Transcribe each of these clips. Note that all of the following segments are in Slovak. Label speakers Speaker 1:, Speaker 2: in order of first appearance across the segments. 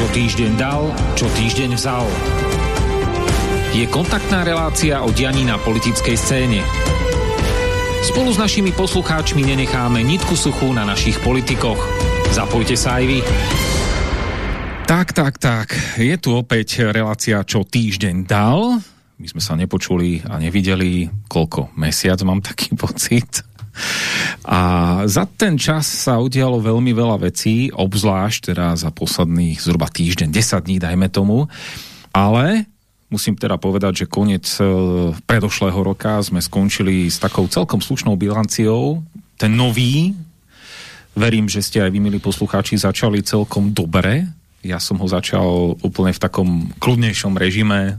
Speaker 1: Čo týždeň dal, čo týždeň vzal. Je kontaktná relácia o dianí na politickej scéne. Spolu s našimi poslucháčmi nenecháme nitku suchú na našich politikoch. Zapojte sa aj vy. Tak, tak, tak. Je tu opäť relácia Čo týždeň dal. My sme sa nepočuli a nevideli koľko mesiac, mám taký pocit. A za ten čas sa udialo veľmi veľa vecí, obzvlášť teda za posledných zhruba týždeň, 10 dní, dajme tomu. Ale musím teda povedať, že koniec e, predošlého roka sme skončili s takou celkom slušnou bilanciou. Ten nový, verím, že ste aj vy, milí poslucháči, začali celkom dobre. Ja som ho začal úplne v takom kľudnejšom režime,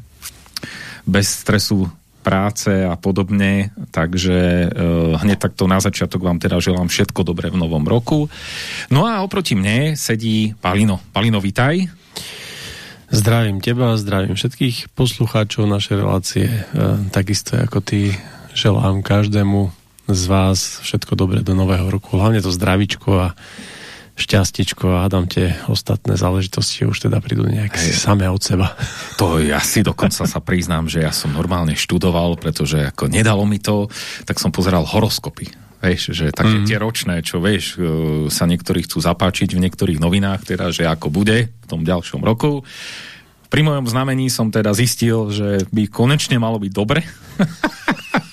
Speaker 1: bez stresu práce a podobne, takže e, hneď takto na začiatok vám teda želám všetko dobré v novom roku. No a oproti mne sedí Palino. Palino, vitaj.
Speaker 2: Zdravím teba, zdravím všetkých poslucháčov našej relácie, e, takisto ako ty želám každému z vás všetko dobré do nového roku, hlavne to zdravičko a šťastičko a hádam tie ostatné záležitosti už teda prídu nejaké hey, samé od seba.
Speaker 1: To ja si dokonca sa priznám, že ja som normálne študoval, pretože ako nedalo mi to, tak som pozeral horoskopy. Vieš, že také mm. tie ročné, čo vieš, e, sa niektorí chcú zapáčiť v niektorých novinách, teda, že ako bude v tom ďalšom roku. Pri mojom znamení som teda zistil, že by konečne malo byť dobre.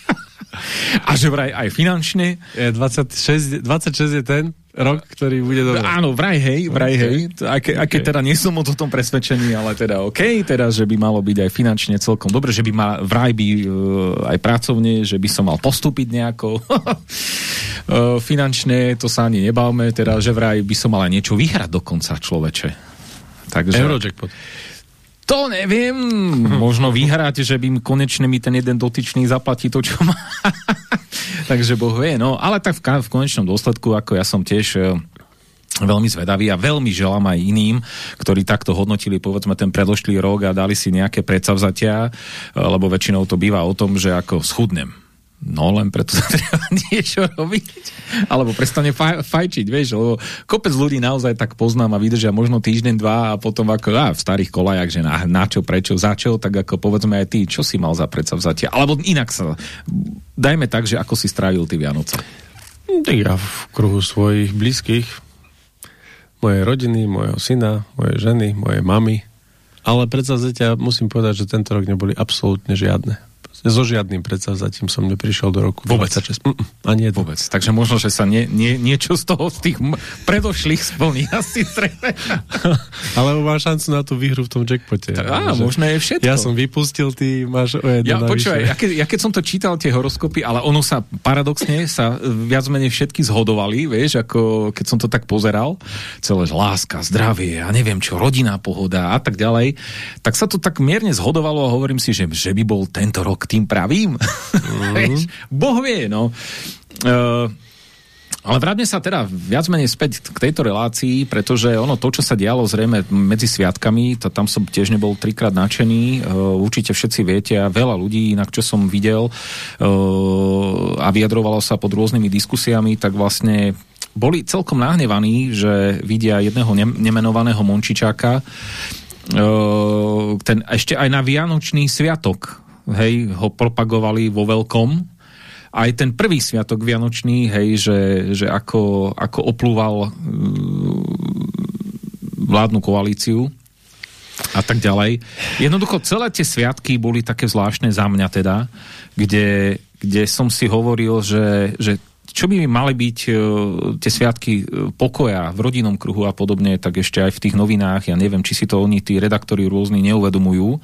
Speaker 1: A že vraj aj finančne.
Speaker 2: 26, 26 je ten rok, ktorý bude dobrý.
Speaker 1: Áno, vraj hej, vraj okay. hej. Aj, ke, okay. teda nie som o tom presvedčený, ale teda OK, teda, že by malo byť aj finančne celkom dobre, že by ma vraj by uh, aj pracovne, že by som mal postúpiť nejako uh, finančne, to sa ani nebavme, teda, že vraj by som mal aj niečo vyhrať dokonca človeče.
Speaker 2: Takže... Eurojackpot.
Speaker 1: To neviem, možno vyhrať, že by konečne mi ten jeden dotyčný zaplatí to, čo má. Takže Boh vie, no. Ale tak v, v konečnom dôsledku, ako ja som tiež e, veľmi zvedavý a veľmi želám aj iným, ktorí takto hodnotili povedzme ten predošlý rok a dali si nejaké predsavzatia, e, lebo väčšinou to býva o tom, že ako schudnem No len preto sa treba niečo robiť. Alebo prestane faj, fajčiť, vieš, lebo kopec ľudí naozaj tak poznám a vydržia možno týždeň, dva a potom ako á, v starých kolajach, že na, na čo, prečo, za čo, tak ako povedzme aj ty, čo si mal za predsavzatie. Alebo inak sa, dajme tak, že ako si strávil ty Vianoce.
Speaker 2: Tak ja v kruhu svojich blízkych, mojej rodiny, mojho syna, mojej ženy, mojej mamy. Ale predsavzatia musím povedať, že tento rok neboli absolútne žiadne so žiadnym predsavzatím som neprišiel do roku
Speaker 1: Vôbec. 26. Mm, ani jedno. Vôbec. Takže možno, že sa nie, nie, niečo z toho, z tých predošlých splní asi treba.
Speaker 2: Alebo máš šancu na tú výhru v tom jackpote.
Speaker 1: Tak, áno, možno je všetko.
Speaker 2: Ja som vypustil, ty máš o jedno
Speaker 1: Ja počúvaj, ja, keď, ja keď som to čítal, tie horoskopy, ale ono sa paradoxne sa viac menej všetky zhodovali, vieš, ako keď som to tak pozeral, celé láska, zdravie a neviem čo, rodinná pohoda a tak ďalej, tak sa to tak mierne zhodovalo a hovorím si, že, že by bol tento rok tým pravým. Mm-hmm. boh vie, no. Uh, ale vráťme sa teda viac menej späť k tejto relácii, pretože ono to, čo sa dialo zrejme medzi sviatkami, to tam som tiež nebol trikrát nadšený. Uh, určite všetci viete a veľa ľudí, inak čo som videl uh, a vyjadrovalo sa pod rôznymi diskusiami, tak vlastne boli celkom nahnevaní, že vidia jedného nemenovaného Mončičáka, ten ešte aj na Vianočný sviatok hej, ho propagovali vo veľkom. Aj ten prvý sviatok Vianočný, hej, že, že ako, ako oplúval uh, vládnu koalíciu a tak ďalej. Jednoducho celé tie sviatky boli také zvláštne za mňa teda, kde, kde som si hovoril, že, že čo by mali byť uh, tie sviatky uh, pokoja v rodinnom kruhu a podobne, tak ešte aj v tých novinách, ja neviem, či si to oni, tí redaktori rôzni neuvedomujú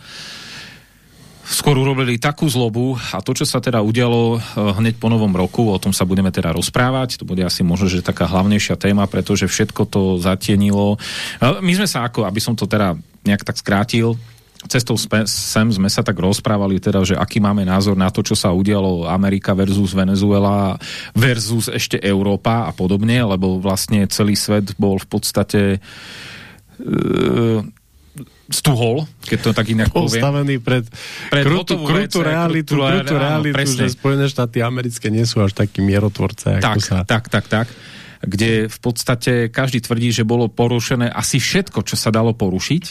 Speaker 1: skôr urobili takú zlobu a to, čo sa teda udialo eh, hneď po novom roku, o tom sa budeme teda rozprávať, to bude asi možno, že taká hlavnejšia téma, pretože všetko to zatienilo. Eh, my sme sa ako, aby som to teda nejak tak skrátil, cestou sem sme sa tak rozprávali teda, že aký máme názor na to, čo sa udialo Amerika versus Venezuela versus ešte Európa a podobne, lebo vlastne celý svet bol v podstate e, stuhol, keď to tak inak poviem.
Speaker 2: Postavený pred, pred krutú, krutú realitu, krutú realitu áno, že Spojené štáty americké nie sú až takí mierotvorce.
Speaker 1: Tak,
Speaker 2: sa...
Speaker 1: tak, tak, tak. kde v podstate každý tvrdí, že bolo porušené asi všetko, čo sa dalo porušiť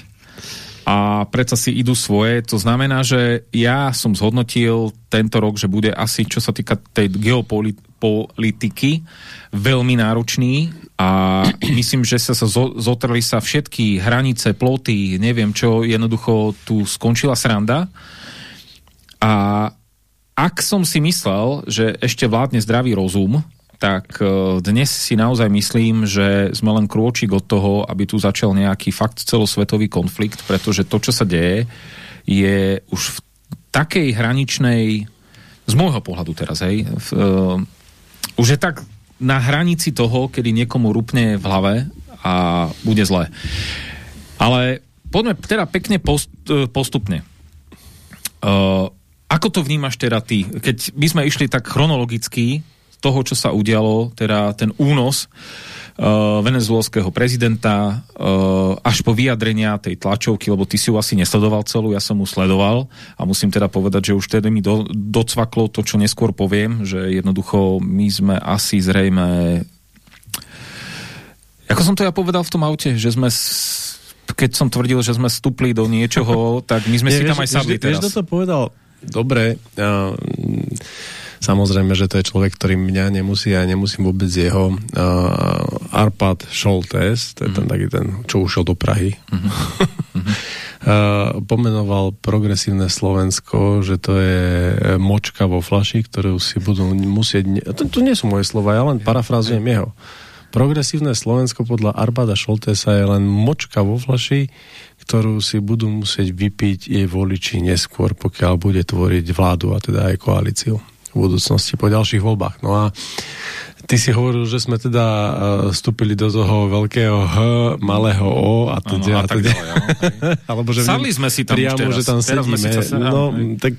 Speaker 1: a predsa si idú svoje. To znamená, že ja som zhodnotil tento rok, že bude asi, čo sa týka tej geopolitiky, veľmi náročný a myslím, že sa, sa zotrli sa všetky hranice, ploty, neviem čo, jednoducho tu skončila sranda. A ak som si myslel, že ešte vládne zdravý rozum, tak e, dnes si naozaj myslím, že sme len krôčik od toho, aby tu začal nejaký fakt celosvetový konflikt, pretože to, čo sa deje, je už v takej hraničnej, z môjho pohľadu teraz, hej, v, uh, už je tak na hranici toho, kedy niekomu rupne v hlave a bude zle. Ale poďme teda pekne post, e, postupne. Uh, ako to vnímaš teda ty? Keď my sme išli tak chronologicky toho, čo sa udialo, teda ten únos uh, venezuelského prezidenta uh, až po vyjadrenia tej tlačovky, lebo ty si ju asi nesledoval celú, ja som ju sledoval a musím teda povedať, že už tedy mi do, docvaklo to, čo neskôr poviem, že jednoducho my sme asi zrejme ako som to ja povedal v tom aute, že sme keď som tvrdil, že sme vstupli do niečoho, tak my sme Nie, si tam aj sadli
Speaker 2: teraz. Vieš, to povedal dobre. Uh, Samozrejme, že to je človek, ktorý mňa nemusí a ja nemusím vôbec jeho. Uh, Arpad Šoltes, to je mm. ten mhm. taký ten, čo ušiel do Prahy. Mm -hmm. uh, pomenoval progresívne Slovensko, že to je močka vo flaši, ktorú si budú musieť... To, to nie sú moje slova, ja len parafrázujem jeho. Progresívne Slovensko podľa Arpada Šoltesa je len močka vo flaši, ktorú si budú musieť vypiť jej voliči neskôr, pokiaľ bude tvoriť vládu a teda aj koalíciu v budúcnosti po ďalších voľbách. No a ty si hovoril, že sme teda uh, vstúpili do toho veľkého H, malého O a teda.
Speaker 1: a, tak ďalej,
Speaker 2: Alebo že
Speaker 1: Sadli sme si tam
Speaker 2: priamo,
Speaker 1: teraz.
Speaker 2: že tam teraz sedíme. Sa, no, tak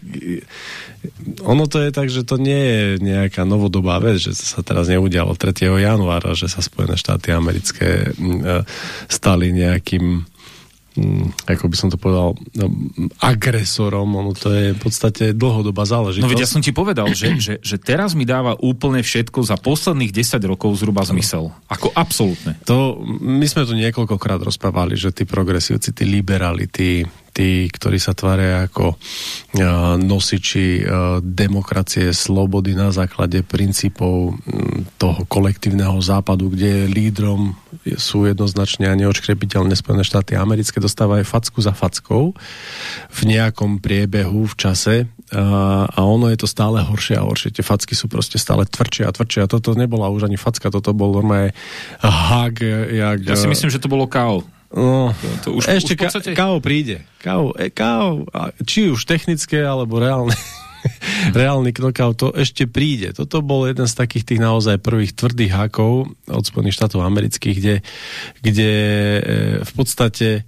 Speaker 2: ono to je tak, že to nie je nejaká novodobá vec, že sa teraz neudialo 3. januára, že sa Spojené štáty americké uh, stali nejakým ako by som to povedal, no, agresorom, ono to je v podstate dlhodobá záležitosť.
Speaker 1: No veď ja som ti povedal, že, že, že teraz mi dáva úplne všetko za posledných 10 rokov zhruba zmysel. Ako absolútne.
Speaker 2: To, my sme tu niekoľkokrát rozprávali, že tí progresívci, tí liberáli, tí, tí, ktorí sa tvária ako uh, nosiči uh, demokracie, slobody na základe princípov toho kolektívneho západu, kde lídrom sú jednoznačne a neočkrepiteľné Spojené štáty americké, dostávajú facku za fackou v nejakom priebehu v čase uh, a ono je to stále horšie a horšie. Tie facky sú proste stále tvrdšie a tvrdšie a toto nebola už ani facka, toto bol normálne hag. Jak,
Speaker 1: ja si myslím, že to bolo KO.
Speaker 2: No, to, to už, ešte už podstate... KO príde. KO, e, KO, či už technické, alebo reálne. reálny knockout, to ešte príde. Toto bol jeden z takých tých naozaj prvých tvrdých hákov od Spojených štátov amerických, kde, kde e, v podstate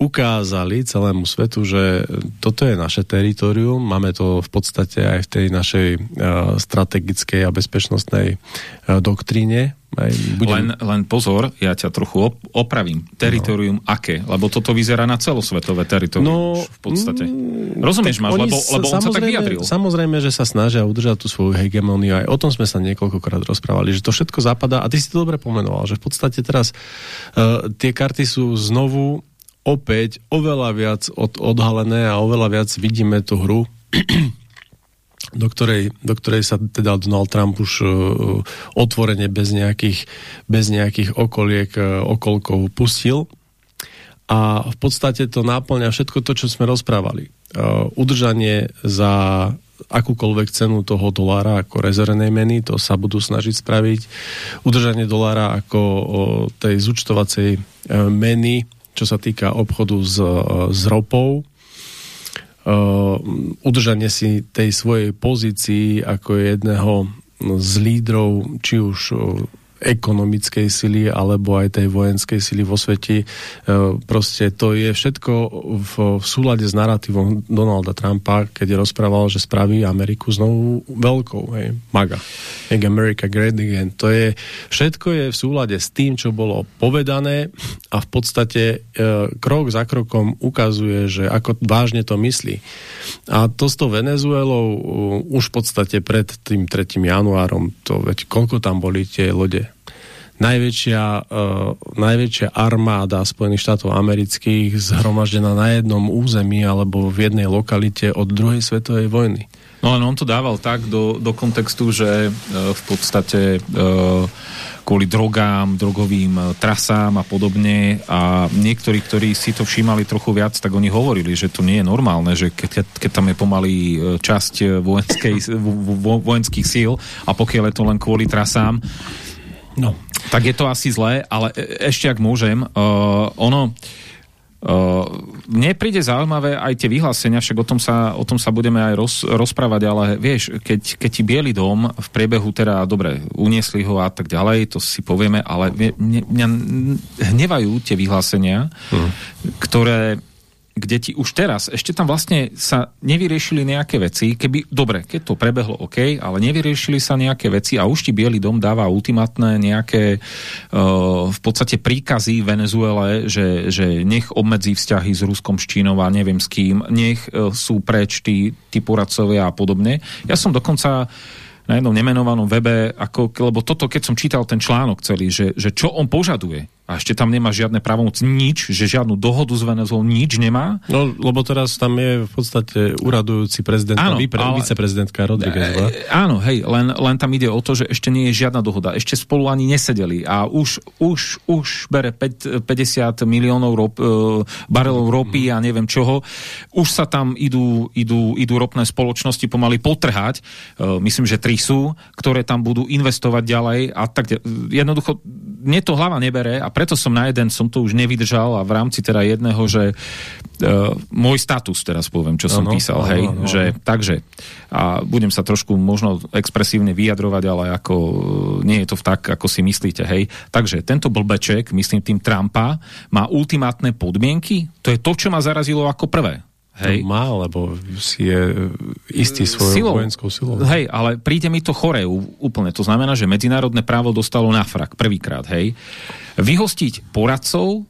Speaker 2: ukázali celému svetu, že toto je naše teritorium, máme to v podstate aj v tej našej uh, strategickej a bezpečnostnej uh, doktríne. Aj
Speaker 1: budem... len, len pozor, ja ťa trochu op opravím. Teritorium no. aké? Lebo toto vyzerá na celosvetové teritorium no, v podstate. Mm, Rozumieš ma? Lebo, lebo on sa tak vyjadril.
Speaker 2: Samozrejme, že sa snažia udržať tú svoju hegemóniu. Aj o tom sme sa niekoľkokrát rozprávali, že to všetko zapadá, a ty si to dobre pomenoval, že v podstate teraz uh, tie karty sú znovu opäť oveľa viac od, odhalené a oveľa viac vidíme tú hru, do ktorej, do ktorej sa teda Donald Trump už uh, otvorene bez nejakých, bez nejakých okoliek, uh, okolkov pustil. A v podstate to náplňa všetko to, čo sme rozprávali. Udržanie za akúkoľvek cenu toho dolára ako rezervnej meny, to sa budú snažiť spraviť. Udržanie dolára ako tej zúčtovacej meny, čo sa týka obchodu s, e, s ropou, udržanie si tej svojej pozícii ako jedného z lídrov, či už ekonomickej sily alebo aj tej vojenskej sily vo svete. E, proste to je všetko v, súlade s narratívom Donalda Trumpa, keď rozprával, že spraví Ameriku znovu veľkou. Hej, MAGA. Make America Great Again. To je, všetko je v súlade s tým, čo bolo povedané a v podstate e, krok za krokom ukazuje, že ako vážne to myslí. A to s tou Venezuelou už v podstate pred tým 3. januárom, to veď koľko tam boli tie lode najväčšia, uh, najväčšia armáda Spojených štátov amerických zhromaždená na jednom území alebo v jednej lokalite od druhej svetovej vojny.
Speaker 1: No ale on to dával tak do, do kontextu, že e, v podstate e, kvôli drogám, drogovým trasám a podobne a niektorí, ktorí si to všímali trochu viac, tak oni hovorili, že to nie je normálne, že keď, keď tam je pomaly e, časť vojenskej, vo, vo, vojenských síl a pokiaľ je to len kvôli trasám, no, tak je to asi zlé, ale e, ešte ak môžem, uh, ono Uh, mne príde zaujímavé aj tie vyhlásenia, však o tom sa, o tom sa budeme aj roz, rozprávať, ale vieš, keď, keď ti Bielý dom v priebehu teda, dobre, uniesli ho a tak ďalej, to si povieme, ale mňa, mňa hnevajú tie vyhlásenia, hmm. ktoré kde ti už teraz, ešte tam vlastne sa nevyriešili nejaké veci, keby, dobre, keď to prebehlo OK, ale nevyriešili sa nejaké veci a už ti Bielý dom dáva ultimátne nejaké uh, v podstate príkazy Venezuele, že, že nech obmedzí vzťahy s Ruskom, s Čínou a neviem s kým, nech uh, sú preč tí, tí poradcovia a podobne. Ja som dokonca na jednom nemenovanom webe, ako, lebo toto, keď som čítal ten článok celý, že, že čo on požaduje, a ešte tam nemá žiadne právomoc, nič, že žiadnu dohodu s Venezuelou nič nemá.
Speaker 2: No, lebo teraz tam je v podstate uradujúci prezident áno, vypre, ale, viceprezidentka Rodriguez.
Speaker 1: E, áno, hej, len, len tam ide o to, že ešte nie je žiadna dohoda. Ešte spolu ani nesedeli a už, už, už bere 5, 50 miliónov rop, e, barelov ropy a neviem čoho. Už sa tam idú, idú, idú ropné spoločnosti pomaly potrhať. E, myslím, že tri sú, ktoré tam budú investovať ďalej a tak jednoducho mne to hlava nebere a preto som na jeden, som to už nevydržal a v rámci teda jedného, že uh, môj status teraz poviem, čo som ano, písal, ano, hej, ano, že ano. takže a budem sa trošku možno expresívne vyjadrovať, ale ako uh, nie je to tak, ako si myslíte, hej. Takže tento blbeček, myslím tým Trumpa, má ultimátne podmienky, to je to, čo ma zarazilo ako prvé.
Speaker 2: Hej. Má, lebo si je istý svojou silou. vojenskou silou.
Speaker 1: Hej, ale príde mi to chore úplne. To znamená, že medzinárodné právo dostalo na frak prvýkrát, hej. Vyhostiť poradcov,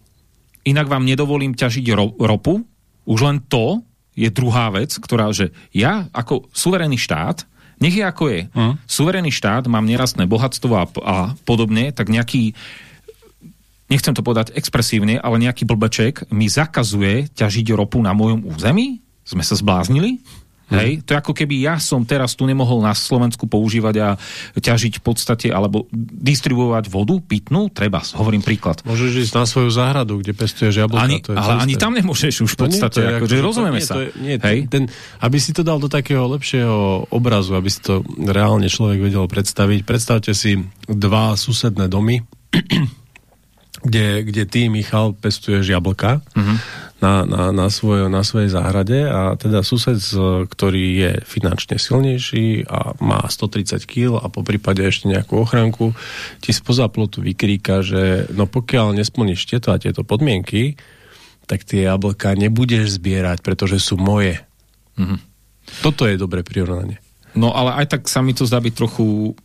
Speaker 1: inak vám nedovolím ťažiť ro ropu, už len to je druhá vec, ktorá, že ja ako suverénny štát, nech je ako je, uh. suverénny štát, mám nerastné bohatstvo a, a podobne, tak nejaký nechcem to povedať expresívne, ale nejaký blbeček mi zakazuje ťažiť ropu na mojom území? Sme sa zbláznili? Hmm. Hej, to je ako keby ja som teraz tu nemohol na Slovensku používať a ťažiť v podstate, alebo distribuovať vodu, pitnú, treba, hovorím príklad.
Speaker 2: Môžeš ísť na svoju záhradu, kde pestuješ jablka.
Speaker 1: Ani, to je ale ani tam nemôžeš už v podstate, nie, ako, že rozumieme sa.
Speaker 2: To je, nie, Hej? Ten, aby si to dal do takého lepšieho obrazu, aby si to reálne človek vedel predstaviť. Predstavte si dva susedné domy, kde, kde ty, Michal, pestuješ jablka uh-huh. na, na, na, svoj, na svojej záhrade a teda sused, ktorý je finančne silnejší a má 130 kg a po prípade ešte nejakú ochranku, ti spoza plotu vykríka, že no pokiaľ nesplníš tieto a tieto podmienky, tak tie jablka nebudeš zbierať, pretože sú moje. Uh-huh. Toto je dobré prirovnanie.
Speaker 1: No ale aj tak sa mi to zdá byť trochu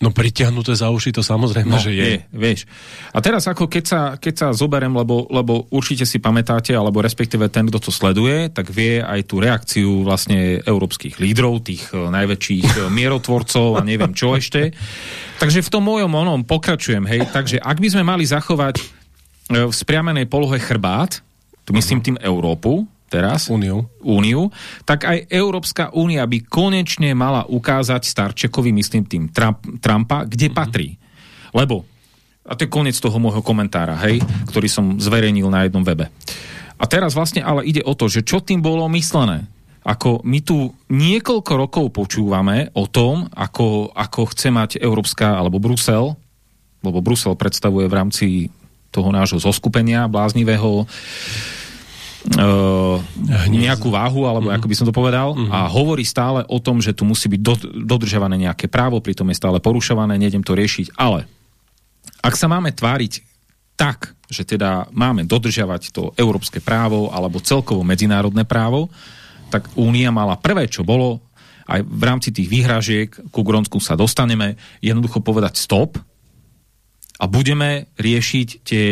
Speaker 2: No pritiahnuté za uši to samozrejme, no, že je. je.
Speaker 1: Vieš. A teraz ako keď sa, keď sa zoberem, lebo, lebo určite si pamätáte, alebo respektíve ten, kto to sleduje, tak vie aj tú reakciu vlastne európskych lídrov, tých uh, najväčších uh, mierotvorcov a neviem čo ešte. Takže v tom mojom onom pokračujem, hej. Takže ak by sme mali zachovať uh, v spriamenej polohe chrbát, tu myslím tým Európu, teraz,
Speaker 2: Úniu.
Speaker 1: Úniu, tak aj Európska únia by konečne mala ukázať Starčekovi, myslím tým Trump, Trumpa, kde mm-hmm. patrí. Lebo, a to je koniec toho môjho komentára, hej, ktorý som zverejnil na jednom webe. A teraz vlastne ale ide o to, že čo tým bolo myslené. Ako my tu niekoľko rokov počúvame o tom, ako, ako chce mať Európska alebo Brusel, lebo Brusel predstavuje v rámci toho nášho zoskupenia bláznivého uh, nejakú váhu, alebo mm. ako by som to povedal, mm. a hovorí stále o tom, že tu musí byť do, dodržované nejaké právo, pritom je stále porušované, nejdem to riešiť, ale ak sa máme tváriť tak, že teda máme dodržiavať to európske právo alebo celkovo medzinárodné právo, tak Únia mala prvé, čo bolo, aj v rámci tých výhražiek ku Gronsku sa dostaneme, jednoducho povedať stop a budeme riešiť tie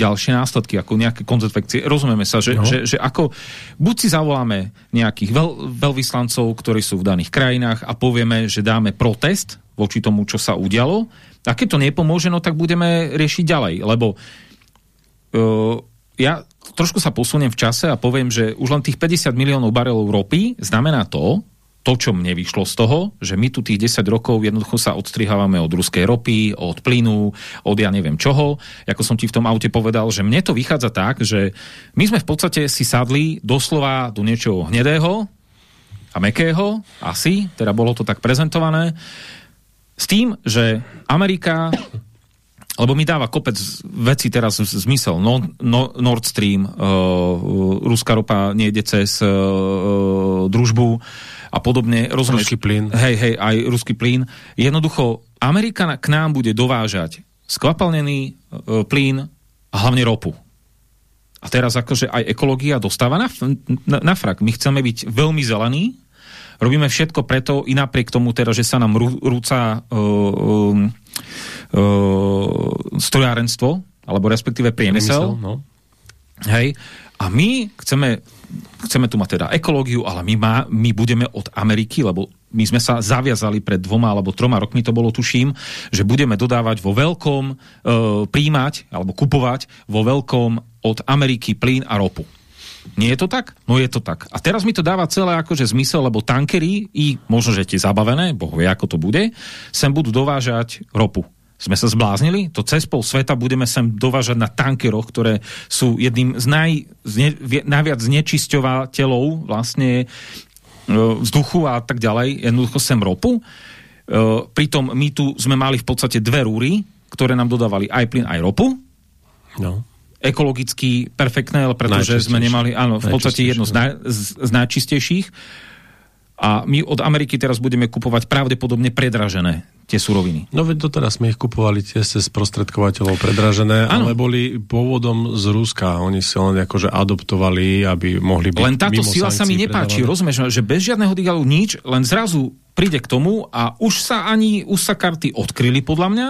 Speaker 1: ďalšie následky, ako nejaké konzekvencie. Rozumieme sa, že, no. že, že ako buď si zavoláme nejakých veľ, veľvyslancov, ktorí sú v daných krajinách a povieme, že dáme protest voči tomu, čo sa udialo. A keď to nepomôže, no tak budeme riešiť ďalej, lebo uh, ja trošku sa posuniem v čase a poviem, že už len tých 50 miliónov barelov ropy znamená to, to, čo mne vyšlo z toho, že my tu tých 10 rokov jednoducho sa odstrihávame od ruskej ropy, od plynu, od ja neviem čoho. Ako som ti v tom aute povedal, že mne to vychádza tak, že my sme v podstate si sadli doslova do niečoho hnedého a mekého, asi, teda bolo to tak prezentované, s tým, že Amerika lebo mi dáva kopec veci teraz zmysel. No, no, Nord Stream, uh, ruská ropa nejde cez uh, družbu, a podobne.
Speaker 2: Rozumieš? Ruský plyn.
Speaker 1: Hej, hej, aj ruský plyn. Jednoducho, Amerika k nám bude dovážať skvapalnený e, plyn a hlavne ropu. A teraz akože aj ekológia dostáva na, na, na frak. My chceme byť veľmi zelení, robíme všetko preto, i napriek tomu teda, že sa nám rú, rúca uh, uh, uh, strojárenstvo, alebo respektíve priemysel. priemysel no. Hej. A my chceme chceme tu mať teda ekológiu, ale my, má, my budeme od Ameriky, lebo my sme sa zaviazali pred dvoma alebo troma rokmi, to bolo tuším, že budeme dodávať vo veľkom, e, príjmať alebo kupovať vo veľkom od Ameriky plyn a ropu. Nie je to tak? No je to tak. A teraz mi to dáva celé akože zmysel, lebo tankery, i možno, že tie zabavené, boh vie, ako to bude, sem budú dovážať ropu sme sa zbláznili? To cez pol sveta budeme sem dovážať na tankeroch, ktoré sú jedným z naj, zne, najviac znečisťovateľov vlastne e, vzduchu a tak ďalej, jednoducho sem ropu. E, pritom my tu sme mali v podstate dve rúry, ktoré nám dodávali aj plyn, aj ropu.
Speaker 2: No
Speaker 1: ekologicky perfektné, ale pretože sme nemali, áno, v podstate jedno z, naj, z, z najčistejších. A my od Ameriky teraz budeme kupovať pravdepodobne predražené tie suroviny.
Speaker 2: No veď doteraz sme ich kupovali tie cez sprostredkovateľov predražené, ano. ale boli pôvodom z Ruska. Oni si len akože adoptovali, aby mohli byť
Speaker 1: Len táto sila sa mi nepáči, rozumieš, že bez žiadneho digalu nič, len zrazu príde k tomu a už sa ani, už sa karty odkryli podľa mňa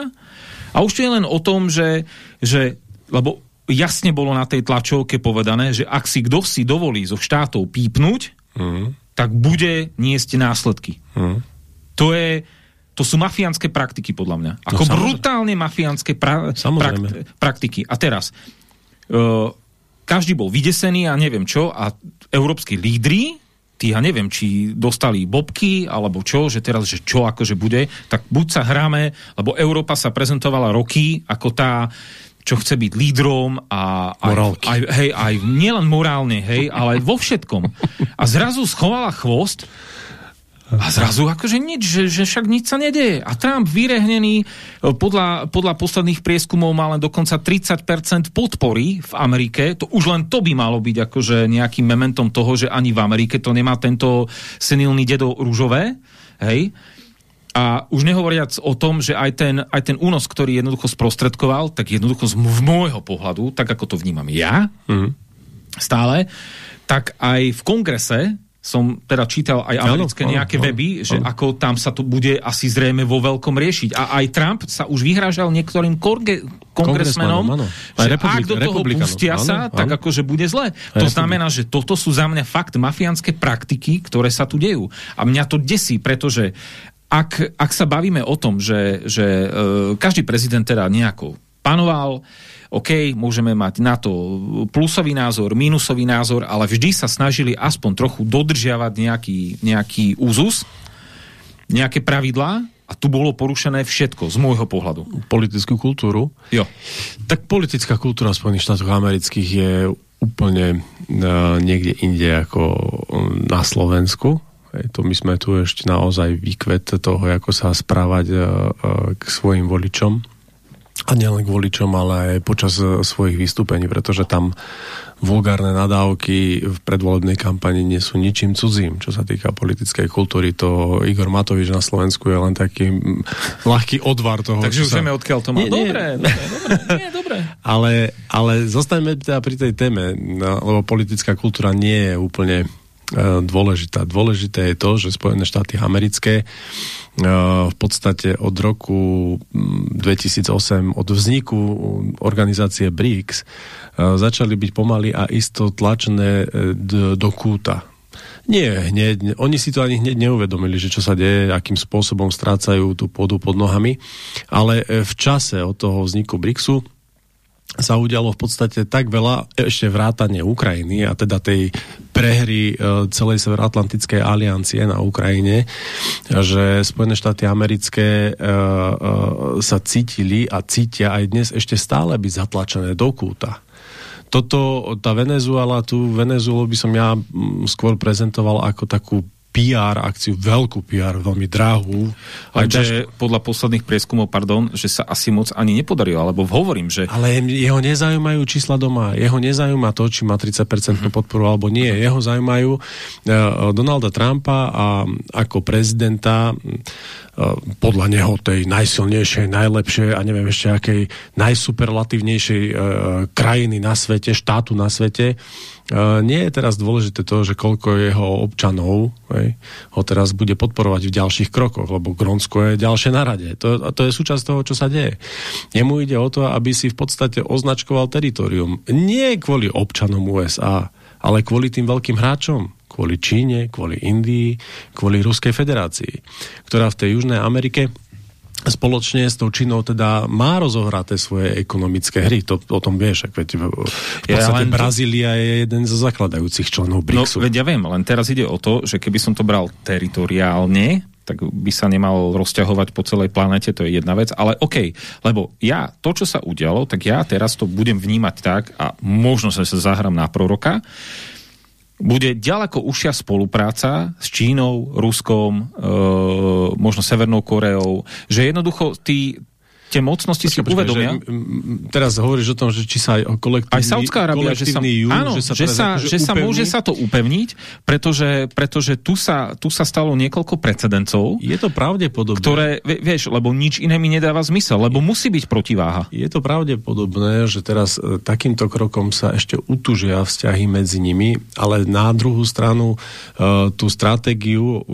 Speaker 1: a už to je len o tom, že, že lebo jasne bolo na tej tlačovke povedané, že ak si kto si dovolí zo štátov pípnuť, mm. Tak bude niesť následky. Mm. To je, to sú mafiánske praktiky, podľa mňa. No Ako no, brutálne mafiánske pra prak praktiky. A teraz, uh, každý bol vydesený a neviem čo, a európsky lídry, tí ja neviem, či dostali bobky, alebo čo, že teraz, že čo akože bude, tak buď sa hráme, lebo Európa sa prezentovala roky ako tá, čo chce byť lídrom a aj, aj, hej, aj nielen morálne, hej, ale vo všetkom. A zrazu schovala chvost a zrazu akože nič, že, že však nič sa nedeje. A Trump vyrehnený e, podľa, podľa posledných prieskumov má len dokonca 30% podpory v Amerike. To už len to by malo byť akože nejakým mementom toho, že ani v Amerike to nemá tento senilný dedo rúžové. Hej? A už nehovoriac o tom, že aj ten, aj ten únos, ktorý jednoducho sprostredkoval, tak jednoducho z môjho pohľadu, tak ako to vnímam ja, mm. stále, tak aj v kongrese som teda čítal aj americké ano, nejaké ano, weby, že ano. ako tam sa to bude asi zrejme vo veľkom riešiť. A aj Trump sa už vyhrážal niektorým korge, kongresmenom, že ak do toho pustia sa, ano, tak akože bude zle. To znamená, že toto sú za mňa fakt mafiánske praktiky, ktoré sa tu dejú. A mňa to desí, pretože ak, ak sa bavíme o tom, že, že e, každý prezident teda nejako panoval, OK, môžeme mať na to plusový názor, mínusový názor, ale vždy sa snažili aspoň trochu dodržiavať nejaký, nejaký úzus, nejaké pravidlá a tu bolo porušené všetko z môjho pohľadu.
Speaker 2: Politickú kultúru?
Speaker 1: Jo.
Speaker 2: Tak politická kultúra Spojených štátoch amerických je úplne uh, niekde inde ako na Slovensku. Hej, to my sme tu ešte naozaj výkvet toho, ako sa správať uh, uh, k svojim voličom a nielen k voličom, ale aj počas e, svojich vystúpení, pretože tam vulgárne nadávky v predvolebnej kampani nie sú ničím cudzím, čo sa týka politickej kultúry. To Igor Matovič na Slovensku je len taký ľahký odvar toho.
Speaker 1: Takže už sa... vieme, odkiaľ to má. Nie, dobre, nie. dobre, dobre, nie, dobre.
Speaker 2: Ale, ale zostaňme teda pri tej téme, no, lebo politická kultúra nie je úplne E, dôležitá. Dôležité je to, že Spojené štáty americké e, v podstate od roku 2008, od vzniku organizácie BRICS, e, začali byť pomaly a isto tlačené do kúta Nie, hneď. Oni si to ani hneď neuvedomili, že čo sa deje, akým spôsobom strácajú tú pôdu pod nohami. Ale e, v čase od toho vzniku BRICSu sa udialo v podstate tak veľa, ešte vrátanie Ukrajiny a teda tej prehry e, celej Severoatlantickej aliancie na Ukrajine, že Spojené štáty americké e, e, sa cítili a cítia aj dnes ešte stále byť zatlačené do kúta. Toto, tá Venezuela, tú Venezuelu by som ja skôr prezentoval ako takú PR akciu, veľkú PR, veľmi drahú.
Speaker 1: že podľa posledných prieskumov, pardon, že sa asi moc ani nepodarilo, alebo hovorím, že...
Speaker 2: Ale jeho nezaujímajú čísla doma, jeho nezaujíma to, či má 30% mm. podporu alebo nie. Jeho zaujímajú uh, Donalda Trumpa a ako prezidenta podľa neho tej najsilnejšej, najlepšej a neviem ešte akej najsuperlatívnejšej uh, krajiny na svete, štátu na svete, nie je teraz dôležité to, že koľko jeho občanov hej, ho teraz bude podporovať v ďalších krokoch, lebo Grónsko je ďalšie na rade. To, to je súčasť toho, čo sa deje. Jemu ide o to, aby si v podstate označkoval teritorium. Nie kvôli občanom USA, ale kvôli tým veľkým hráčom. Kvôli Číne, kvôli Indii, kvôli Ruskej federácii, ktorá v tej Južnej Amerike spoločne s tou Čínou teda má rozohraté svoje ekonomické hry. To, o tom vieš, ak veď v, podstate ja, Brazília je jeden zo zakladajúcich členov BRICSu.
Speaker 1: No, veď ja viem, len teraz ide o to, že keby som to bral teritoriálne, tak by sa nemal rozťahovať po celej planete, to je jedna vec, ale OK, lebo ja, to, čo sa udialo, tak ja teraz to budem vnímať tak a možno sa zahrám na proroka, bude ďaleko užšia spolupráca s Čínou, Ruskom, e, možno Severnou Koreou, že jednoducho tí, tie mocnosti počkej, si počkej, uvedomia. Že,
Speaker 2: teraz hovoríš o tom, že či sa aj kolektívny,
Speaker 1: aj Saudská Arábia, že sa,
Speaker 2: jú,
Speaker 1: áno, že sa, že sa, že sa môže sa to upevniť, pretože, pretože tu, sa, tu sa stalo niekoľko precedencov.
Speaker 2: Je to pravdepodobné.
Speaker 1: Ktoré, vieš, lebo nič iné mi nedáva zmysel, lebo musí byť protiváha.
Speaker 2: Je to pravdepodobné, že teraz e, takýmto krokom sa ešte utužia vzťahy medzi nimi, ale na druhú stranu e, tú stratégiu,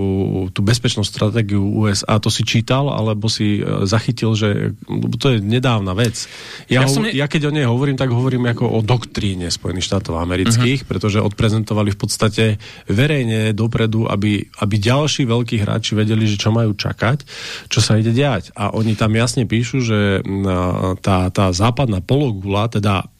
Speaker 2: tú bezpečnú stratégiu USA, to si čítal, alebo si e, zachytil, že to je nedávna vec. Ja, ja, ho, ne... ja keď o nej hovorím, tak hovorím ako o doktríne Spojených štátov amerických, uh-huh. pretože odprezentovali v podstate verejne dopredu, aby, aby ďalší veľkí hráči vedeli, že čo majú čakať, čo sa ide diať. A oni tam jasne píšu, že tá, tá západná pologula, teda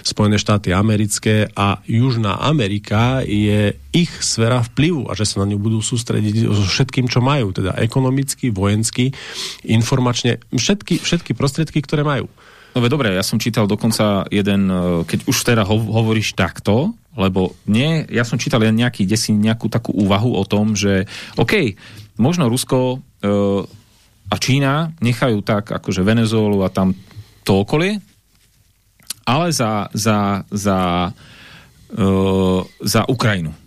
Speaker 2: Spojené štáty americké a Južná Amerika je ich sfera vplyvu a že sa na ňu budú sústrediť so všetkým, čo majú, teda ekonomicky, vojensky, informačne, všetky, všetky prostriedky, ktoré majú.
Speaker 1: No dobre, ja som čítal dokonca jeden, e, keď už teda ho, hovoríš takto, lebo nie, ja som čítal len nejaký, desi, nejakú takú úvahu o tom, že OK, možno Rusko e, a Čína nechajú tak akože Venezuelu a tam to okolie, ale za, za, za, e, za Ukrajinu.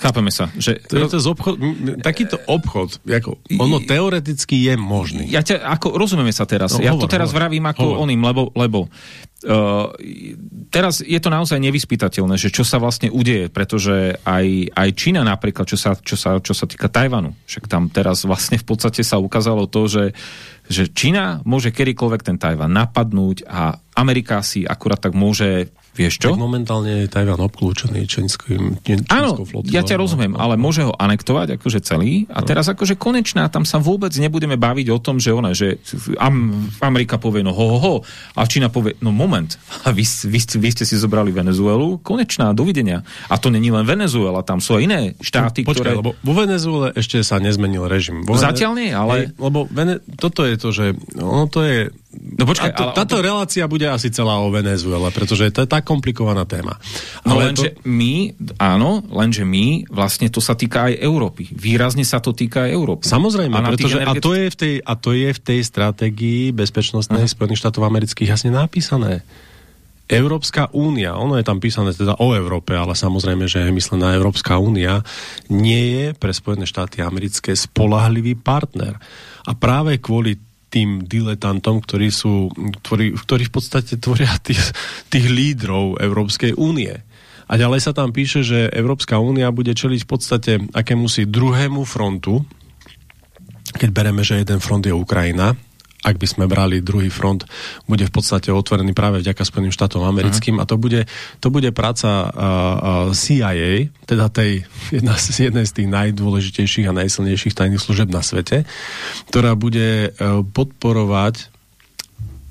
Speaker 1: Chápeme sa. Že...
Speaker 2: To je to z obchod, takýto obchod, ako, ono teoreticky je možný.
Speaker 1: Ja ťa, ako, rozumieme sa teraz. No, ja hovor, to teraz hovor, vravím ako hovor. oným, lebo, lebo uh, teraz je to naozaj nevyspytateľné, že čo sa vlastne udeje, pretože aj, aj Čína napríklad, čo sa, čo, sa, čo sa týka Tajvanu, však tam teraz vlastne v podstate sa ukázalo to, že že Čína môže kedykoľvek ten Tajvan napadnúť a Amerika si akurát tak môže Vieš čo?
Speaker 2: Tak momentálne je Tajvan obklúčený čínskym,
Speaker 1: čínskou flotilou. ja ťa rozumiem, ale môže ho anektovať akože celý a no. teraz akože konečná, tam sa vôbec nebudeme baviť o tom, že ona, že Amerika povie no ho, ho, ho a Čína povie, no moment, a vy, vy, vy ste si zobrali Venezuelu, konečná, dovidenia. A to není len Venezuela, tam sú aj iné štáty,
Speaker 2: Počkaj,
Speaker 1: ktoré...
Speaker 2: lebo vo Venezuele ešte sa nezmenil režim.
Speaker 1: Vo Zatiaľ nie, ale...
Speaker 2: Hej, lebo Vene... toto je to, že ono to je No počkaj, to, ale táto to... relácia bude asi celá o Venezuele, pretože to je tak komplikovaná téma.
Speaker 1: No ale lenže to... my, áno, lenže my, vlastne to sa týka aj Európy. Výrazne sa to týka aj Európy.
Speaker 2: Samozrejme, a pretože energetických... a, to je v tej, a to je v tej stratégii bezpečnostnej Aha. Spojených štátov amerických jasne napísané. Európska únia, ono je tam písané teda o Európe, ale samozrejme, že je myslená Európska únia, nie je pre Spojené štáty americké spolahlivý partner. A práve kvôli tým diletantom, ktorí, sú, ktorí, ktorí v podstate tvoria tých, tých lídrov Európskej únie. A ďalej sa tam píše, že Európska únia bude čeliť v podstate akémusi druhému frontu, keď bereme, že jeden front je Ukrajina ak by sme brali druhý front, bude v podstate otvorený práve vďaka Spojeným štátom americkým uh-huh. a to bude, to bude práca uh, uh, CIA, teda tej jedna z, jednej z tých najdôležitejších a najsilnejších tajných služeb na svete, ktorá bude uh, podporovať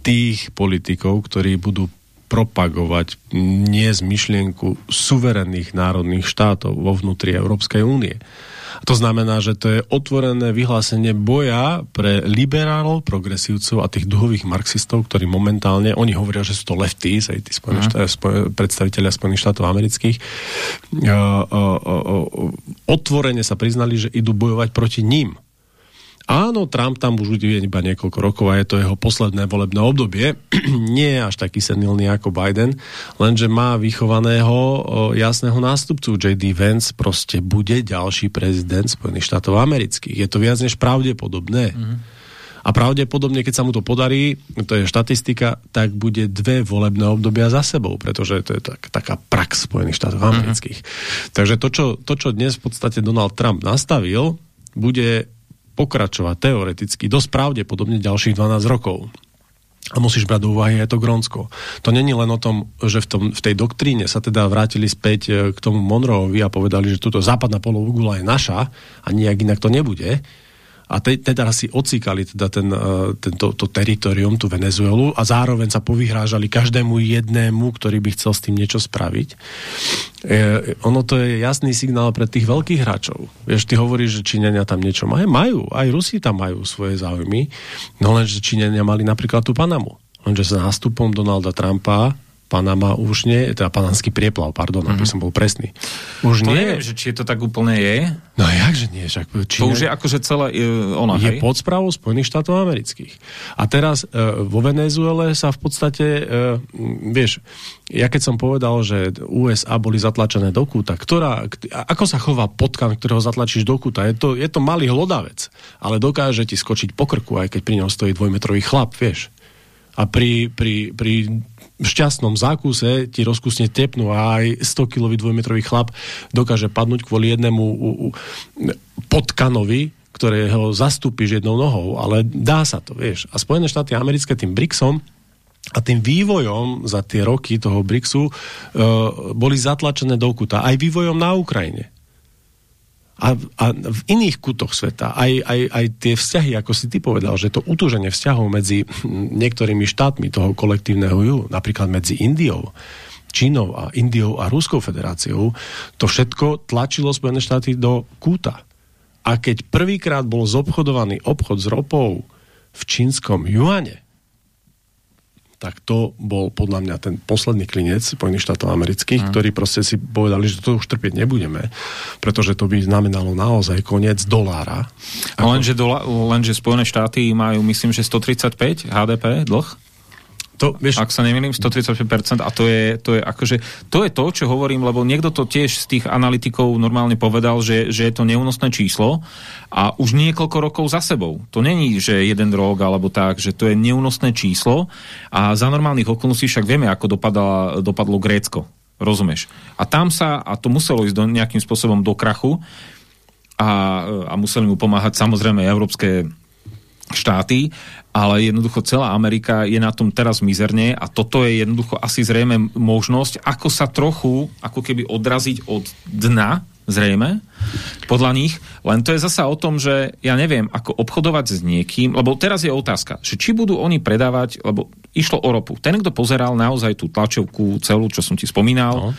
Speaker 2: tých politikov, ktorí budú propagovať nie z myšlienku suverénnych národných štátov vo vnútri Európskej únie. To znamená, že to je otvorené vyhlásenie boja pre liberálov, progresívcov a tých duhových marxistov, ktorí momentálne, oni hovoria, že sú to lefties, aj tí Spojené uh-huh. štát, predstaviteľia Spojených štátov amerických, uh, uh, uh, otvorene sa priznali, že idú bojovať proti ním Áno, Trump tam už je iba niekoľko rokov a je to jeho posledné volebné obdobie. Nie je až taký senilný ako Biden, lenže má vychovaného jasného nástupcu. J.D. Vance proste bude ďalší prezident Spojených štátov amerických. Je to viac než pravdepodobné. Mm-hmm. A pravdepodobne, keď sa mu to podarí, to je štatistika, tak bude dve volebné obdobia za sebou, pretože to je tak, taká prax Spojených štátov mhm. amerických. Mm-hmm. Takže to čo, to, čo dnes v podstate Donald Trump nastavil, bude pokračovať teoreticky dosť pravdepodobne ďalších 12 rokov. A musíš brať do úvahy aj to Grónsko. To není len o tom, že v, tom, v tej doktríne sa teda vrátili späť e, k tomu Monroeovi a povedali, že túto západná polovugula je naša a nijak inak to nebude a te, teda si ocíkali teda ten, uh, tento, to teritorium, tú Venezuelu a zároveň sa povyhrážali každému jednému, ktorý by chcel s tým niečo spraviť. E, ono to je jasný signál pre tých veľkých hráčov. Vieš, ty hovoríš, že Číňania tam niečo majú. Majú, aj Rusi tam majú svoje záujmy, no len, že Číňania mali napríklad tú Panamu. Lenže s nástupom Donalda Trumpa Panama už nie, teda panamský prieplav, pardon, mm-hmm. aby mhm. som bol presný.
Speaker 1: Už to nie. neviem, že či je to tak úplne je.
Speaker 2: No jakže nie, však
Speaker 1: Čína, To už je akože celé uh, ona,
Speaker 2: Je hej? pod správou Spojených štátov amerických. A teraz uh, vo Venezuele sa v podstate, uh, vieš, ja keď som povedal, že USA boli zatlačené do kúta, ktorá, ako sa chová potkan, ktorého zatlačíš do kúta? Je to, je to malý hlodavec, ale dokáže ti skočiť po krku, aj keď pri ňom stojí dvojmetrový chlap, vieš a pri, pri, pri šťastnom zákuse ti rozkusne tepnú a aj 100-kilový dvojmetrový chlap dokáže padnúť kvôli jednému potkanovi, ktorého zastúpiš jednou nohou, ale dá sa to, vieš. A Spojené štáty americké tým BRICSom a tým vývojom za tie roky toho BRICSu uh, boli zatlačené do kuta. Aj vývojom na Ukrajine a, a v iných kútoch sveta, aj, aj, aj tie vzťahy, ako si ty povedal, že to utúženie vzťahov medzi niektorými štátmi toho kolektívneho ju, napríklad medzi Indiou, Čínou a Indiou a Ruskou federáciou, to všetko tlačilo Spojené štáty do kúta. A keď prvýkrát bol zobchodovaný obchod s ropou v čínskom juane, tak to bol podľa mňa ten posledný klinec Spojených štátov amerických, mm. ktorí proste si povedali, že to už trpieť nebudeme, pretože to by znamenalo naozaj koniec dolára.
Speaker 1: Ako... Lenže, dola, lenže Spojené štáty majú, myslím, že 135 HDP dlh? To, vieš... Ak sa nemýlim, 135% a to je, to je akože, to je to, čo hovorím, lebo niekto to tiež z tých analytikov normálne povedal, že, že je to neúnosné číslo a už niekoľko rokov za sebou. To není, že jeden rok alebo tak, že to je neúnosné číslo a za normálnych okolností však vieme, ako dopadalo, dopadlo Grécko. Rozumieš? A tam sa, a to muselo ísť do, nejakým spôsobom do krachu a, a museli mu pomáhať samozrejme európske štáty, ale jednoducho celá Amerika je na tom teraz mizerne a toto je jednoducho asi zrejme možnosť, ako sa trochu, ako keby odraziť od dna, zrejme, podľa nich. Len to je zasa o tom, že ja neviem, ako obchodovať s niekým, lebo teraz je otázka, že či budú oni predávať, lebo išlo o ropu. Ten, kto pozeral naozaj tú tlačovku celú, čo som ti spomínal, no.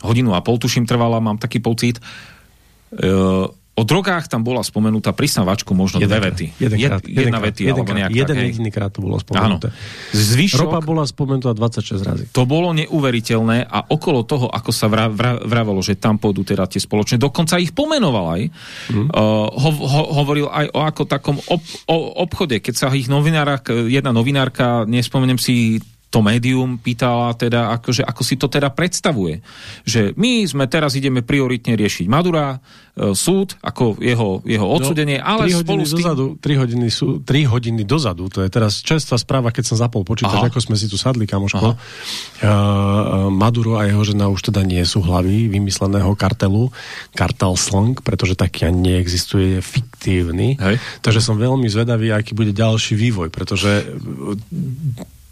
Speaker 1: hodinu a pol tuším trvala, mám taký pocit, uh, O drogách tam bola spomenutá prisnávačku možno jeden, dve vety.
Speaker 2: Jeden krát,
Speaker 1: Jed, jedna vety, jeden alebo nejak
Speaker 2: Jeden jediný krát to bolo spomenuté.
Speaker 1: Zvyšok,
Speaker 2: Ropa bola spomenutá 26 razy.
Speaker 1: To bolo neuveriteľné a okolo toho, ako sa vra, vra, vravalo, že tam pôjdu teda tie spoločné, dokonca ich pomenoval aj, mm. uh, ho, ho, hovoril aj o ako takom ob, o, obchode, keď sa ich novinárka, jedna novinárka, nespomeniem si to médium pýtala teda, akože, ako si to teda predstavuje. Že my sme teraz ideme prioritne riešiť Madura, e, súd, ako jeho, jeho no, odsudenie, no, ale spolu s tým...
Speaker 2: dozadu, 3 hodiny, sú, 3 hodiny dozadu, to je teraz čerstvá správa, keď som zapol počítač, Aha. ako sme si tu sadli, kamoško. Uh, Maduro a jeho žena už teda nie sú hlavy vymysleného kartelu, kartel slang, pretože taký ani neexistuje, je fiktívny. Hej. Takže som veľmi zvedavý, aký bude ďalší vývoj, pretože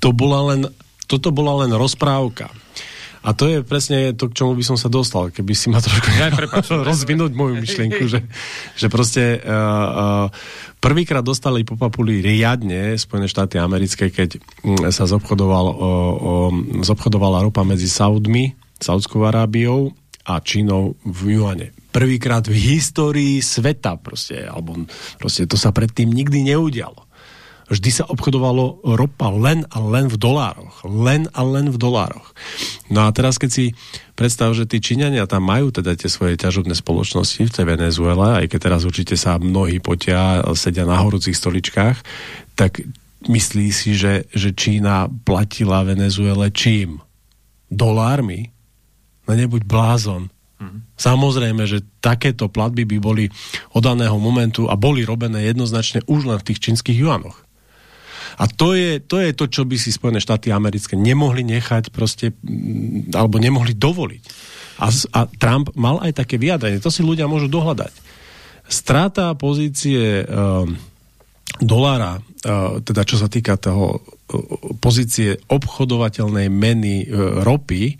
Speaker 2: to bola len, toto bola len rozprávka. A to je presne to, k čomu by som sa dostal, keby si ma trošku ja, prepáč, rozvinúť moju myšlienku, že, že proste uh, uh, prvýkrát dostali po papuli riadne Spojené štáty americké, keď mm, sa zobchodoval, o, o, zobchodovala ropa medzi Saudmi, Saudskou Arábiou a Čínou v Juane. Prvýkrát v histórii sveta proste, alebo proste to sa predtým nikdy neudialo vždy sa obchodovalo ropa len a len v dolároch. Len a len v dolároch. No a teraz, keď si predstav, že tí Číňania tam majú teda tie svoje ťažobné spoločnosti v tej Venezuele, aj keď teraz určite sa mnohí potia, sedia na horúcich stoličkách, tak myslí si, že, že Čína platila Venezuele čím? Dolármi? No nebuď blázon. Mm. Samozrejme, že takéto platby by boli od daného momentu a boli robené jednoznačne už len v tých čínskych juanoch. A to je, to je to, čo by si Spojené štáty americké nemohli nechať proste, mm, alebo nemohli dovoliť. A, a Trump mal aj také vyjadrenie, to si ľudia môžu dohľadať. Strata pozície uh, dolára, uh, teda čo sa týka toho uh, pozície obchodovateľnej meny uh, ropy,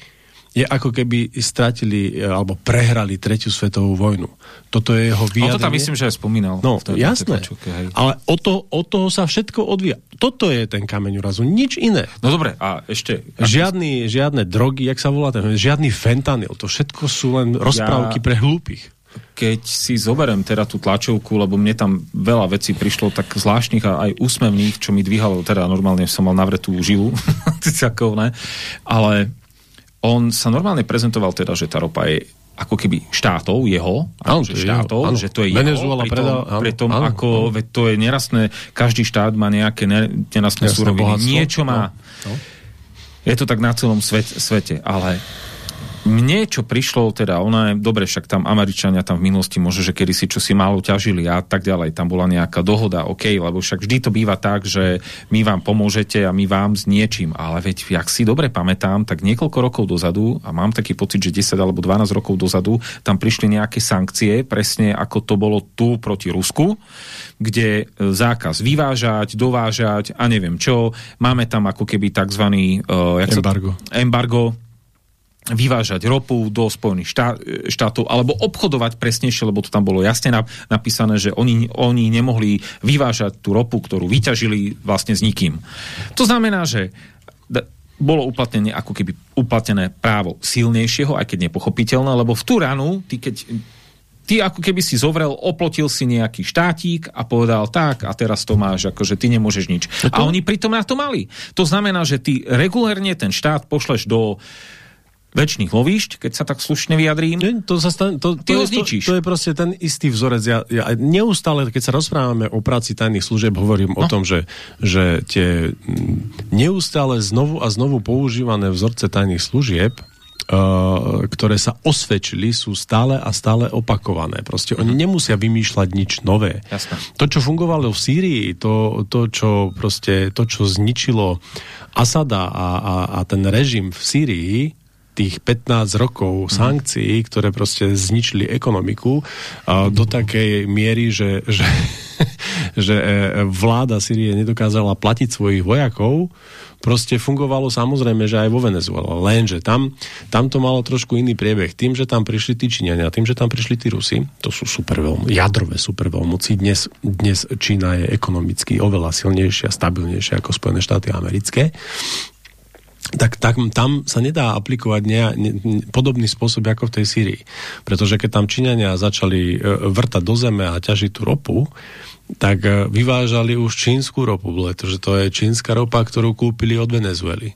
Speaker 2: je ako keby stratili e, alebo prehrali tretiu svetovú vojnu. Toto je jeho vyjadrenie.
Speaker 1: No to tam myslím, že aj spomínal.
Speaker 2: No, tej, jasné. Hej. Ale o to, od toho sa všetko odvíja. Toto je ten kameň úrazu, nič iné.
Speaker 1: No dobre, a ešte...
Speaker 2: Žiadny, žiadne drogy, jak sa volá, ten, žiadny fentanyl, to všetko sú len rozprávky ja... pre hlúpych
Speaker 1: keď si zoberiem teda tú tlačovku, lebo mne tam veľa vecí prišlo tak zvláštnych a aj úsmevných, čo mi dvíhalo, teda normálne som mal navretú žilu, ale on sa normálne prezentoval teda, že tá ropa je ako keby štátov, jeho, áno, že štátov, jeho, že to je Venezuela jeho, pritom, predal, áno, pritom áno, ako, áno. Veď to je nerastné, každý štát má nejaké nerastné súroviny, niečo má. No, no. Je to tak na celom svet, svete, ale mne, čo prišlo, teda ona je, dobre, však tam Američania tam v minulosti môže, že kedy si čo si málo ťažili a tak ďalej, tam bola nejaká dohoda, OK, lebo však vždy to býva tak, že my vám pomôžete a my vám s niečím, ale veď, jak si dobre pamätám, tak niekoľko rokov dozadu, a mám taký pocit, že 10 alebo 12 rokov dozadu, tam prišli nejaké sankcie, presne ako to bolo tu proti Rusku, kde e, zákaz vyvážať, dovážať a neviem čo. Máme tam ako keby tzv. Uh,
Speaker 2: embargo.
Speaker 1: Sa, embargo vyvážať ropu do Spojených štát, štátov alebo obchodovať presnejšie, lebo to tam bolo jasne napísané, že oni, oni nemohli vyvážať tú ropu, ktorú vyťažili vlastne s nikým. To znamená, že bolo uplatnené ako keby uplatnené právo silnejšieho, aj keď nepochopiteľné, lebo v tú ranu, ty keď ty ako keby si zovrel, oplotil si nejaký štátik a povedal tak a teraz to máš, akože ty nemôžeš nič. A oni pritom na to mali. To znamená, že ty regulérne ten štát pošleš do uh, väčšných lovíšť, keď sa tak slušne vyjadrím.
Speaker 2: To, sa stan- to,
Speaker 1: to, to, to,
Speaker 2: to je proste ten istý vzorec. Ja, ja neustále, keď sa rozprávame o práci tajných služieb, hovorím no. o tom, že, že tie neustále znovu a znovu používané vzorce tajných služieb Uh, ktoré sa osvedčili, sú stále a stále opakované. Proste oni mhm. nemusia vymýšľať nič nové.
Speaker 1: Jasne.
Speaker 2: To, čo fungovalo v Sýrii, to, to, čo, proste, to, čo zničilo Asada a, a, a ten režim v Sýrii, tých 15 rokov mhm. sankcií, ktoré proste zničili ekonomiku a do takej miery, že, že, že e, vláda Syrie nedokázala platiť svojich vojakov, proste fungovalo samozrejme, že aj vo Venezuele. Lenže tam, tam to malo trošku iný priebeh. Tým, že tam prišli tí Číňania, tým, že tam prišli tí Rusi, to sú super veľmi, jadrové super veľmoci. Dnes, dnes Čína je ekonomicky oveľa silnejšia, stabilnejšia ako Spojené štáty americké tak, tak tam sa nedá aplikovať ne, ne, podobný spôsob ako v tej Syrii. Pretože keď tam Číňania začali e, vrtať do zeme a ťažiť tú ropu, tak e, vyvážali už čínsku ropu, pretože to je čínska ropa, ktorú kúpili od Venezuely.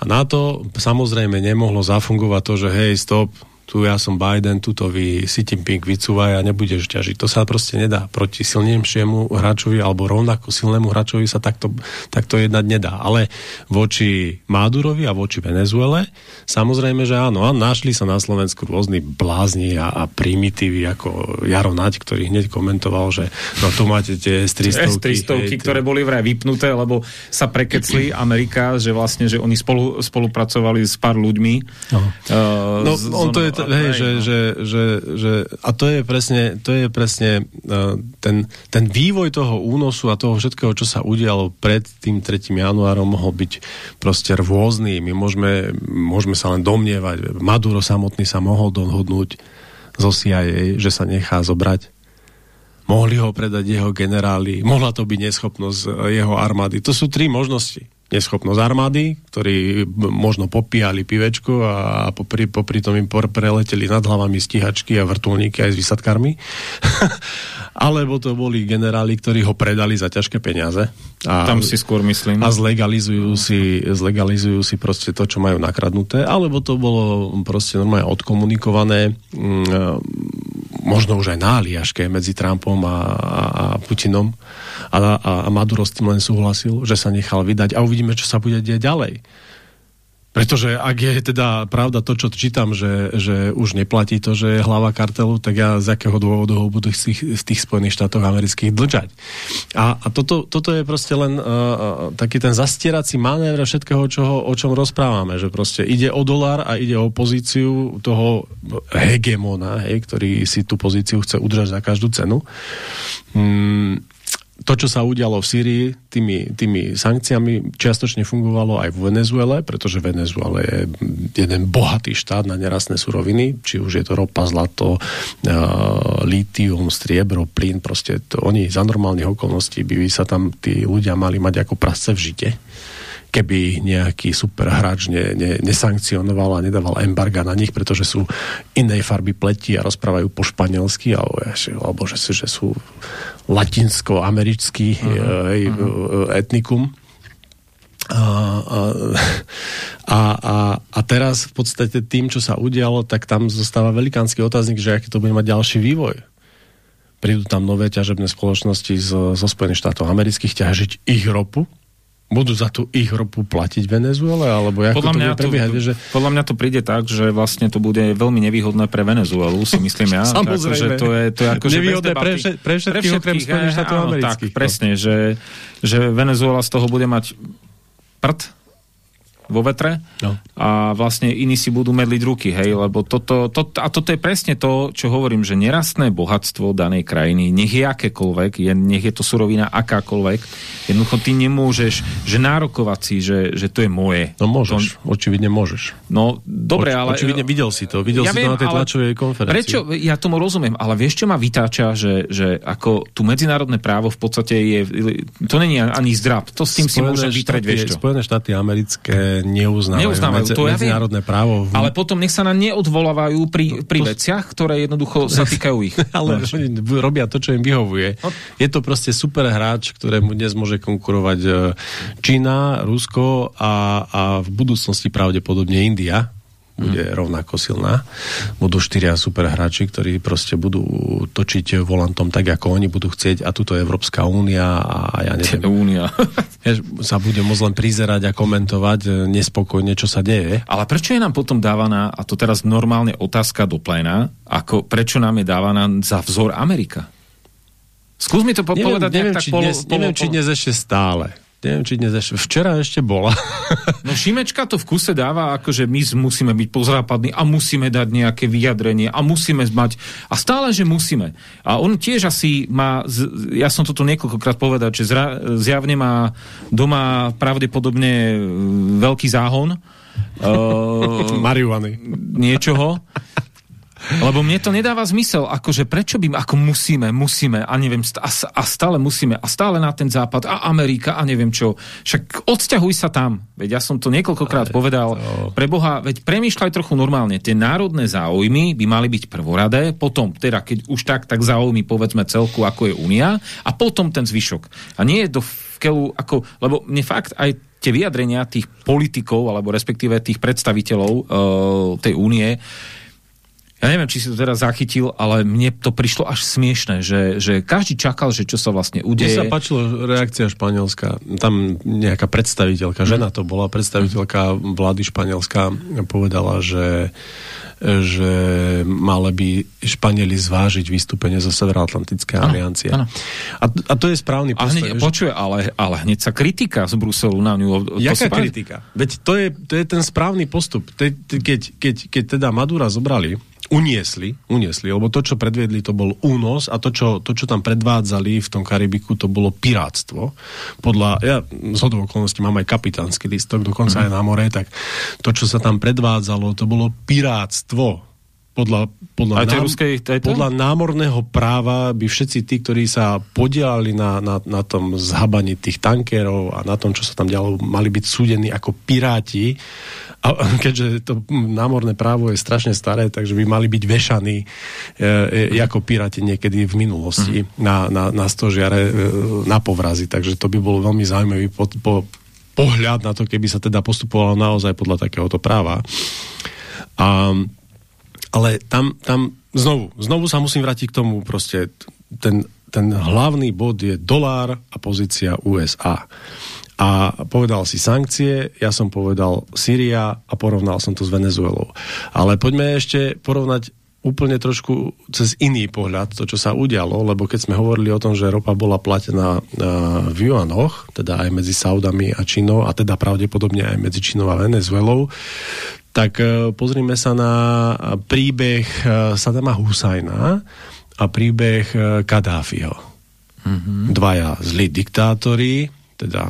Speaker 2: A na to samozrejme nemohlo zafungovať to, že hej, stop, tu ja som Biden, tuto vy Xi Jinping vycúvaj a nebudeš ťažiť. To sa proste nedá. Proti silnejšiemu hráčovi alebo rovnako silnému hráčovi sa takto, takto jednať nedá. Ale voči Madurovi a voči Venezuele, samozrejme, že áno. A našli sa na Slovensku rôzni blázni a, a primitívy ako Jaro Naď, ktorý hneď komentoval, že no tu máte tie S-300,
Speaker 1: S-300 ktoré boli vraj vypnuté, lebo sa prekecli Amerika, že vlastne, že oni spolu, spolupracovali s pár ľuďmi.
Speaker 2: No, uh, no on to je to, hej, že, no. že, že, že, a to je presne, to je presne uh, ten, ten vývoj toho únosu a toho všetkého, čo sa udialo pred tým 3. januárom, mohol byť proste rôzny. My môžeme, môžeme sa len domnievať. Maduro samotný sa mohol dohodnúť zo CIA, že sa nechá zobrať mohli ho predať jeho generáli, mohla to byť neschopnosť jeho armády. To sú tri možnosti neschopnosť armády, ktorí možno popíjali pivečku a popri, popri tom im preleteli nad hlavami stíhačky a vrtulníky aj s vysadkármi. Alebo to boli generáli, ktorí ho predali za ťažké peniaze.
Speaker 1: A, Tam si skôr myslím.
Speaker 2: A zlegalizujú si, zlegalizujú si proste to, čo majú nakradnuté. Alebo to bolo proste normálne odkomunikované mm, možno už aj na Aliaške medzi Trumpom a, a, Putinom a, a, a Maduro s tým len súhlasil, že sa nechal vydať a uvidíme, čo sa bude deť ďalej. Pretože ak je teda pravda to, čo čítam, že, že už neplatí to, že je hlava kartelu, tak ja z akého dôvodu ho budú v tých, Spojených štátoch amerických držať. A, a toto, toto je proste len uh, taký ten zastierací manévr všetkého, čo, o čom rozprávame. Že proste ide o dolár a ide o pozíciu toho hegemona, hej, ktorý si tú pozíciu chce udržať za každú cenu. Hmm, to, čo sa udialo v Syrii tými, tými sankciami, čiastočne fungovalo aj v Venezuele, pretože Venezuela je jeden bohatý štát na nerastné suroviny, či už je to ropa, zlato, uh, litium, striebro, plyn, proste to, oni za normálnych okolností by sa tam tí ľudia mali mať ako prasce v žite keby nejaký super hráč ne, ne, nesankcionoval a nedával embarga na nich, pretože sú inej farby pleti a rozprávajú po španielsky alebo, alebo že, že sú latinsko-americký uh-huh, uh-huh. etnikum. A, a, a, a, a teraz v podstate tým, čo sa udialo, tak tam zostáva velikánsky otáznik, že aký to bude mať ďalší vývoj. Prídu tam nové ťažebné spoločnosti zo, zo Spojených štátov amerických ťažiť ich ropu, budú za tú ich ropu platiť Venezuele? Alebo ako podľa, to mňa to, prebiehať, že...
Speaker 1: podľa mňa to príde tak, že vlastne to bude veľmi nevýhodné pre Venezuelu, si myslím ja.
Speaker 2: Samozrejme.
Speaker 1: že to je, to je ako,
Speaker 2: nevýhodné pre, vše, pre všetkých okrem Spojených štátov amerických.
Speaker 1: Tak, presne, že, že Venezuela z toho bude mať prd, vo vetre no. a vlastne iní si budú medliť ruky, hej, lebo toto, to, a toto je presne to, čo hovorím, že nerastné bohatstvo danej krajiny, nech je akékoľvek, je, nech je to surovina akákoľvek, jednoducho ty nemôžeš, že nárokovať si, že, že to je moje.
Speaker 2: No môžeš, to, očividne môžeš.
Speaker 1: No, dobre,
Speaker 2: Oč,
Speaker 1: ale...
Speaker 2: Očividne videl si to, videl ja si viem, to na tej tlačovej konferencii.
Speaker 1: Prečo, ja tomu rozumiem, ale vieš, čo ma vytáča, že, že ako tu medzinárodné právo v podstate je, to není ani zdrab, to s tým Spojené si môžem vytrať, vieš čo.
Speaker 2: Spojené štáty americké neuznávajú, neuznávajú medzi, to ja medzinárodné viem, právo.
Speaker 1: Ale potom nech sa na neodvolávajú pri, pri to... veciach, ktoré jednoducho sa týkajú ich.
Speaker 2: ale oni robia to, čo im vyhovuje. No. Je to proste super hráč, ktorému dnes môže konkurovať e, Čína, Rusko a, a v budúcnosti pravdepodobne India bude mm. rovnako silná. Budú štyria super hráči, ktorí proste budú točiť volantom tak, ako oni budú chcieť a tuto Európska únia a ja neviem.
Speaker 1: Únia.
Speaker 2: sa bude môcť len prizerať a komentovať e, nespokojne, čo sa deje.
Speaker 1: Ale prečo je nám potom dávaná, a to teraz normálne otázka do pléna, ako prečo nám je dávaná za vzor Amerika? Skús mi to po- neviem, povedať
Speaker 2: neviem, či
Speaker 1: polo,
Speaker 2: dnes, polo, neviem, či dnes ešte stále. Neviem, či dnes ešte... Včera ešte bola.
Speaker 1: no Šimečka to v kuse dáva, akože my musíme byť pozrápadní a musíme dať nejaké vyjadrenie a musíme mať... A stále, že musíme. A on tiež asi má... Ja som toto niekoľkokrát povedal, že zra, zjavne má doma pravdepodobne veľký záhon.
Speaker 2: Uh, Marihuany.
Speaker 1: Niečoho. Lebo mne to nedáva zmysel, akože prečo by, ako musíme, musíme a neviem, a, a stále musíme a stále na ten západ a Amerika a neviem čo. Však odsťahuj sa tam. Veď ja som to niekoľkokrát povedal. To... Pre Boha, veď premýšľaj trochu normálne. Tie národné záujmy by mali byť prvoradé, potom, teda keď už tak, tak záujmy povedzme celku, ako je Únia a potom ten zvyšok. A nie je do keľu, ako, lebo mne fakt aj tie vyjadrenia tých politikov, alebo respektíve tých predstaviteľov uh, tej únie, ja neviem, či si to teraz zachytil, ale mne to prišlo až smiešne, že, že každý čakal, že čo sa vlastne udeje.
Speaker 2: Mne sa páčilo reakcia Španielska. Tam nejaká predstaviteľka, žena to bola, predstaviteľka vlády Španielska povedala, že že mali by Španieli zvážiť vystúpenie zo Severoatlantickej aliancie. A, a to je správny
Speaker 1: postoj. A hneď, že... počuje, ale, ale hneď sa kritika z Bruselu na ňu.
Speaker 2: Jaká kritika? Veď to je, to je ten správny postup. Te, te, keď, keď, keď teda Madura zobrali, uniesli, uniesli, lebo to, čo predviedli, to bol únos a to čo, to, čo tam predvádzali v tom Karibiku, to bolo pirátstvo. Podľa, ja z hodou okolností mám aj kapitánsky listok, dokonca mm. aj na more, tak to, čo sa tam predvádzalo, to bolo pirátstvo. Podľa, podľa, nám, ruskej, podľa námorného práva by všetci tí, ktorí sa podielali na, na, na tom zhabaní tých tankerov a na tom, čo sa tam dialo, mali byť súdení ako piráti a keďže to námorné právo je strašne staré, takže by mali byť vešaní e, e, ako piráti niekedy v minulosti mm. na, na, na stožiare e, na povrazy. Takže to by bol veľmi zaujímavý po, po, pohľad na to, keby sa teda postupovalo naozaj podľa takéhoto práva. A, ale tam, tam znovu, znovu sa musím vrátiť k tomu proste ten, ten hlavný bod je dolár a pozícia USA a povedal si sankcie, ja som povedal Syria a porovnal som to s Venezuelou. Ale poďme ešte porovnať úplne trošku cez iný pohľad to, čo sa udialo, lebo keď sme hovorili o tom, že ropa bola platená v juanoch, teda aj medzi Saudami a Čínou, a teda pravdepodobne aj medzi Čínou a Venezuelou, tak e, pozrime sa na príbeh e, Sadama Husajna a príbeh e, Kadáfiho. Mm-hmm. Dvaja zlí diktátori, teda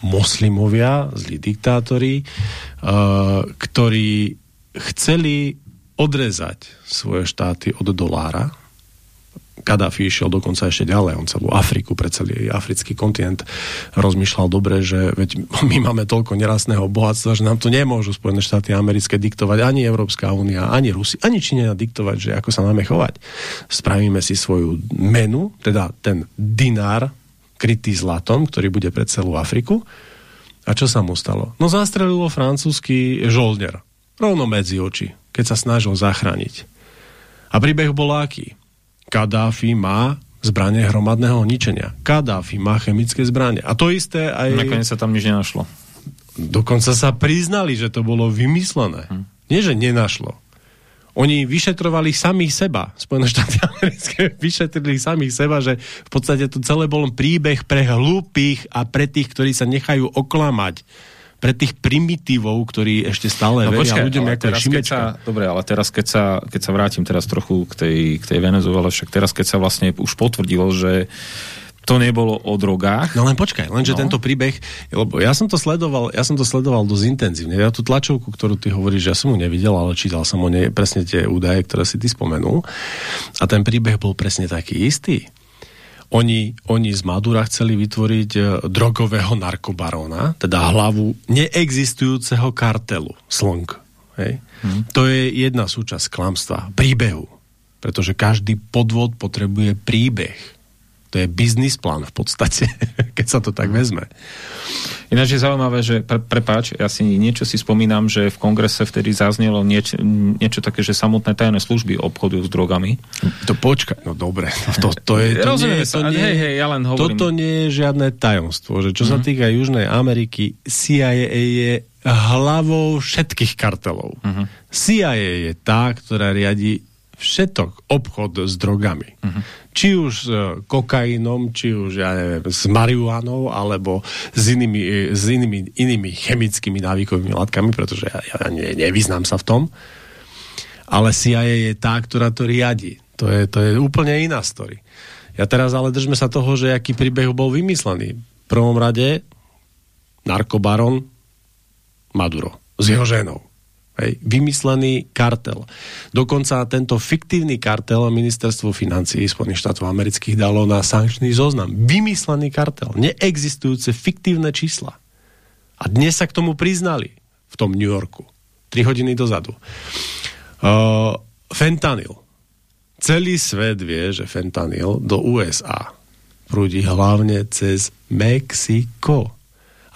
Speaker 2: moslimovia, zlí diktátori, ktorí chceli odrezať svoje štáty od dolára. Kadáfi išiel dokonca ešte ďalej, on celú Afriku, pre celý africký kontinent rozmýšľal dobre, že veď my máme toľko nerastného bohatstva, že nám to nemôžu Spojené štáty americké diktovať, ani Európska únia, ani Rusi, ani Číňania diktovať, že ako sa máme chovať. Spravíme si svoju menu, teda ten dinár, krytý zlatom, ktorý bude pre celú Afriku. A čo sa mu stalo? No zastrelilo francúzsky žoldner. Rovno medzi oči, keď sa snažil zachrániť. A príbeh bol aký? Kadáfi má zbranie hromadného ničenia. Kadáfi má chemické zbranie. A to isté aj...
Speaker 1: Nakoniec sa tam nič nenašlo.
Speaker 2: Dokonca sa priznali, že to bolo vymyslené. Hm. Nie, že nenašlo. Oni vyšetrovali samých seba. Spojené štáty americké vyšetrili samých seba, že v podstate to celé bol príbeh pre hlúpych a pre tých, ktorí sa nechajú oklamať pre tých primitívov, ktorí ešte stále no, veria počkaj, ľuďom ako teraz, keď sa,
Speaker 1: Dobre, ale teraz keď sa, keď sa vrátim teraz trochu k tej, k tej Venezuele, však teraz keď sa vlastne už potvrdilo, že to nebolo o drogách.
Speaker 2: No len počkaj, lenže no. tento príbeh, lebo ja som to sledoval, ja som to sledoval dosť intenzívne. Ja tú tlačovku, ktorú ty hovoríš, ja som mu nevidel, ale čítal som o nej presne tie údaje, ktoré si ty spomenul. A ten príbeh bol presne taký istý. Oni, oni z Madura chceli vytvoriť e, drogového narkobaróna, teda hlavu neexistujúceho kartelu, slnk. Hej? Hmm. To je jedna súčasť klamstva, príbehu. Pretože každý podvod potrebuje príbeh to je biznis plán v podstate, keď sa to tak vezme.
Speaker 1: Ináč je zaujímavé, že, pre, prepáč, ja si niečo si spomínam, že v kongrese vtedy zaznelo nieč, niečo také, že samotné tajné služby obchodujú s drogami.
Speaker 2: To počkaj, no dobre, to, to je... To nie, to nie,
Speaker 1: hej, hej, ja len hovorím.
Speaker 2: Toto nie je žiadne tajomstvo, že čo mm-hmm. sa mhm. týka Južnej Ameriky, CIA je hlavou všetkých kartelov. Mm-hmm. CIA je tá, ktorá riadi všetok obchod s drogami. Mm-hmm či už s e, kokainom, či už ja neviem, s marihuanou, alebo s inými, e, s inými, inými chemickými návykovými látkami, pretože ja, ja ne, nevyznám sa v tom. Ale CIA je tá, ktorá to riadi. To je, to je úplne iná story. Ja teraz ale držme sa toho, že aký príbeh bol vymyslený. V prvom rade narkobaron Maduro s jeho ženou. Hej, vymyslený kartel. Dokonca tento fiktívny kartel ministerstvo financií Spojených štátov amerických dalo na sankčný zoznam. Vymyslený kartel. Neexistujúce fiktívne čísla. A dnes sa k tomu priznali v tom New Yorku. 3 hodiny dozadu. Uh, fentanyl. Celý svet vie, že fentanyl do USA prúdi hlavne cez Mexiko.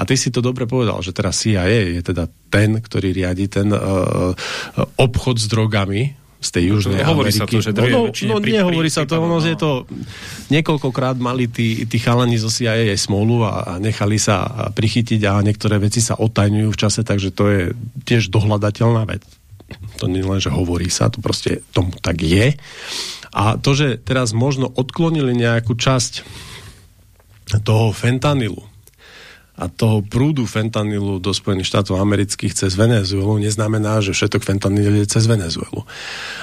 Speaker 2: A ty si to dobre povedal, že teraz CIA je teda ten, ktorý riadi ten uh, obchod s drogami z tej južnej
Speaker 1: hovorí
Speaker 2: Ameriky.
Speaker 1: sa to, že
Speaker 2: no, no, pri, nehovorí pri, sa to, ono no. je to niekoľkokrát mali tí, tí chalani zo CIA aj smolu a, a nechali sa prichytiť a niektoré veci sa otajňujú v čase, takže to je tiež dohľadateľná vec. To nie len, že hovorí sa, to proste tomu tak je. A to, že teraz možno odklonili nejakú časť toho fentanylu, a toho prúdu fentanylu do Spojených štátov amerických cez Venezuelu neznamená, že všetok fentanyl je cez Venezuelu.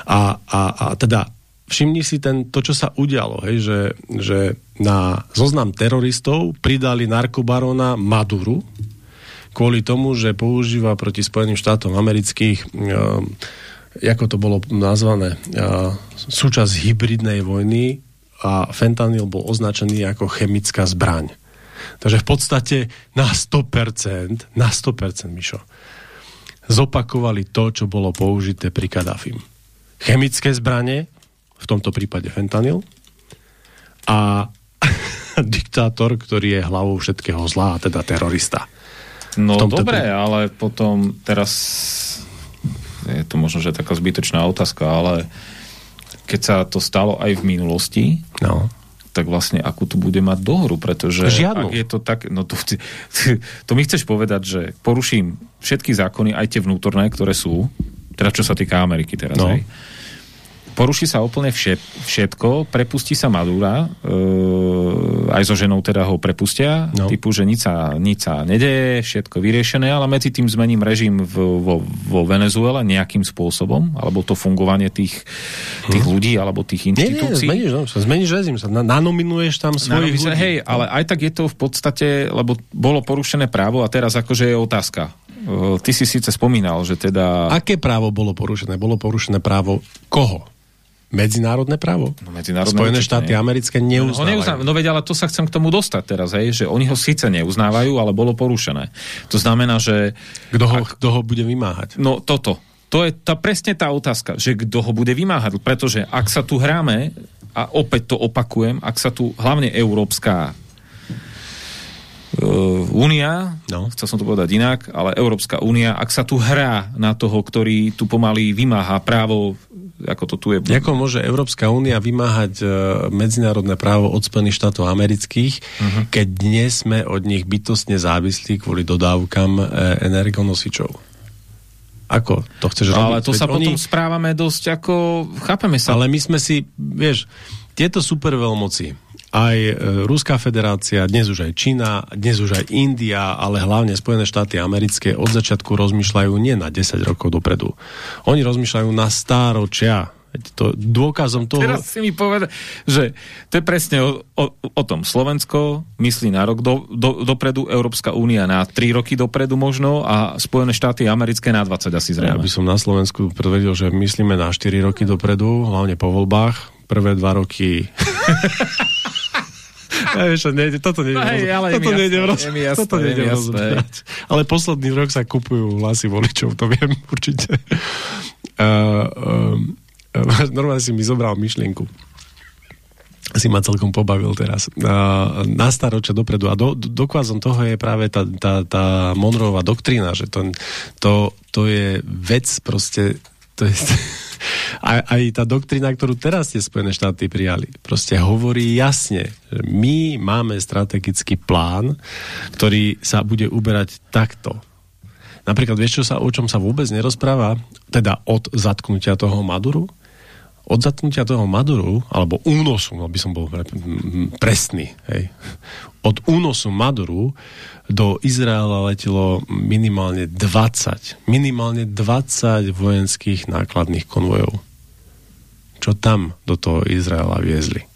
Speaker 2: A, a, a teda všimni si ten, to, čo sa udialo, hej, že, že na zoznam teroristov pridali narkobarona Maduru kvôli tomu, že používa proti Spojeným štátom amerických e, ako to bolo nazvané, e, súčasť hybridnej vojny a fentanyl bol označený ako chemická zbraň. Takže v podstate na 100%, na 100%, Mišo, zopakovali to, čo bolo použité pri Kadafim. Chemické zbranie, v tomto prípade fentanyl, a diktátor, ktorý je hlavou všetkého zla, a teda terorista.
Speaker 1: No dobre, prí... ale potom teraz je to možno, že taká zbytočná otázka, ale keď sa to stalo aj v minulosti, no tak vlastne akú tu bude mať dohru, pretože
Speaker 2: Žiadnu.
Speaker 1: ak je to tak, no to, to mi chceš povedať, že poruším všetky zákony, aj tie vnútorné, ktoré sú, teda čo sa týka Ameriky teraz, no. hej, poruší sa úplne všetko, prepustí sa Madura, e, aj so ženou teda ho prepustia, no. typu, že nič sa, nič sa nedeje, všetko vyriešené, ale medzi tým zmením režim v, vo, vo Venezuele nejakým spôsobom, alebo to fungovanie tých, tých hm. ľudí, alebo tých inštitúcií.
Speaker 2: Nie, nie, zmeníš, no, zmeníš režim, sa nanominuješ tam svojich ľudí.
Speaker 1: Hej, ale aj tak je to v podstate, lebo bolo porušené právo a teraz akože je otázka. E, ty si síce spomínal, že teda...
Speaker 2: Aké právo bolo porušené? Bolo porušené právo koho? Medzinárodné právo?
Speaker 1: No, medzinárodné
Speaker 2: Spojené štáty nie. americké neuznávajú. No, neuznávajú.
Speaker 1: no veď, ale to sa chcem k tomu dostať teraz, hej, že oni ho síce neuznávajú, ale bolo porušené. To znamená, že...
Speaker 2: Kto ho, ak, kto ho bude vymáhať?
Speaker 1: No toto. To je tá, presne tá otázka, že kto ho bude vymáhať. Pretože ak sa tu hráme, a opäť to opakujem, ak sa tu hlavne Európska uh, únia, no. chcel som to povedať inak, ale Európska únia, ak sa tu hrá na toho, ktorý tu pomaly vymáha právo ako to tu je.
Speaker 2: Ako môže Európska únia vymáhať e, medzinárodné právo od Spojených štátov amerických, uh-huh. keď dnes sme od nich bytostne závislí kvôli dodávkam e, energonosičov? Ako to chceš robiť?
Speaker 1: Ale to Veď sa oni... potom správame dosť ako... Chápeme sa.
Speaker 2: Ale my sme si, vieš, tieto superveľmoci, aj e, Ruská federácia, dnes už aj Čína, dnes už aj India, ale hlavne Spojené štáty americké od začiatku rozmýšľajú nie na 10 rokov dopredu. Oni rozmýšľajú na stáročia. To dôkazom toho...
Speaker 1: Teraz si mi povedal, že to je presne o, o, o tom. Slovensko myslí na rok do, do, dopredu, Európska únia na 3 roky dopredu možno a Spojené štáty americké na 20 asi zrejme.
Speaker 2: Ja by som na Slovensku predvedel, že myslíme na 4 roky dopredu, hlavne po voľbách. Prvé dva roky ja, vieš, nejde, toto nejde, no, hej, ale toto jasné, nejde, roz... jasné, toto nejde rozprávať. Ale posledný rok sa kupujú hlasy voličov, to viem určite. Uh, uh, normálne si mi zobral myšlienku si ma celkom pobavil teraz. Uh, na staročia dopredu. A do, do, dokvázom toho je práve tá, tá, tá Monrová doktrína, že to, to, to je vec proste, to je aj, aj tá doktrina, ktorú teraz tie Spojené štáty prijali, proste hovorí jasne, že my máme strategický plán, ktorý sa bude uberať takto. Napríklad, vieš, čo sa, o čom sa vôbec nerozpráva? Teda od zatknutia toho Maduru? Od zatknutia toho Maduru, alebo únosu, no by som bol presný, hej. Od únosu Maduru do Izraela letelo minimálne 20, minimálne 20 vojenských nákladných konvojov. Čo tam do toho Izraela viezli?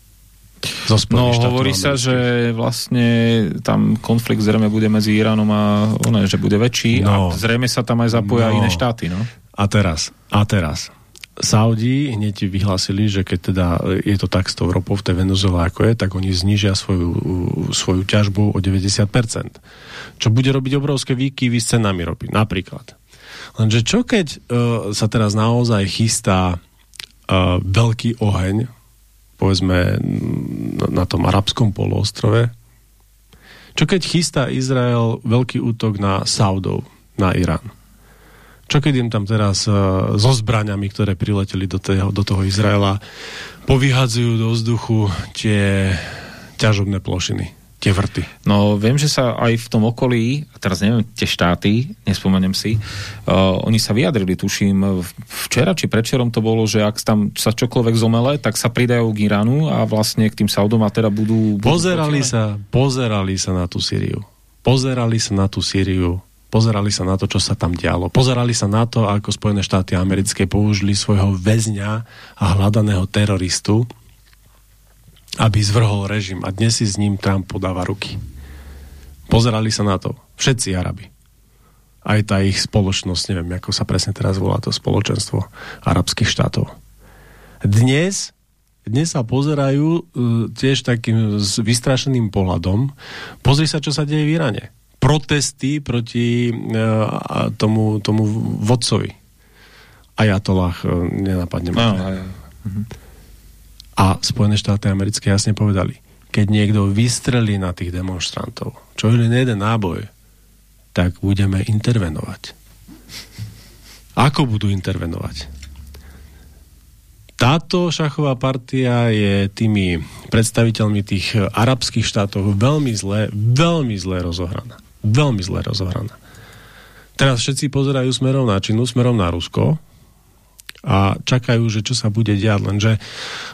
Speaker 1: Zo no, hovorí sa, že vlastne tam konflikt zrejme bude medzi Iránom a ono, že bude väčší no, a zrejme sa tam aj zapoja no, iné štáty, no?
Speaker 2: A teraz, a teraz. Saudi hneď vyhlásili, že keď teda je to tak s tou ropou v tej Venezuele ako je, tak oni znižia svoju, svoju ťažbu o 90%. Čo bude robiť obrovské výkyvy s cenami ropy. Napríklad. Lenže čo keď uh, sa teraz naozaj chystá uh, veľký oheň, povedzme na, na tom arabskom poloostrove, čo keď chystá Izrael veľký útok na Saudov, na Irán? Čo keď im tam teraz uh, so zbraňami, ktoré prileteli do, toho, do toho Izraela, povyhadzujú do vzduchu tie ťažobné plošiny, tie vrty?
Speaker 1: No, viem, že sa aj v tom okolí, teraz neviem, tie štáty, nespomeniem si, uh, oni sa vyjadrili, tuším, včera či predčerom to bolo, že ak tam sa čokoľvek zomele, tak sa pridajú k Iránu a vlastne k tým Saudom a teda budú...
Speaker 2: budú pozerali, sa, pozerali sa na tú Syriu. Pozerali sa na tú Syriu pozerali sa na to, čo sa tam dialo. Pozerali sa na to, ako Spojené štáty americké použili svojho väzňa a hľadaného teroristu, aby zvrhol režim. A dnes si s ním Trump podáva ruky. Pozerali sa na to. Všetci Arabi. Aj tá ich spoločnosť, neviem, ako sa presne teraz volá to spoločenstvo arabských štátov. Dnes dnes sa pozerajú uh, tiež takým vystrašeným pohľadom. Pozri sa, čo sa deje v Iráne protesty proti uh, tomu, tomu vodcovi. Ajatolách, uh, nenapadne ma. No, mhm. A Spojené štáty americké jasne povedali, keď niekto vystrelí na tých demonstrantov, čo je len jeden náboj, tak budeme intervenovať. Ako budú intervenovať? Táto šachová partia je tými predstaviteľmi tých arabských štátov veľmi zle, veľmi zle rozohraná veľmi zle rozohraná. Teraz všetci pozerajú smerom na Čínu, smerom na Rusko a čakajú, že čo sa bude diať, lenže,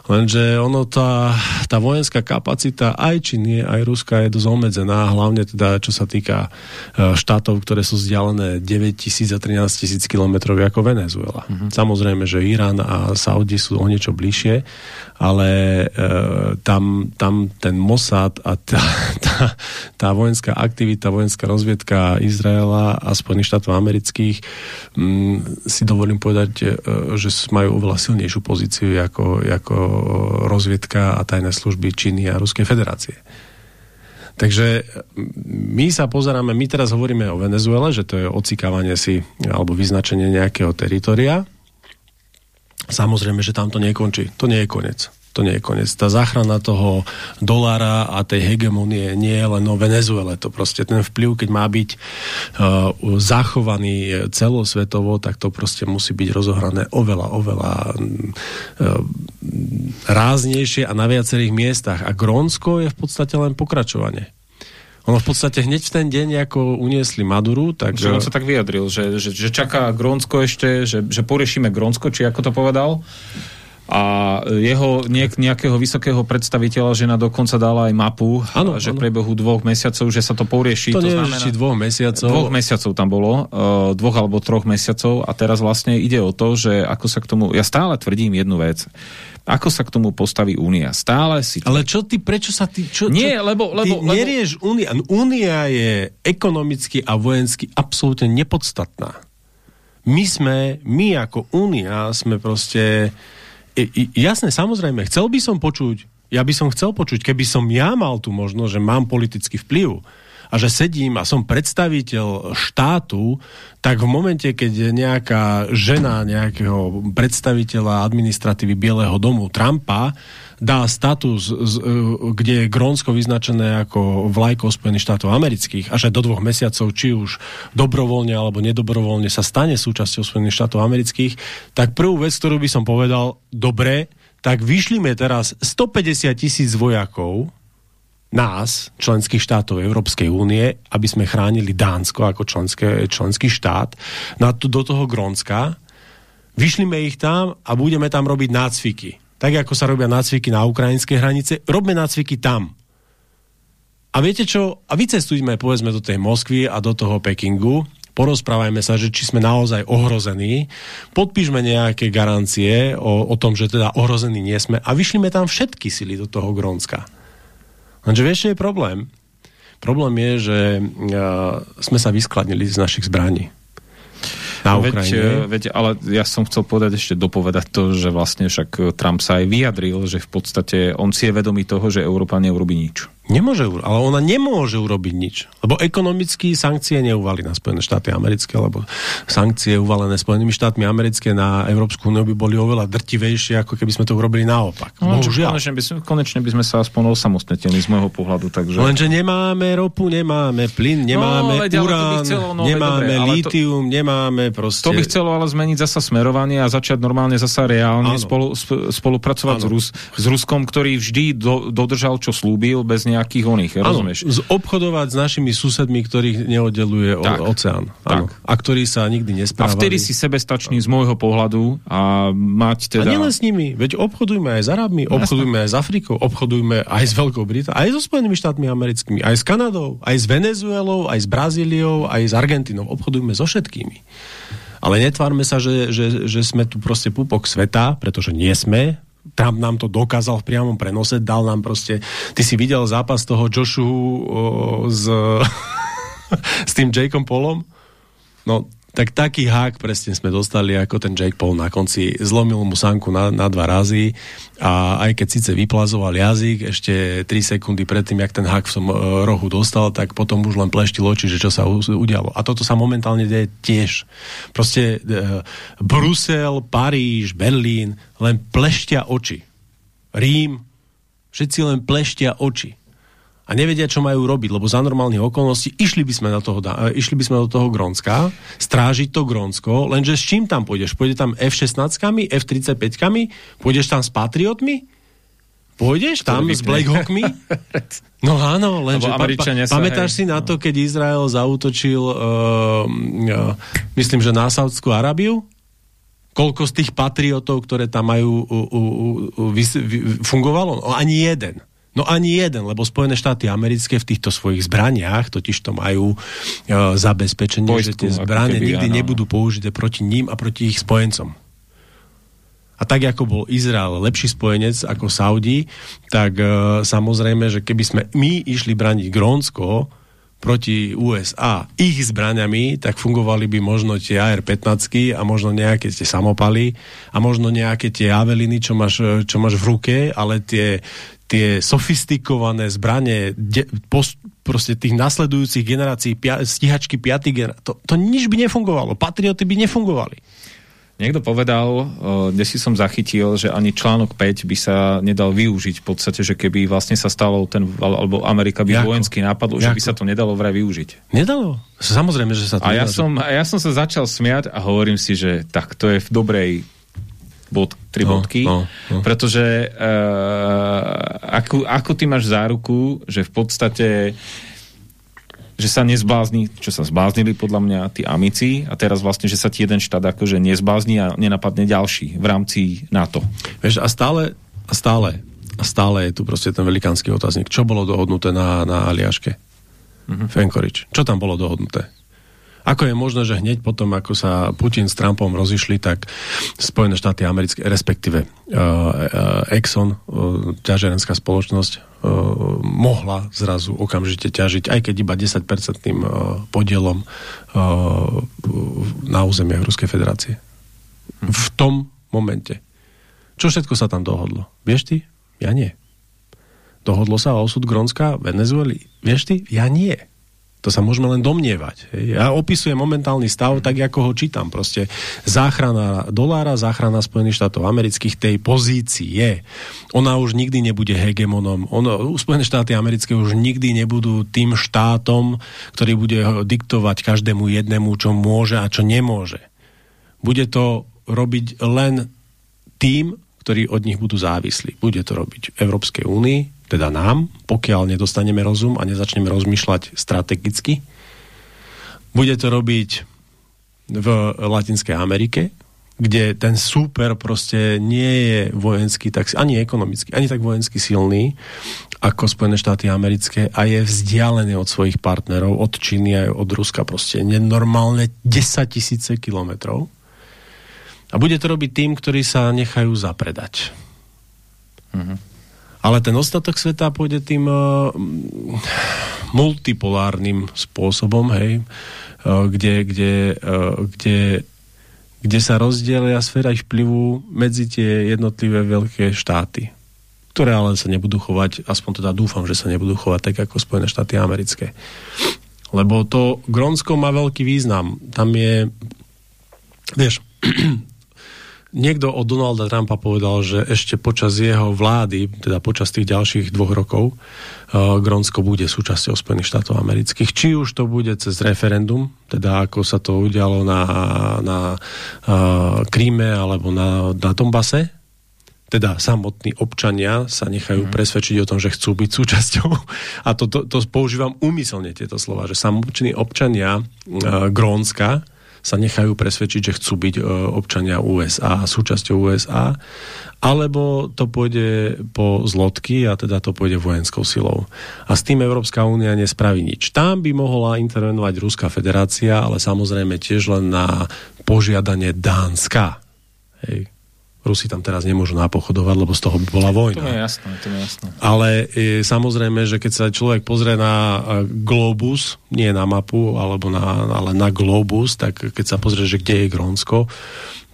Speaker 2: lenže ono tá, tá vojenská kapacita aj Číny, aj Ruska je dosť obmedzená, hlavne teda čo sa týka e, štátov, ktoré sú vzdialené 9 tisíc a 13 tisíc kilometrov ako Venezuela. Mm-hmm. Samozrejme, že Irán a Saudi sú o niečo bližšie, ale e, tam, tam ten Mossad a tá, tá, tá vojenská aktivita, vojenská rozviedka Izraela a Spojených štátov amerických m, mm, si dovolím povedať, e, že majú oveľa silnejšiu pozíciu ako, ako rozviedka a tajné služby Číny a Ruskej federácie. Takže my sa pozeráme, my teraz hovoríme o Venezuele, že to je ocikávanie si alebo vyznačenie nejakého teritoria, Samozrejme, že tam to nekončí. To nie je koniec. To nie je koniec. Tá záchrana toho dolára a tej hegemonie nie je len o Venezuele. To proste ten vplyv, keď má byť uh, zachovaný celosvetovo, tak to proste musí byť rozohrané oveľa, oveľa uh, ráznejšie a na viacerých miestach. A Grónsko je v podstate len pokračovanie. Ono v podstate hneď v ten deň, ako uniesli Maduru, tak...
Speaker 1: Že on sa tak vyjadril, že, že, že čaká Grónsko ešte, že, že poriešime Grónsko, či ako to povedal a jeho niek, nejakého vysokého predstaviteľa žena dokonca dala aj mapu, ano, že v priebehu dvoch mesiacov, že sa to porieši.
Speaker 2: To, to znamená, či dvoch mesiacov.
Speaker 1: Dvoch mesiacov tam bolo, uh, dvoch alebo troch mesiacov a teraz vlastne ide o to, že ako sa k tomu, ja stále tvrdím jednu vec, ako sa k tomu postaví Únia. Stále si...
Speaker 2: Ale čo ty, prečo sa ty... Čo,
Speaker 1: Nie, čo, lebo... lebo, ty lebo...
Speaker 2: nerieš Únia. Únia je ekonomicky a vojensky absolútne nepodstatná. My sme, my ako Únia sme proste jasné, samozrejme, chcel by som počuť, ja by som chcel počuť, keby som ja mal tu možnosť, že mám politický vplyv a že sedím a som predstaviteľ štátu, tak v momente, keď nejaká žena nejakého predstaviteľa administratívy Bieleho domu Trumpa dá status, e, kde je Grónsko vyznačené ako vlajko Spojených štátov amerických a že do dvoch mesiacov, či už dobrovoľne alebo nedobrovoľne sa stane súčasťou Spojených štátov amerických, tak prvú vec, ktorú by som povedal, dobre, tak vyšlime teraz 150 tisíc vojakov nás, členských štátov Európskej únie, aby sme chránili Dánsko ako členské, členský štát na, do toho Grónska, vyšlime ich tam a budeme tam robiť nácviky tak ako sa robia nácviky na ukrajinskej hranice, robme nácviky tam. A viete čo? A vycestujme povedzme do tej Moskvy a do toho Pekingu, porozprávajme sa, že či sme naozaj ohrození, podpíšme nejaké garancie o, o tom, že teda ohrození nie sme a vyšlime tam všetky sily do toho Grónska. Lenže vieš, je problém? Problém je, že sme sa vyskladnili z našich zbraní
Speaker 1: na Ukrajine. Veď, e, veď, ale ja som chcel povedať ešte dopovedať to, že vlastne však Trump sa aj vyjadril, že v podstate on si je vedomý toho, že Európa neurobi nič.
Speaker 2: Nemôže, ale ona nemôže urobiť nič. Lebo ekonomicky sankcie neuvali na Spojené štáty americké, lebo sankcie uvalené Spojenými štátmi americké na Európsku úniu by boli oveľa drtivejšie, ako keby sme to urobili naopak.
Speaker 1: No, konečne, by sme, konečne by sme sa aspoň osamostatnili z môjho pohľadu. Takže...
Speaker 2: Lenže nemáme ropu, nemáme plyn, nemáme no, urán, chcelo, no, nemáme dobre, lítium, to, nemáme proste...
Speaker 1: To by chcelo ale zmeniť zasa smerovanie a začať normálne zasa reálne spolu, spolupracovať s, Rus, s Ruskom, ktorý vždy do, dodržal, čo slúbil, bez nej nejakých oných, rozumieš?
Speaker 2: obchodovať s našimi susedmi, ktorých neoddeluje tak, oceán. Tak. A ktorí sa nikdy nesprávajú.
Speaker 1: A vtedy si sebestačný z môjho pohľadu a mať teda...
Speaker 2: A nielen s nimi, veď obchodujme aj s Arabmi, obchodujme aj s Afrikou, obchodujme aj s Veľkou Britániou, aj so Spojenými štátmi americkými, aj s Kanadou, aj s Venezuelou, aj s Brazíliou, aj s Argentínou. Obchodujme so všetkými. Ale netvárme sa, že, že, že sme tu proste púpok sveta, pretože nie sme, Trump nám to dokázal v priamom prenose, dal nám proste... Ty si videl zápas toho Joshu o, s, s tým Jakeom Paulom? No, tak taký hák presne sme dostali, ako ten Jake Paul na konci. Zlomil mu sanku na, na dva razy a aj keď síce vyplazoval jazyk, ešte 3 sekundy predtým, jak ten hák v tom uh, rohu dostal, tak potom už len pleštil oči, že čo sa udialo. A toto sa momentálne deje tiež. Proste uh, Brusel, Paríž, Berlín len pleštia oči. Rím, všetci len pleštia oči a nevedia, čo majú robiť, lebo za normálnych okolností išli by sme, na toho, e, išli by sme do toho Grónska, strážiť to Grónsko, lenže s čím tam pôjdeš? Pôjde tam F-16, F-35, pôjdeš tam s Patriotmi? Pôjdeš tam s Black Hawkmi? No áno, lenže pa, pa, pamätáš hej, si na to, keď Izrael zautočil uh, uh, myslím, že na Saudskú Arabiu? Koľko z tých patriotov, ktoré tam majú, uh, uh, uh, fungovalo? Ani jeden. No ani jeden, lebo Spojené štáty americké v týchto svojich zbraniach totiž to majú e, zabezpečenie, Vojsku, že tie zbranie nikdy áno. nebudú použité proti ním a proti ich spojencom. A tak, ako bol Izrael lepší spojenec ako Saudi, tak e, samozrejme, že keby sme my išli braniť Grónsko proti USA ich zbraniami, tak fungovali by možno tie AR-15 a možno nejaké tie samopaly a možno nejaké tie Aveliny, čo máš, čo máš v ruke, ale tie, tie sofistikované zbranie de, post, proste tých nasledujúcich generácií pia, stíhačky 5. generácie, to, to nič by nefungovalo. Patrioty by nefungovali.
Speaker 1: Niekto povedal, kde si som zachytil, že ani článok 5 by sa nedal využiť v podstate, že keby vlastne sa stalo ten, alebo Amerika by Jako? vojensky nápadlo, že by sa to nedalo vraj využiť.
Speaker 2: Nedalo? Samozrejme, že sa to
Speaker 1: a ja som, a ja som sa začal smiať a hovorím si, že tak to je v dobrej bod, tri no, bodky, no, no. pretože uh, ako, ako ty máš záruku, že v podstate že sa nezblázni, čo sa zbláznili podľa mňa tí amici a teraz vlastne, že sa ti jeden štát akože nezblázni a nenapadne ďalší v rámci NATO.
Speaker 2: Vieš, a stále, a stále, a stále je tu proste ten velikánsky otáznik. Čo bolo dohodnuté na, na Aliaške? Uh-huh. Fenkorič. Čo tam bolo dohodnuté? Ako je možné, že hneď potom, ako sa Putin s Trumpom rozišli, tak Spojené štáty americké, respektíve uh, uh, Exxon, uh, ťažerenská spoločnosť, uh, mohla zrazu okamžite ťažiť, aj keď iba 10-percentným uh, podielom uh, na územiach Ruskej federácie. Hm. V tom momente. Čo všetko sa tam dohodlo? Vieš ty? Ja nie. Dohodlo sa o osud Grónska, Venezuely? Vieš ty? Ja nie. To sa môžeme len domnievať. Ja opisujem momentálny stav tak, ako ho čítam. Proste záchrana dolára, záchrana Spojených štátov amerických tej pozícii je. Ona už nikdy nebude hegemonom. Ono, Spojené štáty americké už nikdy nebudú tým štátom, ktorý bude diktovať každému jednému, čo môže a čo nemôže. Bude to robiť len tým, ktorí od nich budú závislí. Bude to robiť v Európskej únii, teda nám, pokiaľ nedostaneme rozum a nezačneme rozmýšľať strategicky. Bude to robiť v Latinskej Amerike, kde ten súper proste nie je vojenský, tak, ani ekonomicky, ani tak vojensky silný ako Spojené štáty americké a je vzdialený od svojich partnerov, od Číny aj od Ruska proste nenormálne 10 tisíce kilometrov. A bude to robiť tým, ktorí sa nechajú zapredať. Mm-hmm. Ale ten ostatok sveta pôjde tým uh, multipolárnym spôsobom, hej, uh, kde, kde, uh, kde, kde sa rozdielia sféra vplyvu medzi tie jednotlivé veľké štáty, ktoré ale sa nebudú chovať, aspoň teda dúfam, že sa nebudú chovať tak ako Spojené štáty americké. Lebo to Grónsko má veľký význam. Tam je, vieš, niekto od Donalda Trumpa povedal, že ešte počas jeho vlády, teda počas tých ďalších dvoch rokov, uh, Grónsko bude súčasťou Spojených štátov amerických. Či už to bude cez referendum, teda ako sa to udialo na, na uh, Kríme alebo na, na Dombase, teda samotní občania sa nechajú mm. presvedčiť o tom, že chcú byť súčasťou. A to, to, to používam úmyselne tieto slova, že samotní občania uh, Grónska sa nechajú presvedčiť, že chcú byť e, občania USA, súčasťou USA, alebo to pôjde po zlodky a teda to pôjde vojenskou silou. A s tým Európska únia nespraví nič. Tam by mohla intervenovať Ruská federácia, ale samozrejme tiež len na požiadanie Dánska. Hej Rusi tam teraz nemôžu napochodovať, lebo z toho by bola vojna.
Speaker 1: To je jasné, to je jasné.
Speaker 2: Ale je, samozrejme, že keď sa človek pozrie na globus, nie na mapu, alebo na, ale na globus, tak keď sa pozrie, že kde je Grónsko,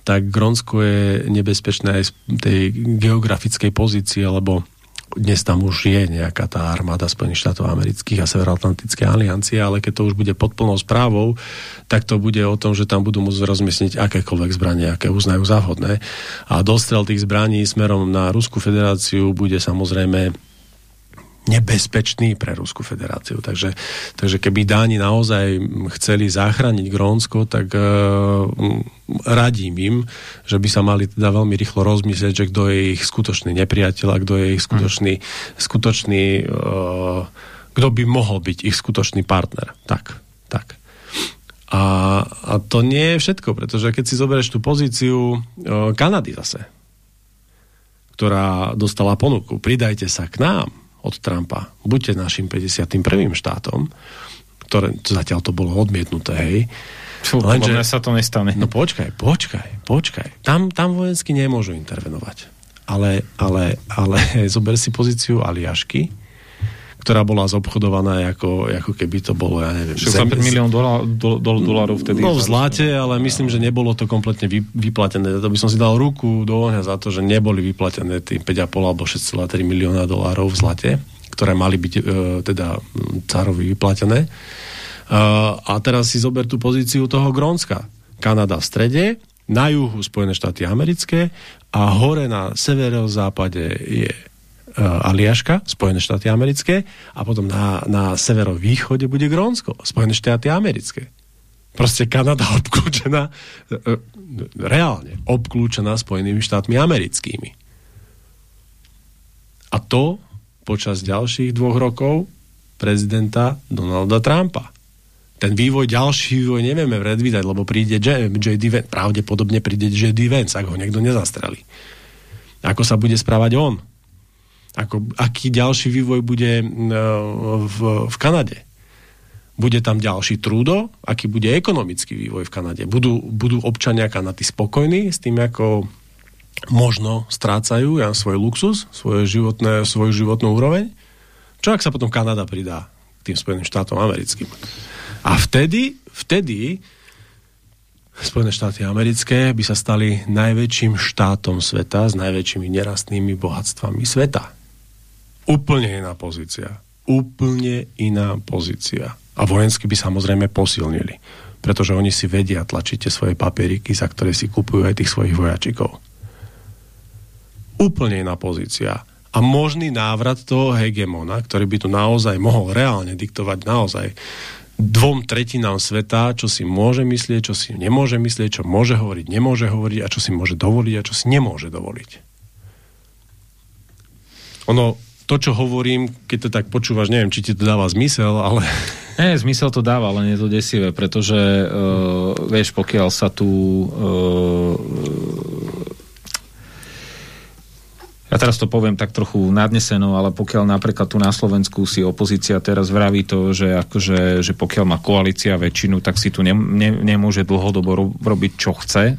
Speaker 2: tak Grónsko je nebezpečné aj z tej geografickej pozície, lebo dnes tam už je nejaká tá armáda Spojených štátov amerických a Severoatlantické aliancie, ale keď to už bude pod plnou správou, tak to bude o tom, že tam budú môcť rozmiestniť akékoľvek zbranie, aké uznajú záhodné. A dostrel tých zbraní smerom na Rusku federáciu bude samozrejme nebezpečný pre Rusku federáciu. Takže, takže keby Dáni naozaj chceli zachrániť Grónsko, tak uh, radím im, že by sa mali teda veľmi rýchlo rozmyslieť, že kto je ich skutočný nepriateľ a kto je ich skutočný, skutočný uh, kto by mohol byť ich skutočný partner. Tak, tak. A, a to nie je všetko, pretože keď si zoberieš tú pozíciu uh, Kanady zase, ktorá dostala ponuku, pridajte sa k nám, od Trumpa. Buďte našim 51. štátom, ktoré zatiaľ to bolo odmietnuté, hej.
Speaker 1: Fú, Lenže, sa to nestane.
Speaker 2: No počkaj, počkaj, počkaj. Tam, tam vojensky nemôžu intervenovať. Ale, ale, ale zober si pozíciu Aliašky, ktorá bola zobchodovaná ako, ako keby to bolo, ja neviem...
Speaker 1: 65 milión dolárov vtedy.
Speaker 2: No v zlate, ale myslím, že nebolo to kompletne vy, vyplatené. To by som si dal ruku do ohňa za to, že neboli vyplatené tým 5,5 alebo 6,3 milióna dolárov v zlate, ktoré mali byť e, teda cárovi vyplatené. E, a teraz si zober tú pozíciu toho Grónska. Kanada v strede, na juhu Spojené štáty americké a hore na severozápade je Aliaška, Spojené štáty americké a potom na, na severovýchode bude Grónsko, Spojené štáty americké. Proste Kanada obklúčená, eh, reálne obklúčená Spojenými štátmi americkými. A to počas ďalších dvoch rokov prezidenta Donalda Trumpa. Ten vývoj, ďalší vývoj nevieme predvídať, lebo príde J.D. Vance, pravdepodobne príde J.D. Vance, ak ho niekto nezastrelí. Ako sa bude správať on? Ako, aký ďalší vývoj bude v, v Kanade. Bude tam ďalší trúdo, aký bude ekonomický vývoj v Kanade. Budú, budú občania Kanady spokojní s tým, ako možno strácajú ja, svoj luxus, svoje životné, svoju životnú úroveň. Čo ak sa potom Kanada pridá k tým Spojeným štátom americkým? A vtedy, vtedy Spojené štáty americké by sa stali najväčším štátom sveta s najväčšími nerastnými bohatstvami sveta. Úplne iná pozícia. Úplne iná pozícia. A vojensky by samozrejme posilnili. Pretože oni si vedia tlačiť tie svoje papieriky, za ktoré si kupujú aj tých svojich vojačikov. Úplne iná pozícia. A možný návrat toho hegemona, ktorý by tu naozaj mohol reálne diktovať naozaj dvom tretinám sveta, čo si môže myslieť, čo si nemôže myslieť, čo môže hovoriť, nemôže hovoriť a čo si môže dovoliť a čo si nemôže dovoliť. Ono, to, čo hovorím, keď to tak počúvaš, neviem, či ti to dáva zmysel, ale...
Speaker 1: Nie, zmysel to dáva, ale nie je to desivé, pretože uh, vieš, pokiaľ sa tu uh, ja teraz to poviem tak trochu nadneseno, ale pokiaľ napríklad tu na Slovensku si opozícia teraz vraví to, že, akože, že pokiaľ má koalícia väčšinu, tak si tu ne, ne, nemôže dlhodobo ro, robiť, čo chce,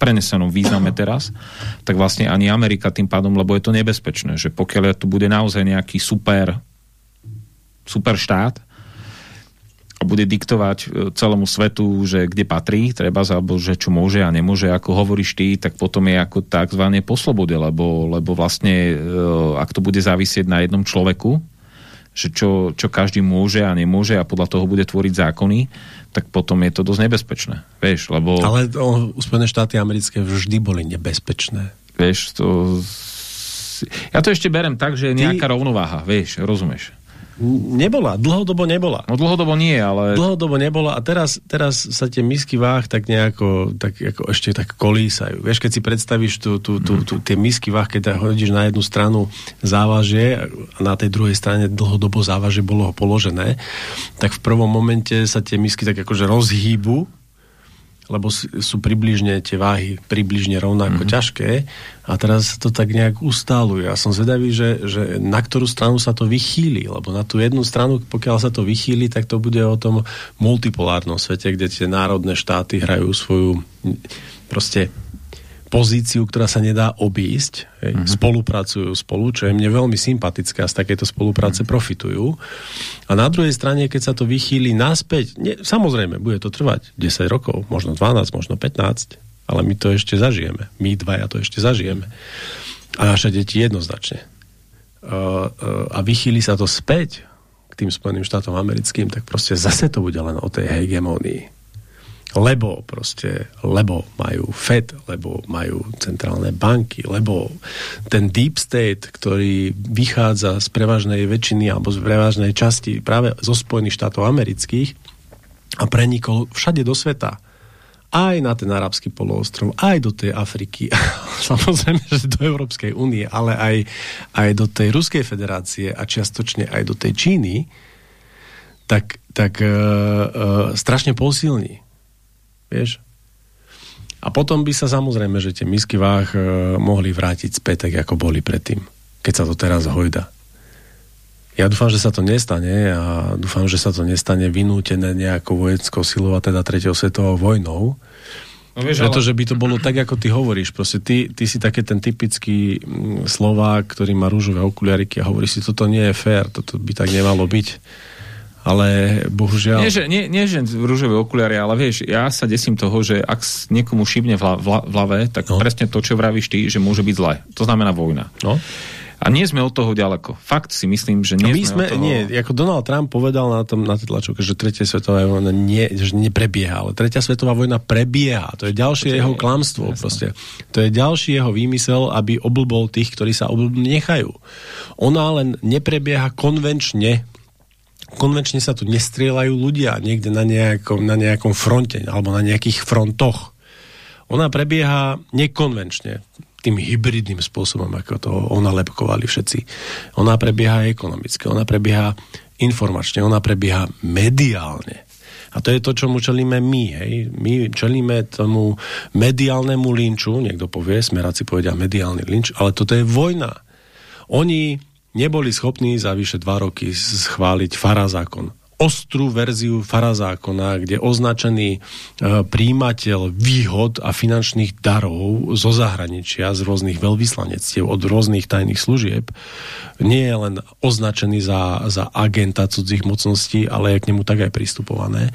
Speaker 1: prenesenom význame teraz, tak vlastne ani Amerika tým pádom, lebo je to nebezpečné, že pokiaľ tu bude naozaj nejaký super super štát, bude diktovať e, celému svetu, že kde patrí, treba, alebo že čo môže a nemôže, ako hovoríš ty, tak potom je ako takzvané po slobode, lebo, lebo vlastne, e, ak to bude závisieť na jednom človeku, že čo, čo každý môže a nemôže a podľa toho bude tvoriť zákony, tak potom je to dosť nebezpečné. Vieš, lebo...
Speaker 2: Ale o, Spojené štáty americké vždy boli nebezpečné.
Speaker 1: Vieš, to... Ja to ešte berem tak, že je nejaká Ty... rovnováha, vieš, rozumieš?
Speaker 2: Nebola, dlhodobo nebola.
Speaker 1: No dlhodobo nie, ale...
Speaker 2: Dlhodobo nebola a teraz, teraz sa tie misky váh tak nejako, tak ako ešte tak kolísajú. Vieš, keď si predstavíš tu, tu, tu, tu, tie misky váh, keď hodíš na jednu stranu závažie a na tej druhej strane dlhodobo závažie bolo položené, tak v prvom momente sa tie misky tak akože rozhýbu lebo sú približne tie váhy približne rovnako mm-hmm. ťažké a teraz to tak nejak ustáluje. Ja som zvedavý, že, že na ktorú stranu sa to vychýli, lebo na tú jednu stranu, pokiaľ sa to vychýli, tak to bude o tom multipolárnom svete, kde tie národné štáty hrajú svoju proste pozíciu, ktorá sa nedá obísť, hej, uh-huh. spolupracujú spolu, čo je mne veľmi sympatické a z takejto spolupráce uh-huh. profitujú. A na druhej strane, keď sa to vychýli naspäť, nie, samozrejme, bude to trvať 10 rokov, možno 12, možno 15, ale my to ešte zažijeme. My dvaja to ešte zažijeme. A naše deti jednoznačne. Uh, uh, a vychýli sa to späť k tým Spojeným štátom americkým, tak proste zase to bude len o tej hegemonii lebo proste, lebo majú FED, lebo majú centrálne banky, lebo ten deep state, ktorý vychádza z prevažnej väčšiny alebo z prevažnej časti práve zo Spojených štátov amerických a prenikol všade do sveta aj na ten arabský poloostrov, aj do tej Afriky, samozrejme, že do Európskej únie, ale aj, aj do tej Ruskej federácie a čiastočne aj do tej Číny, tak, tak uh, uh, strašne posilní. Vieš? A potom by sa samozrejme, že tie misky váh e, mohli vrátiť späť, tak ako boli predtým, keď sa to teraz hojda. Ja dúfam, že sa to nestane a dúfam, že sa to nestane vynútené nejakou vojenskou silou a teda tretiou svetovou vojnou. No, vieš, Pretože by to bolo tak, ako ty hovoríš. Proste ty, ty si také ten typický mm, Slovák, ktorý má rúžové okuliariky a hovorí si, toto nie je fér, toto by tak nemalo byť ale bohužiaľ...
Speaker 1: Nie, že, nie, nie, že rúžové okuliare, ale vieš, ja sa desím toho, že ak niekomu šibne v, la, v lave, tak no. presne to, čo vravíš ty, že môže byť zle. To znamená vojna.
Speaker 2: No.
Speaker 1: A nie sme od toho ďaleko. Fakt si myslím, že nie
Speaker 2: no my sme, sme toho... Nie, ako Donald Trump povedal na, tom, na tej tlačovke, že tretia svetová vojna nie, že neprebieha, ale tretia svetová vojna prebieha. To je ďalšie to jeho je, klamstvo. Proste. To je ďalší jeho výmysel, aby oblbol tých, ktorí sa oblbol nechajú. Ona len neprebieha konvenčne konvenčne sa tu nestrieľajú ľudia niekde na nejakom, na nejakom fronte alebo na nejakých frontoch. Ona prebieha nekonvenčne, tým hybridným spôsobom, ako to ona lepkovali všetci. Ona prebieha ekonomicky, ona prebieha informačne, ona prebieha mediálne. A to je to, čo mu čelíme my. Hej? My čelíme tomu mediálnemu linču, niekto povie, smeráci povedia mediálny linč, ale toto je vojna. Oni neboli schopní za vyše dva roky schváliť farazákon ostrú verziu farazákona, kde označený e, príjimateľ výhod a finančných darov zo zahraničia, z rôznych veľvyslanectiev, od rôznych tajných služieb, nie je len označený za, za agenta cudzích mocností, ale je k nemu tak aj pristupované,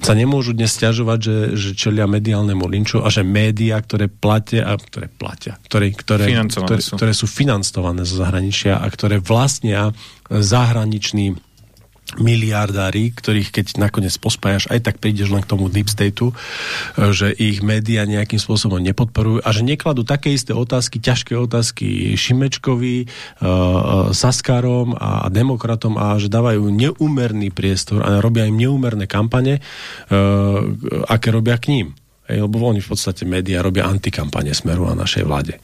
Speaker 2: sa nemôžu dnes stiažovať, že, že čelia mediálnemu linču a že médiá, ktoré platia, a ktoré platia, ktoré, ktoré, ktoré, sú. ktoré sú financované zo zahraničia a ktoré vlastnia zahraničný miliardári, ktorých keď nakoniec pospájaš, aj tak prídeš len k tomu deep stateu, že ich médiá nejakým spôsobom nepodporujú a že nekladú také isté otázky, ťažké otázky Šimečkovi, uh, Saskarom a demokratom a že dávajú neúmerný priestor a robia im neúmerné kampane, aké robia k ním. Lebo oni v podstate médiá robia antikampane smeru a našej vláde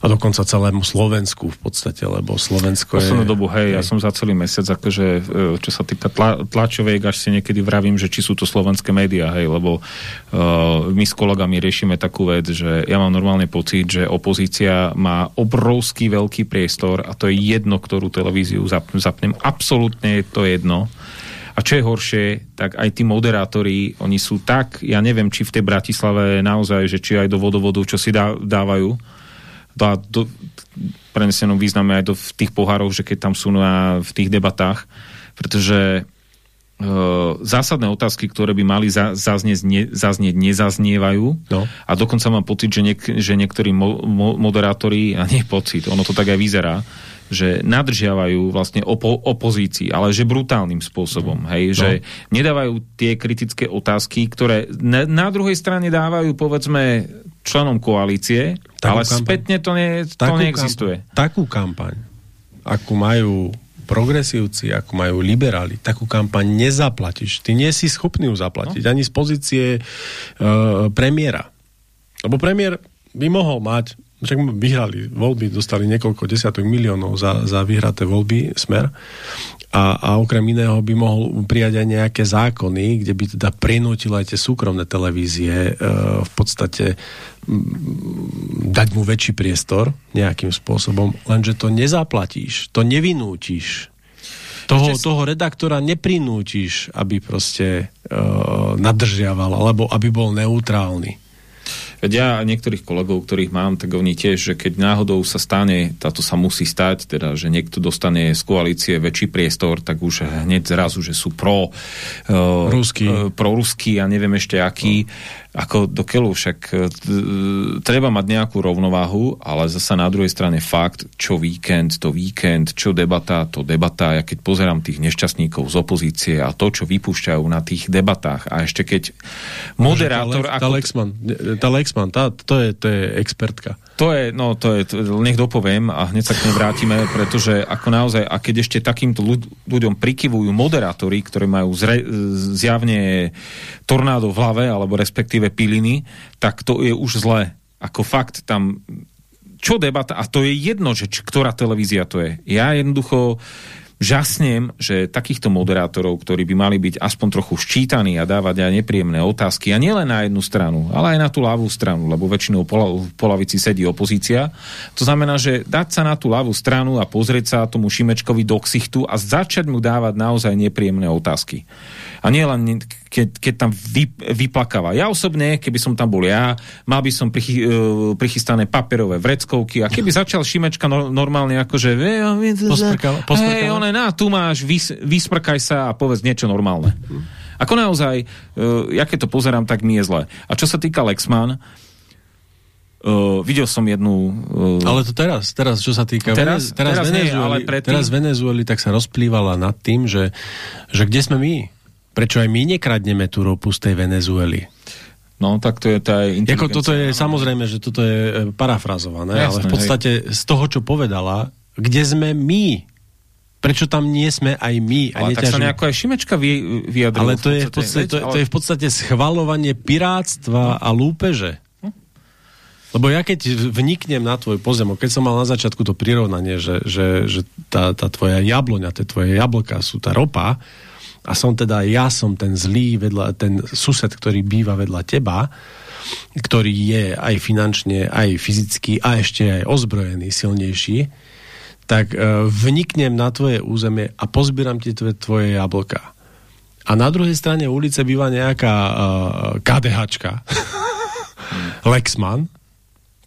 Speaker 2: a dokonca celému Slovensku v podstate, lebo Slovensko.
Speaker 1: Poslednú dobu, hej, ja som za celý mesiac, akože, e, čo sa týka tla, tlačoviek, až si niekedy vravím, že či sú to slovenské médiá, hej, lebo uh, my s kolegami riešime takú vec, že ja mám normálne pocit, že opozícia má obrovský veľký priestor a to je jedno, ktorú televíziu zap, zapnem. Absolútne je to jedno. A čo je horšie, tak aj tí moderátori, oni sú tak, ja neviem, či v tej Bratislave naozaj, že či aj do vodovodu, čo si dá, dávajú, dá do, prenesenom význame aj do v tých pohároch, že keď tam sú na, v tých debatách, pretože zásadné otázky, ktoré by mali za, zaznieť, ne, zaznieť, nezaznievajú. No. A dokonca mám pocit, že, niek, že niektorí mo, mo, moderátori, a nie pocit, ono to tak aj vyzerá, že nadržiavajú vlastne opo opozícii, ale že brutálnym spôsobom, hej, no. že nedávajú tie kritické otázky, ktoré na, na druhej strane dávajú, povedzme, členom koalície, takú ale kampaň. spätne to, nie, to neexistuje.
Speaker 2: Kampaň, takú kampaň, akú majú progresívci, ako majú liberáli, takú kampaň nezaplatíš. Ty nie si schopný ju zaplatiť, no. ani z pozície uh, premiéra. Lebo premiér by mohol mať však vyhrali voľby, dostali niekoľko desiatok miliónov za, za vyhraté voľby smer a, a okrem iného by mohol prijať aj nejaké zákony, kde by teda prinútil aj tie súkromné televízie e, v podstate m, dať mu väčší priestor nejakým spôsobom, lenže to nezaplatíš, to nevinútiš. Toho, si... toho redaktora neprinútiš, aby proste e, nadržiaval, alebo aby bol neutrálny.
Speaker 1: Veď ja niektorých kolegov, ktorých mám, tak oni tiež, že keď náhodou sa stane, táto sa musí stať, teda, že niekto dostane z koalície väčší priestor, tak už hneď zrazu, že sú pro uh,
Speaker 2: ruský. Uh,
Speaker 1: pro ruský a neviem ešte aký. No ako do keľu, však e, treba mať nejakú rovnováhu, ale zasa na druhej strane fakt, čo víkend, to víkend, čo debata, to debata. Ja keď pozerám tých nešťastníkov z opozície a to, čo vypúšťajú na tých debatách a ešte keď moderátor...
Speaker 2: Tá, Le- tá ako... Lexman, tá Lexman, tá, to, je, to je expertka.
Speaker 1: To je, no to je, nech dopoviem a hneď sa k nej vrátime, pretože ako naozaj, a keď ešte takýmto ľuďom prikyvujú moderátori, ktorí majú zre, zjavne tornádo v hlave, alebo respektíve piliny, tak to je už zlé. Ako fakt tam čo debata, a to je jedno, že č, ktorá televízia to je. Ja jednoducho žasnem, že takýchto moderátorov, ktorí by mali byť aspoň trochu ščítaní a dávať aj nepríjemné otázky, a nielen na jednu stranu, ale aj na tú ľavú stranu, lebo väčšinou v polavici sedí opozícia. To znamená, že dať sa na tú ľavú stranu a pozrieť sa tomu Šimečkovi do ksichtu a začať mu dávať naozaj nepríjemné otázky. A nie len keď, keď tam vy, vyplakáva. Ja osobne, keby som tam bol ja, mal by som prichy, uh, prichystané papierové vreckovky a keby začal Šimečka no, normálne akože
Speaker 2: posprkal, posprkal.
Speaker 1: Hej, one, na, tu máš, vys, vysprkaj sa a povedz niečo normálne. Ako naozaj, uh, ja keď to pozerám, tak mi je zle. A čo sa týka Lexman, Uh, videl som jednu...
Speaker 2: Uh, ale to teraz, teraz čo sa týka...
Speaker 1: Teraz, teraz, teraz,
Speaker 2: Venezueli, nie, ale predtým... teraz Venezueli tak sa rozplývala nad tým, že, že kde sme my? Prečo aj my nekradneme tú ropu z tej Venezuely?
Speaker 1: No, tak to je tá
Speaker 2: Jako toto je, samozrejme, že toto je e, parafrazované, Jasné, ale v podstate hej. z toho, čo povedala, kde sme my? Prečo tam nie sme aj my?
Speaker 1: A ale tak sa nejako aj Šimečka vy, vyjadril.
Speaker 2: Ale to je, v podstate, to, ale... to je v podstate schvalovanie pirátstva no. a lúpeže. Hm? Lebo ja keď vniknem na tvoj pozemok, keď som mal na začiatku to prirovnanie, že, že, že tá, tá tvoja jabloňa, tie tvoje jablka sú tá ropa, a som teda, ja som ten zlý vedľa, ten sused, ktorý býva vedľa teba, ktorý je aj finančne, aj fyzicky a ešte aj ozbrojený, silnejší, tak uh, vniknem na tvoje územie a pozbieram ti tvoje, tvoje jablka. A na druhej strane ulice býva nejaká uh, KDHčka, Lexman,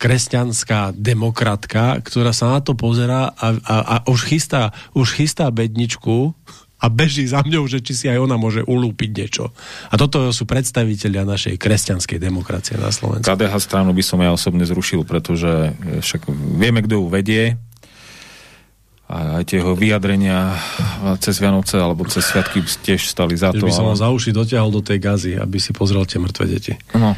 Speaker 2: kresťanská demokratka, ktorá sa na to pozera a, a, a už, chystá, už chystá bedničku a beží za mňou, že či si aj ona môže ulúpiť niečo. A toto sú predstavitelia našej kresťanskej demokracie na Slovensku.
Speaker 1: KDH stranu by som ja osobne zrušil, pretože však vieme, kto ju vedie a aj tie jeho vyjadrenia cez Vianoce alebo cez Sviatky tiež stali za to.
Speaker 2: Že by som ale... za uši dotiahol do tej gazy, aby si pozrel tie mŕtve deti.
Speaker 1: No,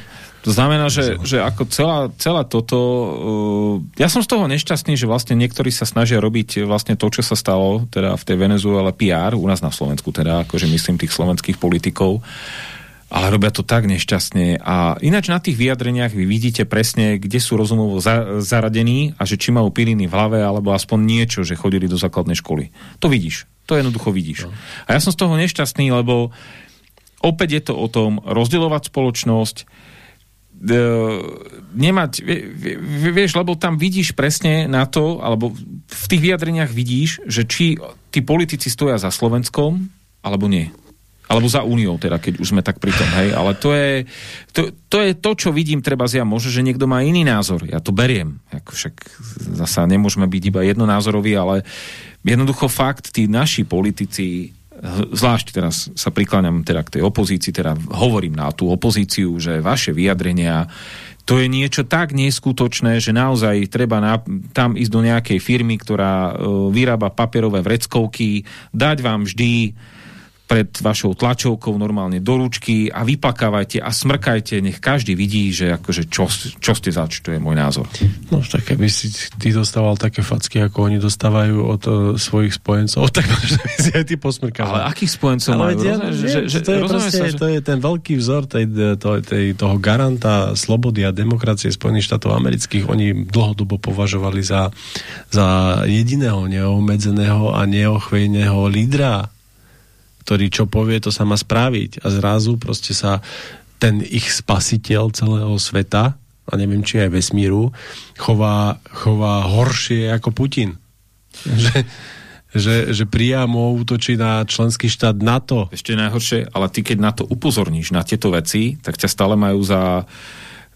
Speaker 1: to znamená, že, že ako celá, celá toto... Uh, ja som z toho nešťastný, že vlastne niektorí sa snažia robiť vlastne to, čo sa stalo teda v tej Venezuele PR, u nás na Slovensku teda, akože myslím tých slovenských politikov, ale robia to tak nešťastne. A ináč na tých vyjadreniach vy vidíte presne, kde sú rozumovo za, zaradení a že či majú piliny v hlave, alebo aspoň niečo, že chodili do základnej školy. To vidíš. To jednoducho vidíš. No. A ja som z toho nešťastný, lebo opäť je to o tom rozdielovať spoločnosť, nemať, vieš, lebo tam vidíš presne na to, alebo v tých vyjadreniach vidíš, že či tí politici stoja za Slovenskom, alebo nie. Alebo za Úniou, teda, keď už sme tak pri tom, hej. Ale to je to, to, je to čo vidím, treba ja Môže, že niekto má iný názor. Ja to beriem. Ako však zasa nemôžeme byť iba jednonázoroví, ale jednoducho fakt, tí naši politici zvlášť teraz sa prikláňam teda k tej opozícii, teda hovorím na tú opozíciu, že vaše vyjadrenia to je niečo tak neskutočné, že naozaj treba na, tam ísť do nejakej firmy, ktorá e, vyrába papierové vreckovky, dať vám vždy pred vašou tlačovkou normálne do ručky a vyplakávajte a smrkajte, nech každý vidí, že akože čo, čo ste zač, to je môj názor.
Speaker 2: No tak keby si ty dostával také facky, ako oni dostávajú od uh, svojich spojencov, tak že by si aj ty posmrkal.
Speaker 1: Ale akých spojencov
Speaker 2: Ale
Speaker 1: majú?
Speaker 2: ja,
Speaker 1: Rozumieš,
Speaker 2: že,
Speaker 1: že, že,
Speaker 2: to, je proste,
Speaker 1: sa, že...
Speaker 2: to je ten veľký vzor tej, to, tej, toho garanta slobody a demokracie Spojených štátov amerických. Oni dlhodobo považovali za, za jediného neobmedzeného a neochvejného lídra ktorý čo povie, to sa má spraviť. A zrazu proste sa ten ich spasiteľ celého sveta, a neviem, či aj vesmíru, chová, chová horšie ako Putin. Že, že, že priamo útočí na členský štát NATO.
Speaker 1: Ešte najhoršie, ale ty keď na to upozorníš, na tieto veci, tak ťa stále majú za...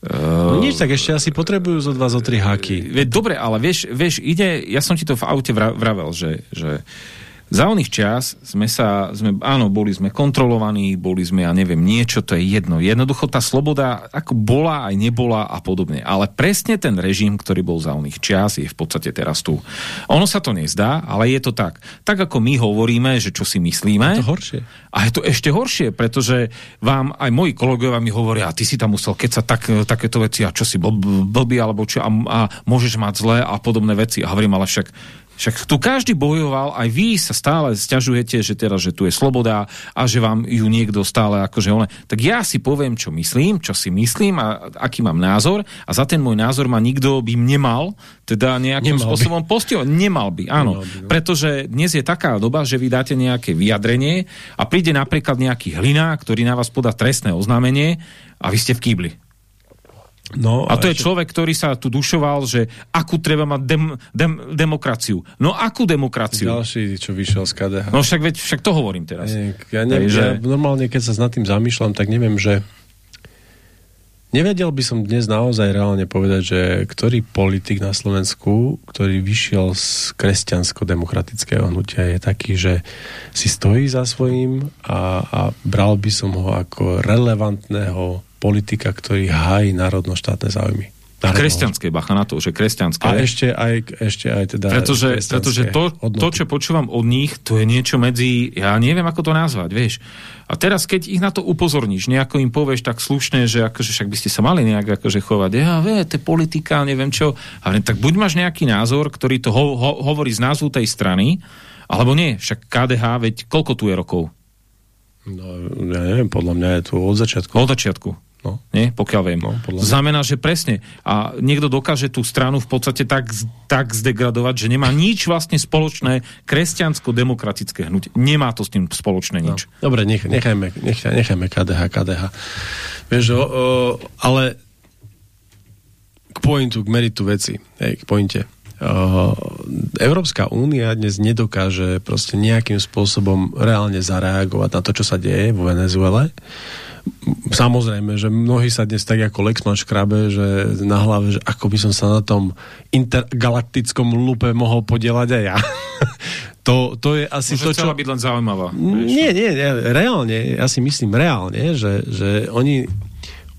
Speaker 2: Uh, no nič, tak ešte asi potrebujú zo dva, zo tri haky.
Speaker 1: Dobre, ale vieš, vieš, ide, ja som ti to v aute vravel, že, že uh, za oných čas sme sa, sme, áno, boli sme kontrolovaní, boli sme, ja neviem, niečo, to je jedno. Jednoducho tá sloboda ako bola aj nebola a podobne. Ale presne ten režim, ktorý bol za oných čas, je v podstate teraz tu. Ono sa to nezdá, ale je to tak. Tak ako my hovoríme, že čo si myslíme.
Speaker 2: Je to horšie.
Speaker 1: A je to ešte horšie, pretože vám aj moji kolegovia mi hovoria, a ty si tam musel keď sa tak, takéto veci, a čo si blbý, alebo čo, a, a môžeš mať zlé a podobné veci. A hovorím, ale však však tu každý bojoval, aj vy sa stále stiažujete, že teraz, že tu je sloboda a že vám ju niekto stále akože on... Tak ja si poviem, čo myslím, čo si myslím a aký mám názor a za ten môj názor ma nikto by nemal teda nejakým nemal spôsobom postihovať. Nemal by, áno. Nemal by, no. Pretože dnes je taká doba, že vy dáte nejaké vyjadrenie a príde napríklad nejaký hlina, ktorý na vás podá trestné oznámenie a vy ste v kýbli. No, a to je človek, ktorý sa tu dušoval, že akú treba mať dem, dem, demokraciu. No akú demokraciu?
Speaker 2: Ďalší, čo vyšiel z KDH.
Speaker 1: No však, veď, však to hovorím teraz.
Speaker 2: Ja, neviem, že... ja normálne, keď sa nad tým zamýšľam, tak neviem, že Nevedel by som dnes naozaj reálne povedať, že ktorý politik na Slovensku, ktorý vyšiel z kresťansko-demokratického hnutia, je taký, že si stojí za svojím a, a bral by som ho ako relevantného politika, ktorý hájí národno-štátne záujmy.
Speaker 1: Národno. Kresťanské, bacha na to, že kresťanské.
Speaker 2: A ešte aj, ešte aj teda
Speaker 1: Pretože, pretože to, to, čo počúvam od nich, to je niečo medzi, ja neviem, ako to nazvať, vieš. A teraz, keď ich na to upozorníš, nejako im povieš tak slušne, že akože však by ste sa mali nejak akože chovať, ja vie, to je politika, neviem čo. A tak buď máš nejaký názor, ktorý to ho, ho, hovorí z názvu tej strany, alebo nie, však KDH, veď koľko tu je rokov?
Speaker 2: No, ja neviem, podľa mňa je tu od začiatku.
Speaker 1: Od začiatku. No. Nie? Pokiaľ viem. No, Znamená, že presne. A niekto dokáže tú stranu v podstate tak, tak zdegradovať, že nemá nič vlastne spoločné kresťansko-demokratické hnutie. Nemá to s tým spoločné nič.
Speaker 2: No. Dobre, nech, nechajme, nech, nechajme KDH, KDH. Vieš, o, o, ale k pointu, k meritu veci, hej, k pointe. Európska únia dnes nedokáže proste nejakým spôsobom reálne zareagovať na to, čo sa deje vo Venezuele. Samozrejme, že mnohí sa dnes tak ako Lexman škrabe, že na hlave, že ako by som sa na tom intergalaktickom lupe mohol podielať aj ja. to, to je asi
Speaker 1: Môže
Speaker 2: to, čo...
Speaker 1: byť len zaujímavá.
Speaker 2: Nie, nie, nie, reálne, ja si myslím reálne, že, že oni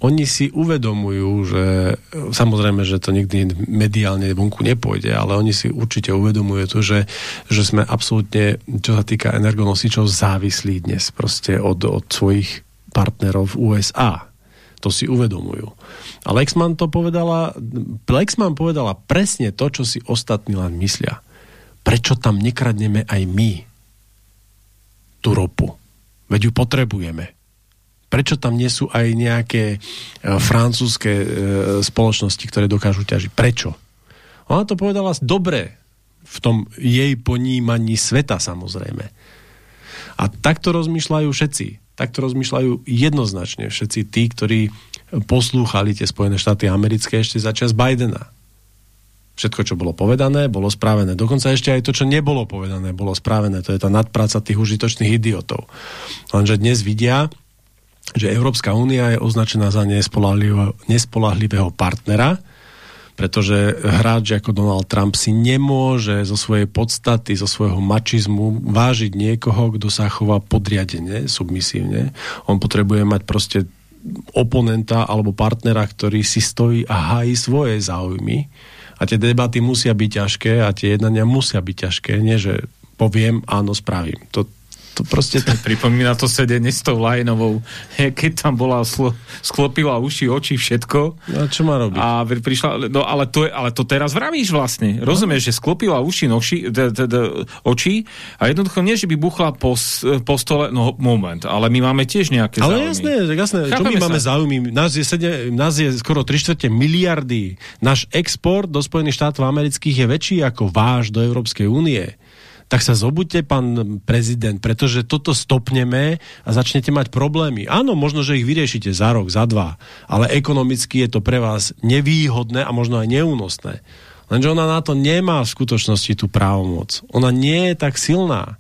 Speaker 2: oni si uvedomujú, že samozrejme, že to nikdy mediálne vonku nepôjde, ale oni si určite uvedomujú to, že, že sme absolútne, čo sa týka energonosičov, závislí dnes proste od, od svojich partnerov v USA. To si uvedomujú. A Lexman to povedala, Lexman povedala presne to, čo si ostatní len myslia. Prečo tam nekradneme aj my tú ropu? Veď ju potrebujeme prečo tam nie sú aj nejaké e, francúzske e, spoločnosti, ktoré dokážu ťažiť? Prečo? Ona to povedala dobre v tom jej ponímaní sveta samozrejme. A takto rozmýšľajú všetci. Takto rozmýšľajú jednoznačne všetci tí, ktorí poslúchali tie Spojené štáty americké ešte za čas Bidena. Všetko, čo bolo povedané, bolo správené. Dokonca ešte aj to, čo nebolo povedané, bolo správené. To je tá nadpráca tých užitočných idiotov. Lenže dnes vidia, že Európska únia je označená za nespolahlivého, partnera, pretože hráč ako Donald Trump si nemôže zo svojej podstaty, zo svojho mačizmu vážiť niekoho, kto sa chová podriadene, submisívne. On potrebuje mať proste oponenta alebo partnera, ktorý si stojí a hájí svoje záujmy. A tie debaty musia byť ťažké a tie jednania musia byť ťažké. Nie, že poviem, áno, spravím. To, to proste...
Speaker 1: Pripomína to sedenie s tou Lajnovou, keď tam bola, slo, sklopila uši, oči, všetko.
Speaker 2: No a čo má robiť?
Speaker 1: A prišla, no ale to, ale to teraz vravíš vlastne. Rozumieš, že sklopila uši, noši, d, d, d, oči a jednoducho nie, že by buchla po, po stole, no moment, ale my máme tiež nejaké
Speaker 2: ale záujmy. jasné, jasné. Čo my sa? máme záujmy? Nás je, sedne, nás je skoro 3 čtvrte miliardy. Náš export do Spojených štátov amerických je väčší ako váš do Európskej únie tak sa zobuďte, pán prezident, pretože toto stopneme a začnete mať problémy. Áno, možno, že ich vyriešite za rok, za dva, ale ekonomicky je to pre vás nevýhodné a možno aj neúnosné. Lenže ona na to nemá v skutočnosti tú právomoc. Ona nie je tak silná.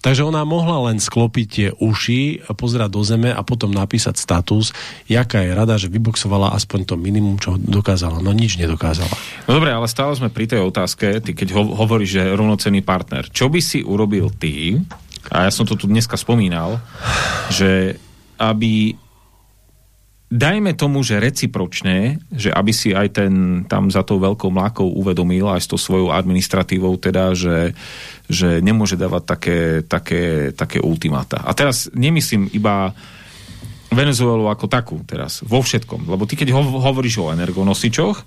Speaker 2: Takže ona mohla len sklopiť tie uši, pozerať do zeme a potom napísať status, jaká je rada, že vyboxovala aspoň to minimum, čo dokázala. No nič nedokázala.
Speaker 1: No dobre, ale stále sme pri tej otázke, ty keď ho hovoríš, že rovnocený partner, čo by si urobil ty, a ja som to tu dneska spomínal, že aby dajme tomu, že recipročne, že aby si aj ten tam za tou veľkou mlákou uvedomil aj s tou svojou administratívou teda, že, že nemôže dávať také, také, také ultimáta. A teraz nemyslím iba Venezuelu ako takú teraz, vo všetkom. Lebo ty keď hovoríš o energonosičoch,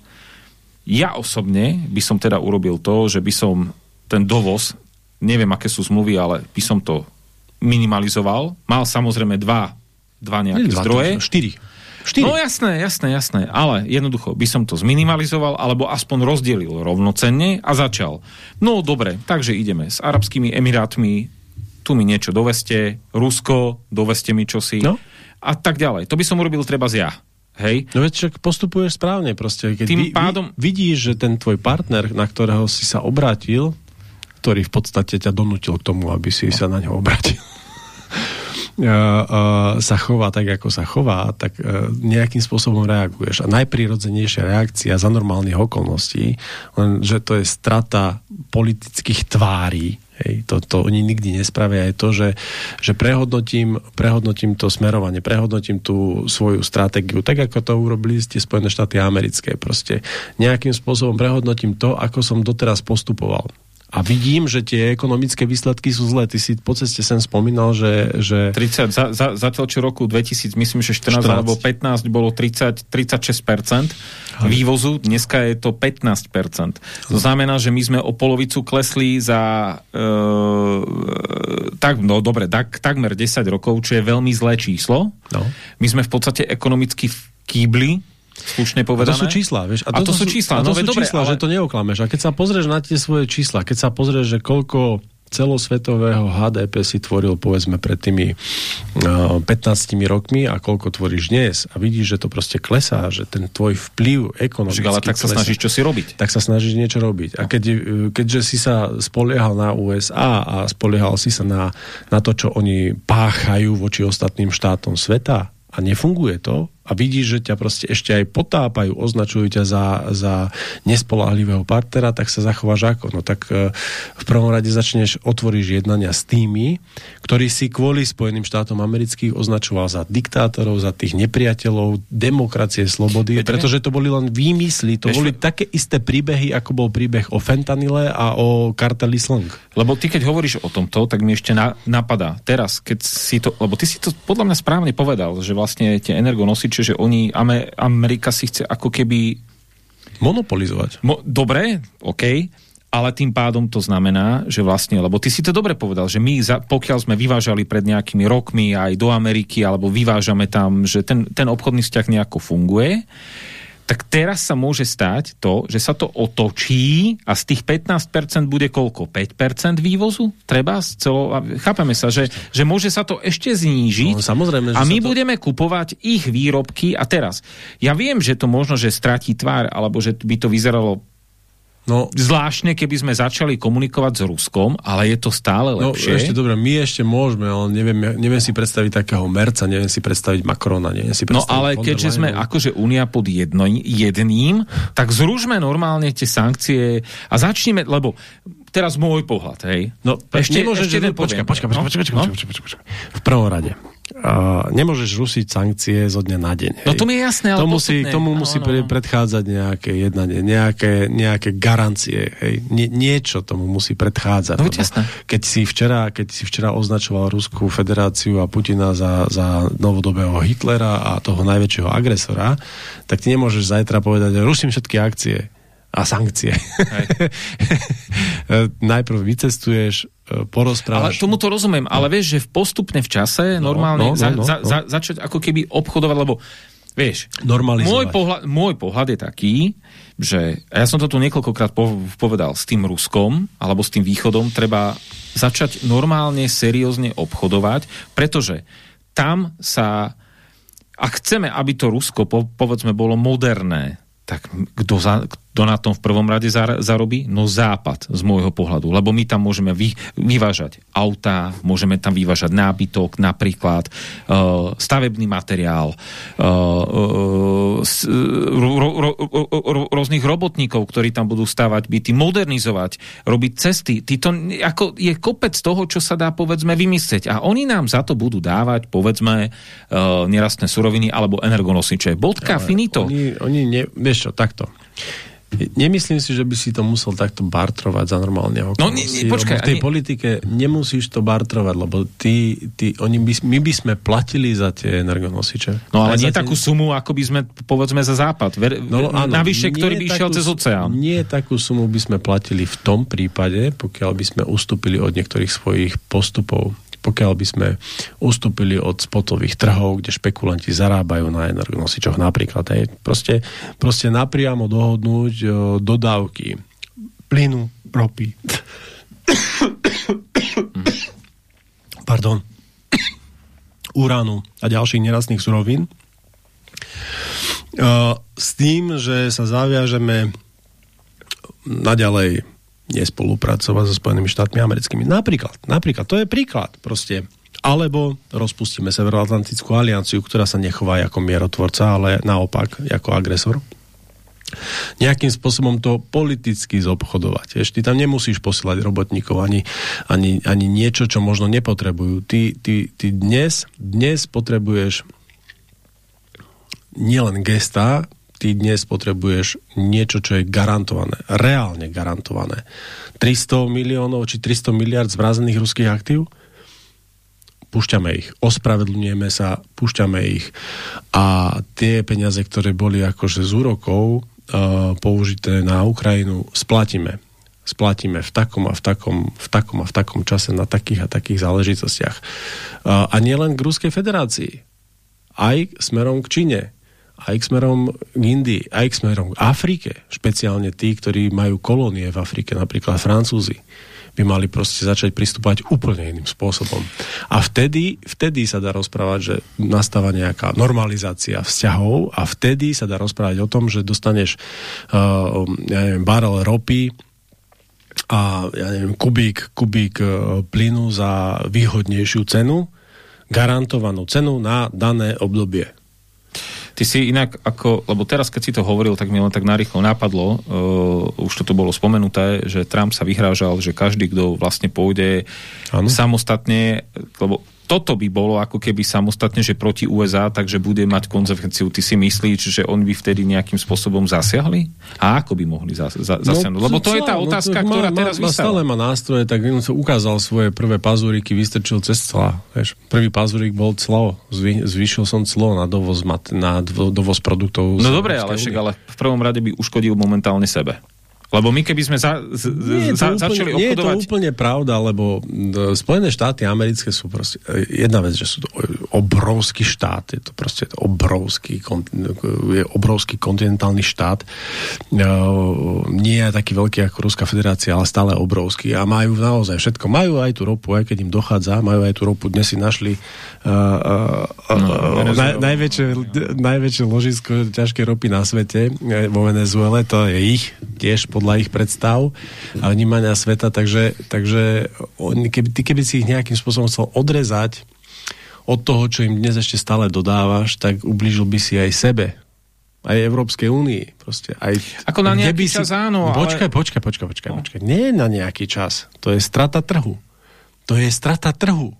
Speaker 1: ja osobne by som teda urobil to, že by som ten dovoz, neviem aké sú zmluvy, ale by som to minimalizoval. Mal samozrejme dva, dva nejaké dva, zdroje.
Speaker 2: Štyri
Speaker 1: 4. No jasné, jasné, jasné, ale jednoducho by som to zminimalizoval alebo aspoň rozdelil rovnocenne a začal. No dobre, takže ideme s Arabskými Emirátmi, tu mi niečo doveste, Rusko, doveste mi čosi no? a tak ďalej. To by som urobil treba z ja. Hej?
Speaker 2: No veď však postupuješ správne proste. Keď Tým vy, pádom... vy, vidíš, že ten tvoj partner, na ktorého si sa obrátil, ktorý v podstate ťa donútil k tomu, aby si sa na ňo obrátil sa chová tak, ako sa chová, tak e, nejakým spôsobom reaguješ. A najprirodzenejšia reakcia za normálnych okolností, len že to je strata politických tvári, Hej, to, to oni nikdy nespravia aj to, že, že prehodnotím, prehodnotím to smerovanie, prehodnotím tú svoju stratégiu, tak ako to urobili ste Spojené štáty americké. Proste nejakým spôsobom prehodnotím to, ako som doteraz postupoval a vidím, že tie ekonomické výsledky sú zlé. Ty si po ceste sem spomínal, že... že...
Speaker 1: 30, za, za, zatiaľ čo roku 2000, myslím, že 14, 14. alebo 15 bolo 30, 36% vývozu, dneska je to 15%. To znamená, že my sme o polovicu klesli za e, tak, no dobre, tak, takmer 10 rokov, čo je veľmi zlé číslo. No. My sme v podstate ekonomicky v kýbli slušne povedané.
Speaker 2: To sú čísla, vieš.
Speaker 1: A to, a to sú čísla,
Speaker 2: a to no, sú dobre, čísla, ale... že to neoklameš. A keď sa pozrieš na tie svoje čísla, keď sa pozrieš, že koľko celosvetového HDP si tvoril povedzme pred tými uh, 15 rokmi a koľko tvoríš dnes a vidíš, že to proste klesá, že ten tvoj vplyv ekonomický
Speaker 1: ale tak sa klesá, snažíš čo si robiť.
Speaker 2: Tak sa snažíš niečo robiť. A keď, e, keďže si sa spoliehal na USA a spoliehal si sa na, na to, čo oni páchajú voči ostatným štátom sveta a nefunguje to, a vidíš, že ťa proste ešte aj potápajú, označujú ťa za, za nespolahlivého partnera, tak sa zachováš ako? No tak e, v prvom rade začneš, otvoríš jednania s tými, ktorí si kvôli Spojeným štátom amerických označoval za diktátorov, za tých nepriateľov demokracie, slobody, Petre? pretože to boli len výmysly, to boli také isté príbehy, ako bol príbeh o fentanile a o karteli slang.
Speaker 1: Lebo ty, keď hovoríš o tomto, tak mi ešte na, napadá, teraz, keď si to, lebo ty si to podľa mňa správne povedal, že vlastne tie energonosiče Čiže oni, Amerika si chce ako keby...
Speaker 2: Monopolizovať.
Speaker 1: Mo, dobre, OK, ale tým pádom to znamená, že vlastne, lebo ty si to dobre povedal, že my, za, pokiaľ sme vyvážali pred nejakými rokmi aj do Ameriky, alebo vyvážame tam, že ten, ten obchodný vzťah nejako funguje, tak teraz sa môže stať to, že sa to otočí a z tých 15% bude koľko? 5% vývozu? Treba? Celo, chápeme sa, že, že môže sa to ešte znížiť
Speaker 2: no, samozrejme,
Speaker 1: a my to... budeme kupovať ich výrobky a teraz. Ja viem, že to možno, že stratí tvár, alebo že by to vyzeralo No, Zvláštne, keby sme začali komunikovať s Ruskom, ale je to stále no, lepšie.
Speaker 2: No, ešte dobre, my ešte môžeme, ale neviem, neviem si predstaviť takého Merca, neviem si predstaviť Macrona, neviem si
Speaker 1: No ale keďže sme akože Únia pod jedno, jedným, tak zružme normálne tie sankcie a začneme, lebo teraz môj pohľad, hej.
Speaker 2: No, ešte, ešte jeden počkaj, počkaj, počkaj, počkaj, počkaj, počkaj, počkaj, počkaj. V prvom rade, Uh, nemôžeš rušiť sankcie zo dňa na deň.
Speaker 1: Hej. No to mi je jasné, ale
Speaker 2: to musí, Tomu no, musí no, no. predchádzať nejaké jednanie, nejaké, nejaké garancie. Hej. Nie, niečo tomu musí predchádzať.
Speaker 1: No.
Speaker 2: Keď si, včera, keď si včera označoval Ruskú federáciu a Putina za, za novodobého Hitlera a toho najväčšieho agresora, tak ty nemôžeš zajtra povedať, že ruším všetky akcie a sankcie. Najprv vycestuješ, e, porozprávaš.
Speaker 1: Ale tomu to rozumiem, ale vieš, že v postupne v čase no, normálne no, no, no, za, no. Za, začať ako keby obchodovať, lebo vieš, môj pohľad, môj pohľad je taký, že, a ja som to tu niekoľkokrát povedal, s tým Ruskom, alebo s tým Východom, treba začať normálne, seriózne obchodovať, pretože tam sa, ak chceme, aby to Rusko, po, povedzme, bolo moderné, tak kto, za, kto na tom v prvom rade zarobí? No západ z môjho pohľadu, lebo my tam môžeme vy, vyvážať autá, môžeme tam vyvážať nábytok, napríklad uh, stavebný materiál, uh, uh, ro, ro, ro, rôznych robotníkov, ktorí tam budú stavať byty, modernizovať, robiť cesty. Ty to, ako je kopec toho, čo sa dá povedzme vymyslieť. A oni nám za to budú dávať povedzme uh, nerastné suroviny alebo energonosiče. Bodka, Ale finito.
Speaker 2: Oni, oni ne, vieš čo, takto. Nemyslím si, že by si to musel takto bartrovať za normálne
Speaker 1: No, nie, nie, počkaj,
Speaker 2: v tej ani... politike nemusíš to bartrovať, lebo ty, ty, oni by, my by sme platili za tie energonosiče.
Speaker 1: No ale nie takú tie... sumu, ako by sme, povedzme, za západ. Ver, no, áno, navyše, ktorý by išiel cez oceán.
Speaker 2: Nie takú sumu by sme platili v tom prípade, pokiaľ by sme ustúpili od niektorých svojich postupov pokiaľ by sme ustúpili od spotových trhov, kde špekulanti zarábajú na energonosičoch napríklad. Hej. Proste, proste napriamo dohodnúť o, dodávky plynu, ropy. Pardon. uránu a ďalších nerastných surovín. S tým, že sa zaviažeme naďalej nespolupracovať so Spojenými štátmi americkými. Napríklad, napríklad, to je príklad proste. Alebo rozpustíme Severoatlantickú alianciu, ktorá sa nechová ako mierotvorca, ale naopak ako agresor. Nejakým spôsobom to politicky zobchodovať. Ešte ty tam nemusíš posielať robotníkov ani, ani, ani niečo, čo možno nepotrebujú. Ty, ty, ty dnes, dnes potrebuješ nielen gesta, ty dnes potrebuješ niečo, čo je garantované, reálne garantované. 300 miliónov či 300 miliard zmrazených ruských aktív? Púšťame ich, ospravedlňujeme sa, púšťame ich a tie peniaze, ktoré boli akože z úrokov uh, použité na Ukrajinu, splatíme splatíme v takom a v takom, v takom a v takom čase na takých a takých záležitostiach. Uh, a nielen k Ruskej federácii, aj smerom k Číne aj k smerom k Indii, aj k smerom k Afrike, špeciálne tí, ktorí majú kolónie v Afrike, napríklad Francúzi, by mali proste začať pristúpať úplne iným spôsobom. A vtedy, vtedy sa dá rozprávať, že nastáva nejaká normalizácia vzťahov a vtedy sa dá rozprávať o tom, že dostaneš uh, ja neviem, barel ropy a ja neviem, kubík, kubík uh, plynu za výhodnejšiu cenu, garantovanú cenu na dané obdobie
Speaker 1: Ty si inak ako, lebo teraz keď si to hovoril, tak mi len tak narýchlo napadlo, uh, už to tu bolo spomenuté, že Trump sa vyhrážal, že každý, kto vlastne pôjde ano. samostatne, lebo toto by bolo ako keby samostatne, že proti USA, takže bude mať konzekvenciu. Ty si myslíš, že on by vtedy nejakým spôsobom zasiahli? A ako by mohli zas, za, no, zasiahnuť? Lebo to je tá no, otázka, no, ktorá má, teraz má,
Speaker 2: stále má nástroje, tak on sa ukázal svoje prvé pazúriky, vystrčil cez. Vieš, prvý pazúrik bol clo. Zvy, zvýšil som clo na dovoz, mat, na dovoz produktov.
Speaker 1: No dobre, ale však ale v prvom rade by uškodil momentálne sebe. Lebo my keby sme za, z, nie za, úplne, začali
Speaker 2: obchodovať... Nie je to úplne pravda, lebo Spojené štáty americké sú proste... Jedna vec, že sú to obrovský štát, je to proste obrovský, je obrovský kontinentálny štát. Nie je taký veľký ako Ruská federácia, ale stále obrovský a majú naozaj všetko. Majú aj tú ropu, aj keď im dochádza, majú aj tú ropu. Dnes si našli uh, uh, no, uh, naj, najväčšie, najväčšie ložisko ťažkej ropy na svete vo Venezuele, to je ich, tiež pod podľa ich predstav a vnímania sveta, takže, takže on, keby, ty keby si ich nejakým spôsobom chcel odrezať od toho, čo im dnes ešte stále dodávaš, tak ublížil by si aj sebe aj Európskej únii. Proste aj,
Speaker 1: Ako na nejaký čas si... áno,
Speaker 2: počkaj, ale... počkaj, počkaj, počkaj, no. počkaj. Nie na nejaký čas. To je strata trhu. To je strata trhu.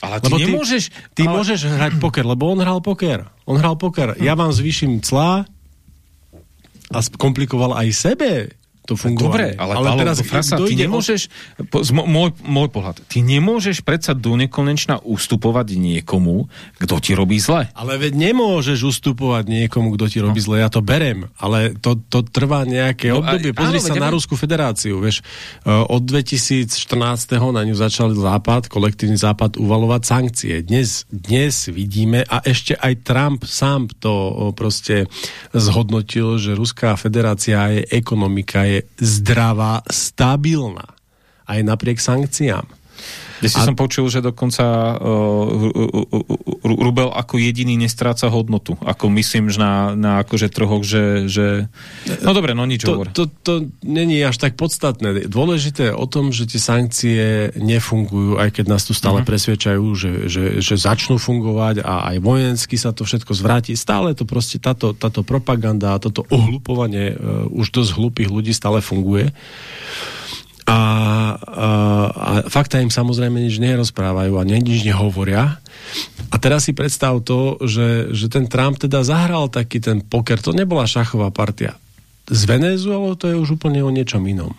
Speaker 1: Ale ty lebo nemôžeš...
Speaker 2: Ty, ty ale... môžeš hrať poker, lebo on hral poker. On hral poker. Hm. Ja vám zvýšim clá a skomplikoval aj sebe to fungovanie.
Speaker 1: Dobre, ale, ale teraz frasa, ty nemôžeš, môj, môj pohľad, ty nemôžeš predsa do nekonečna ustupovať niekomu, kto ti robí zle.
Speaker 2: Ale veď nemôžeš ustupovať niekomu, kto ti robí no. zle, ja to berem, ale to, to trvá nejaké no, obdobie. Pozri áno, sa na Rusku federáciu, vieš, e, od 2014. na ňu začal Západ, kolektívny Západ uvalovať sankcie. Dnes, dnes vidíme, a ešte aj Trump sám to proste zhodnotil, že Ruská federácia je ekonomika, je zdravá, stabilná. Aj napriek sankciám.
Speaker 1: Kde si a... som počul, že dokonca uh, rubel ako jediný nestráca hodnotu. Ako myslím, že na, na akože trhoch, že, že... No dobre, no nič
Speaker 2: to, hovor. To, to není až tak podstatné. Dôležité je o tom, že tie sankcie nefungujú, aj keď nás tu stále uh-huh. presvedčajú, že, že, že začnú fungovať a aj vojensky sa to všetko zvráti. Stále to proste, táto, táto propaganda a toto ohlupovanie uh, už dosť hlupých ľudí stále funguje. A, a, a fakta im samozrejme nič nerozprávajú a nič nehovoria. A teraz si predstav to, že, že ten Trump teda zahral taký ten poker. To nebola šachová partia. Z Venezuelou to je už úplne o niečom inom.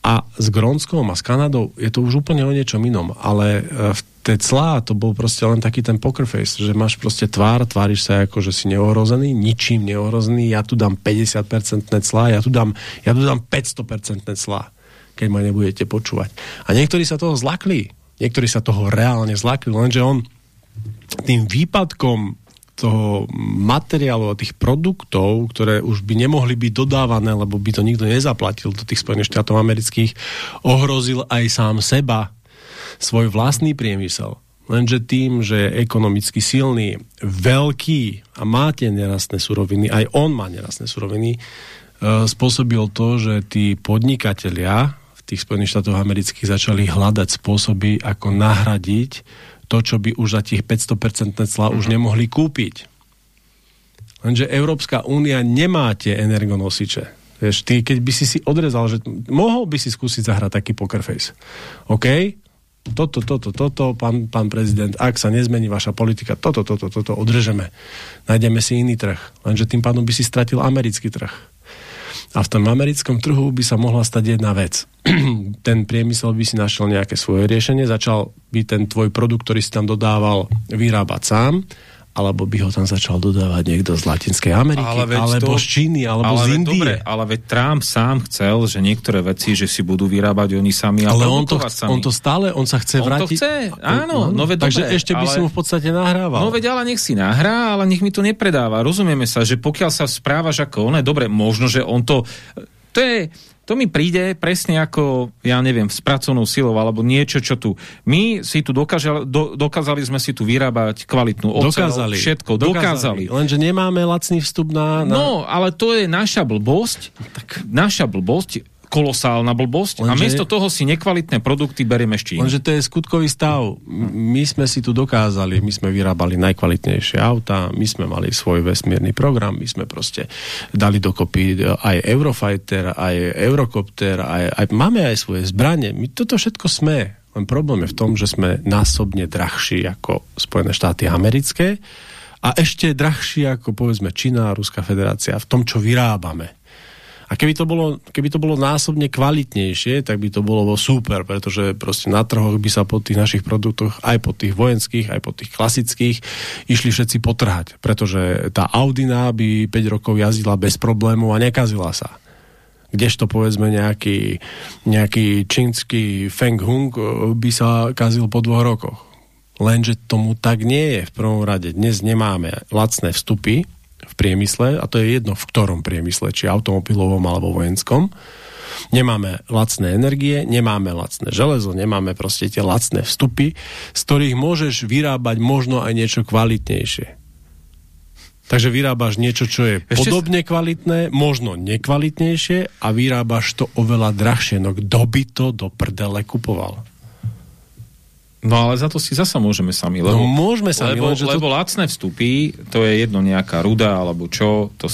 Speaker 2: A s Grónskom a s Kanadou je to už úplne o niečom inom. Ale e, v tej clá to bol proste len taký ten poker face, že máš proste tvár, tváriš sa ako, že si neohrozený, ničím neohrozený, ja tu dám 50% clá, ja tu dám, ja tu dám 500% clá keď ma nebudete počúvať. A niektorí sa toho zlakli. Niektorí sa toho reálne zlakli, lenže on tým výpadkom toho materiálu a tých produktov, ktoré už by nemohli byť dodávané, lebo by to nikto nezaplatil do tých Spojených štátov amerických, ohrozil aj sám seba, svoj vlastný priemysel. Lenže tým, že je ekonomicky silný, veľký a máte nerastné suroviny, aj on má nerastné suroviny, e, spôsobil to, že tí podnikatelia tých Spojených štátov amerických začali hľadať spôsoby, ako nahradiť to, čo by už za tých 500% cla už nemohli kúpiť. Lenže Európska únia nemá tie energonosiče. Vieš, ty, keď by si si odrezal, že mohol by si skúsiť zahrať taký poker face. OK? Toto, toto, toto, pán, pán prezident, ak sa nezmení vaša politika, toto, toto, toto, odrežeme. Nájdeme si iný trh. Lenže tým pádom by si stratil americký trh. A v tom americkom trhu by sa mohla stať jedna vec. ten priemysel by si našiel nejaké svoje riešenie, začal by ten tvoj produkt, ktorý si tam dodával, vyrábať sám alebo by ho tam začal dodávať niekto z Latinskej Ameriky, ale alebo to, z Číny, alebo
Speaker 1: ale
Speaker 2: z Indie. Dobre,
Speaker 1: ale veď Trump sám chcel, že niektoré veci, že si budú vyrábať oni sami
Speaker 2: ale on to, sami. on to stále, on sa chce on vrátiť.
Speaker 1: On to chce, áno, no, veď
Speaker 2: Takže dobre, ešte by ale, si mu v podstate nahrával.
Speaker 1: No veď ale nech si nahrá, ale nech mi to nepredáva. Rozumieme sa, že pokiaľ sa správaš ako on, dobre, možno, že on to... To je, to mi príde presne ako, ja neviem, s pracovnou silou alebo niečo, čo tu. My si tu dokážali, do, dokázali sme si tu vyrábať kvalitnú ocel, dokázali, všetko, dokázali. dokázali.
Speaker 2: Lenže nemáme lacný vstup na, na...
Speaker 1: No, ale to je naša blbosť. Tak. Naša blbosť kolosálna blbosť Lenže, a miesto toho si nekvalitné produkty berieme ešte
Speaker 2: Lenže to je skutkový stav. My sme si tu dokázali, my sme vyrábali najkvalitnejšie auta, my sme mali svoj vesmírny program, my sme proste dali dokopy aj Eurofighter, aj Eurocopter, aj, aj, máme aj svoje zbranie. My toto všetko sme. Len problém je v tom, že sme násobne drahší ako Spojené štáty americké a ešte drahší ako povedzme Čína a Ruská federácia v tom, čo vyrábame. A keby to, bolo, keby to bolo násobne kvalitnejšie, tak by to bolo super, pretože proste na trhoch by sa po tých našich produktoch, aj po tých vojenských, aj po tých klasických, išli všetci potrhať. Pretože tá Audina by 5 rokov jazdila bez problémov a nekazila sa kdežto povedzme nejaký, nejaký čínsky Feng Hung eh, by sa kazil po dvoch rokoch. Lenže tomu tak nie je v prvom rade. Dnes nemáme lacné vstupy, v priemysle, a to je jedno v ktorom priemysle, či automobilovom alebo vojenskom. Nemáme lacné energie, nemáme lacné železo, nemáme proste tie lacné vstupy, z ktorých môžeš vyrábať možno aj niečo kvalitnejšie. Takže vyrábaš niečo, čo je Ešte podobne kvalitné, možno nekvalitnejšie a vyrábaš to oveľa drahšie. No kto by to do prdele kupoval?
Speaker 1: No ale za to si zasa môžeme sami,
Speaker 2: lebo, no, môžeme sami,
Speaker 1: lebo, lebo to... lacné vstupy, to je jedno nejaká ruda alebo čo, to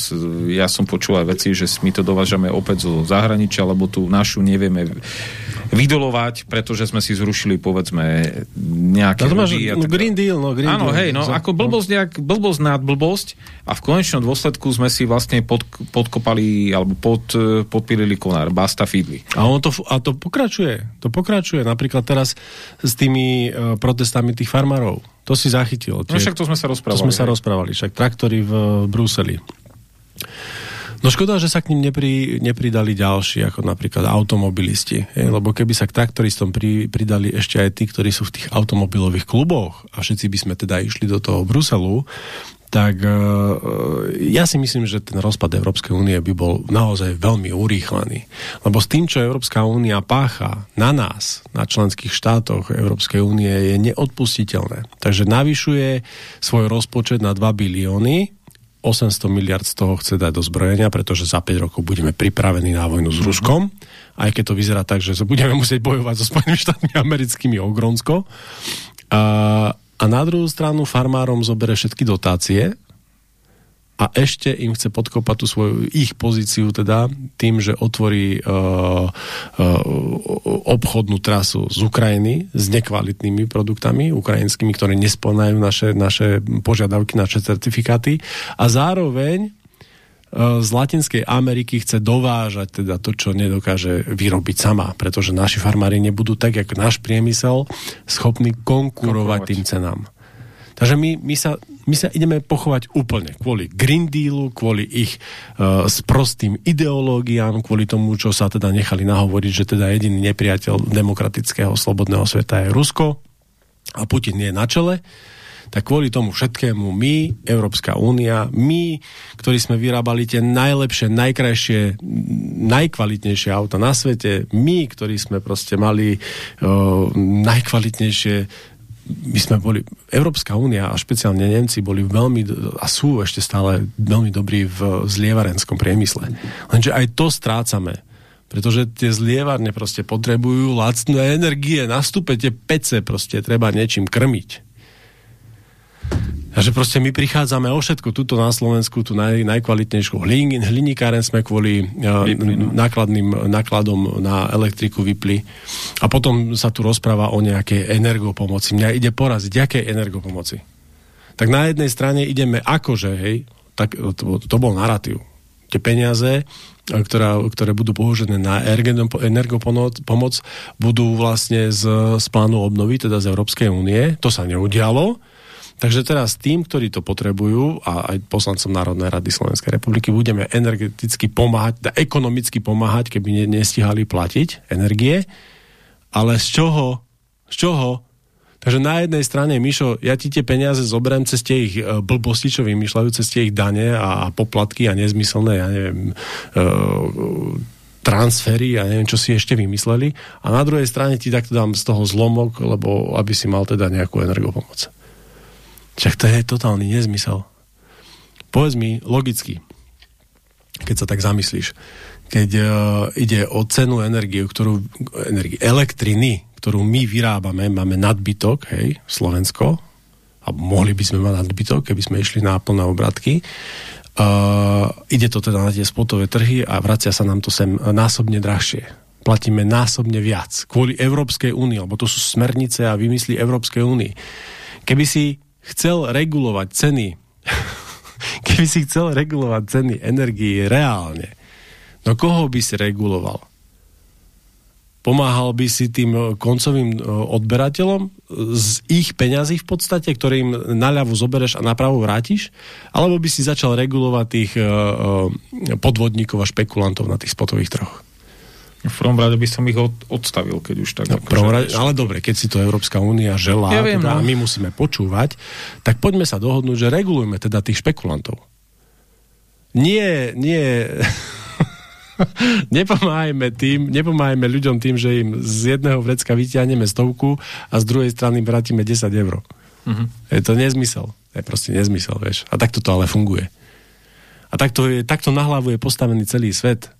Speaker 1: ja som počul aj veci, že my to dovážame opäť zo zahraničia, lebo tu našu nevieme vydolovať, pretože sme si zrušili povedzme nejaké
Speaker 2: no, máš, no, Green Deal, no Green
Speaker 1: Áno,
Speaker 2: deal.
Speaker 1: hej, no, ako blbosť, nejak, blbosť nad blbosť a v konečnom dôsledku sme si vlastne pod, podkopali alebo pod, podpilili konár, basta fidli.
Speaker 2: A, on to, a to pokračuje, to pokračuje napríklad teraz s tými uh, protestami tých farmárov. To si zachytil.
Speaker 1: Tie, no však to sme sa rozprávali.
Speaker 2: To sme sa rozprávali, však traktory v Bruseli. No škoda, že sa k ním nepri, nepridali ďalší, ako napríklad automobilisti. Je, lebo keby sa k traktoristom pri, pridali ešte aj tí, ktorí sú v tých automobilových kluboch a všetci by sme teda išli do toho Bruselu, tak uh, ja si myslím, že ten rozpad Európskej únie by bol naozaj veľmi urýchlený. Lebo s tým, čo Európska únia pácha na nás, na členských štátoch Európskej únie, je neodpustiteľné. Takže navyšuje svoj rozpočet na 2 bilióny 800 miliard z toho chce dať do zbrojenia, pretože za 5 rokov budeme pripravení na vojnu s mhm. Ruskom, aj keď to vyzerá tak, že budeme musieť bojovať so Spojenými štátmi americkými o Grónsko. A, a na druhú stranu farmárom zobere všetky dotácie, a ešte im chce podkopať tú svoju ich pozíciu teda tým, že otvorí uh, uh, obchodnú trasu z Ukrajiny s nekvalitnými produktami ukrajinskými, ktoré nesplňajú naše, naše požiadavky, naše certifikáty. A zároveň z Latinskej Ameriky chce dovážať teda to, čo nedokáže vyrobiť sama, pretože naši farmári nebudú tak, ako náš priemysel, schopní konkurovať, konkurovať. tým cenám. Takže my, my, sa, my sa ideme pochovať úplne kvôli Green Dealu, kvôli ich uh, sprostým ideológiám, kvôli tomu, čo sa teda nechali nahovoriť, že teda jediný nepriateľ demokratického slobodného sveta je Rusko a Putin je na čele tak kvôli tomu všetkému my, Európska únia, my, ktorí sme vyrábali tie najlepšie, najkrajšie, najkvalitnejšie auta na svete, my, ktorí sme proste mali uh, najkvalitnejšie my sme boli, Európska únia a špeciálne Nemci boli veľmi, a sú ešte stále veľmi dobrí v zlievarenskom priemysle. Lenže aj to strácame. Pretože tie zlievarne proste potrebujú lacné energie. Na stupe tie pece proste treba niečím krmiť. A že proste my prichádzame o všetko. Tuto na Slovensku, tu naj, najkvalitnejšiu hlin, hliníkáren sme kvôli uh, nákladným, nákladom na elektriku vypli. A potom sa tu rozpráva o nejakej energopomoci. Mňa ide poraziť, aké energopomoci. Tak na jednej strane ideme akože, hej, tak to, to bol narratív. Tie peniaze, ktorá, ktoré budú použené na energopomoc, budú vlastne z, z plánu obnovy, teda z Európskej únie. To sa neudialo Takže teraz tým, ktorí to potrebujú a aj poslancom Národnej rady Slovenskej republiky budeme energeticky pomáhať, ekonomicky pomáhať, keby nestihali platiť energie. Ale z čoho? Z čoho? Takže na jednej strane, Mišo, ja ti tie peniaze zoberiem cez tie ich e, blbosti, čo vymýšľajú, cez tie ich dane a, poplatky a nezmyselné, ja neviem, e, transfery a neviem, čo si ešte vymysleli. A na druhej strane ti takto dám z toho zlomok, lebo aby si mal teda nejakú energopomoc. Však to je totálny nezmysel. Povedz mi logicky, keď sa tak zamyslíš, keď uh, ide o cenu energie, ktorú, energie, elektriny, ktorú my vyrábame, máme nadbytok, hej, Slovensko, a mohli by sme mať nadbytok, keby sme išli na plné obratky. Uh, ide to teda na tie spotové trhy a vracia sa nám to sem násobne drahšie. Platíme násobne viac. Kvôli Európskej únii, lebo to sú smernice a vymysly Európskej únii. Keby si chcel regulovať ceny, keby si chcel regulovať ceny energii reálne, no koho by si reguloval? Pomáhal by si tým koncovým e, odberateľom z ich peňazí v podstate, ktorým naľavo zobereš a napravo vrátiš? Alebo by si začal regulovať tých podvodníkov a špekulantov na tých spotových troch?
Speaker 1: V prvom rade by som ich od, odstavil, keď už tak. No,
Speaker 2: akože rade, ale dobre, keď si to Európska únia želá ja viem, teda, no. a my musíme počúvať, tak poďme sa dohodnúť, že regulujme teda tých špekulantov. Nie, nie... nepomáhajme tým, nepomáhajme ľuďom tým, že im z jedného vrecka vyťahneme stovku a z druhej strany vrátime 10 eur. Uh-huh. Je to nezmysel. Je proste nezmysel, vieš. A takto to ale funguje. A takto, je, takto na hlavu je postavený celý svet.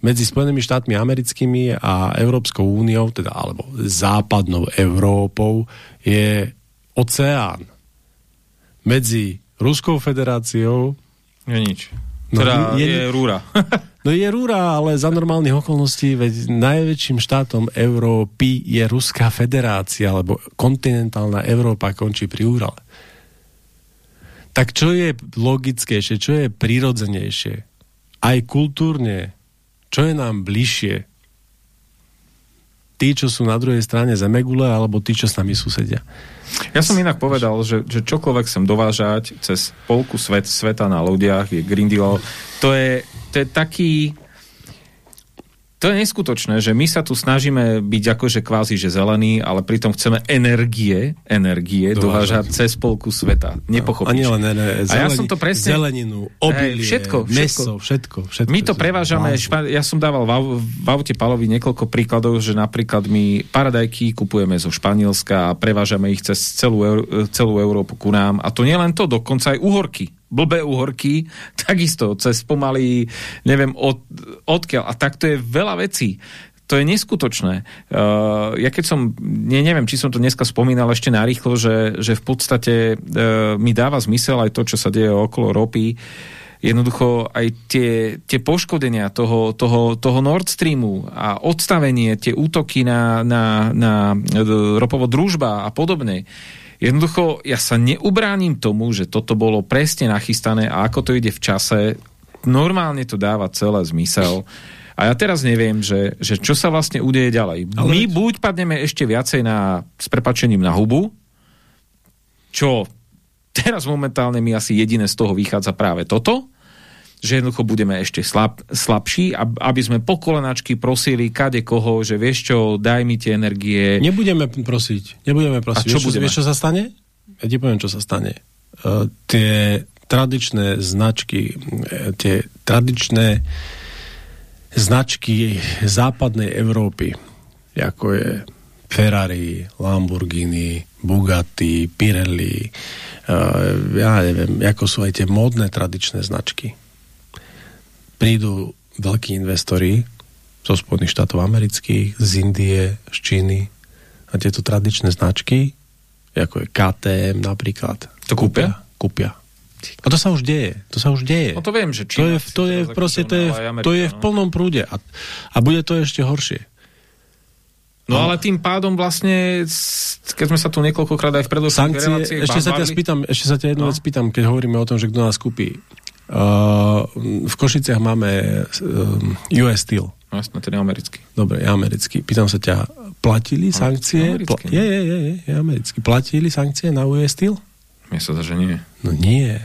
Speaker 2: Medzi Spojenými štátmi americkými a Európskou úniou, teda, alebo západnou Európou, je oceán. Medzi Ruskou federáciou...
Speaker 1: Je nič. No, teda je, je rúra.
Speaker 2: no je rúra, ale za normálnych okolností, veď najväčším štátom Európy je Ruská federácia, alebo kontinentálna Európa končí pri Úrale. Tak čo je logickejšie, čo je prirodzenejšie? Aj kultúrne, čo je nám bližšie? Tí, čo sú na druhej strane Zemegule, alebo tí, čo s nami susedia?
Speaker 1: Ja som inak povedal, že, že čokoľvek sem dovážať cez polku svet, sveta na lodiach je Green Deal. To je, to je taký to je neskutočné, že my sa tu snažíme byť akože kvázi, že zelený, ale pritom chceme energie, energie dovážať cez polku sveta. Nepochopíš.
Speaker 2: A len ne,
Speaker 1: zeleni, a ja som to presne...
Speaker 2: Zeleninu, obilie, všetko, všetko. meso, všetko, všetko.
Speaker 1: My to prevážame, špa, ja som dával v, v aute Palovi niekoľko príkladov, že napríklad my paradajky kupujeme zo Španielska a prevážame ich cez celú, celú Európu ku nám. A to nie len to, dokonca aj uhorky blbé uhorky, takisto cez pomaly, neviem od, odkiaľ. A takto je veľa vecí. To je neskutočné. Uh, ja keď som, ne, neviem, či som to dneska spomínal ešte narýchlo, že, že v podstate uh, mi dáva zmysel aj to, čo sa deje okolo ropy. Jednoducho aj tie, tie poškodenia toho, toho, toho Nord Streamu a odstavenie, tie útoky na, na, na ropovo družba a podobne, Jednoducho, ja sa neubránim tomu, že toto bolo presne nachystané a ako to ide v čase, normálne to dáva celé zmysel. A ja teraz neviem, že, že čo sa vlastne udeje ďalej. Ale... My buď padneme ešte viacej na, s prepačením na hubu, čo teraz momentálne mi asi jediné z toho vychádza práve toto, že jednoducho budeme ešte slab, slabší, aby sme po kolenačky prosili kade koho, že vieš čo, daj mi tie energie.
Speaker 2: Nebudeme prosiť. Nebudeme prosiť. A čo vieš, budeme? vieš, čo sa stane? Ja ti poviem, čo sa stane. Uh, tie tradičné značky, uh, tie tradičné značky západnej Európy, ako je Ferrari, Lamborghini, Bugatti, Pirelli, uh, ja neviem, ako sú aj tie módne tradičné značky prídu veľkí investori zo Spojených štátov amerických, z Indie, z Číny a tieto tradičné značky, ako je KTM napríklad,
Speaker 1: to kúpia?
Speaker 2: Kúpia. A to sa už deje. To sa už deje.
Speaker 1: No to viem, že
Speaker 2: Čína, to je, to je proste, to je, Amerika, to je v no. plnom prúde. A, a bude to ešte horšie.
Speaker 1: No, no ale tým pádom vlastne, keď sme sa tu niekoľkokrát aj v predložných
Speaker 2: reláciách ešte sa ťa spýtam, ešte sa ťa jednu no? vec spýtam, keď hovoríme o tom, že kto nás kúpi. Uh, v Košiciach máme US Steel.
Speaker 1: No jasné, ten je americký.
Speaker 2: Dobre, je americký. Pýtam sa ťa, platili sankcie? Pla je, je, je, je, je americký. Platili sankcie na US Steel?
Speaker 1: Mne sa zdá, že nie.
Speaker 2: No nie.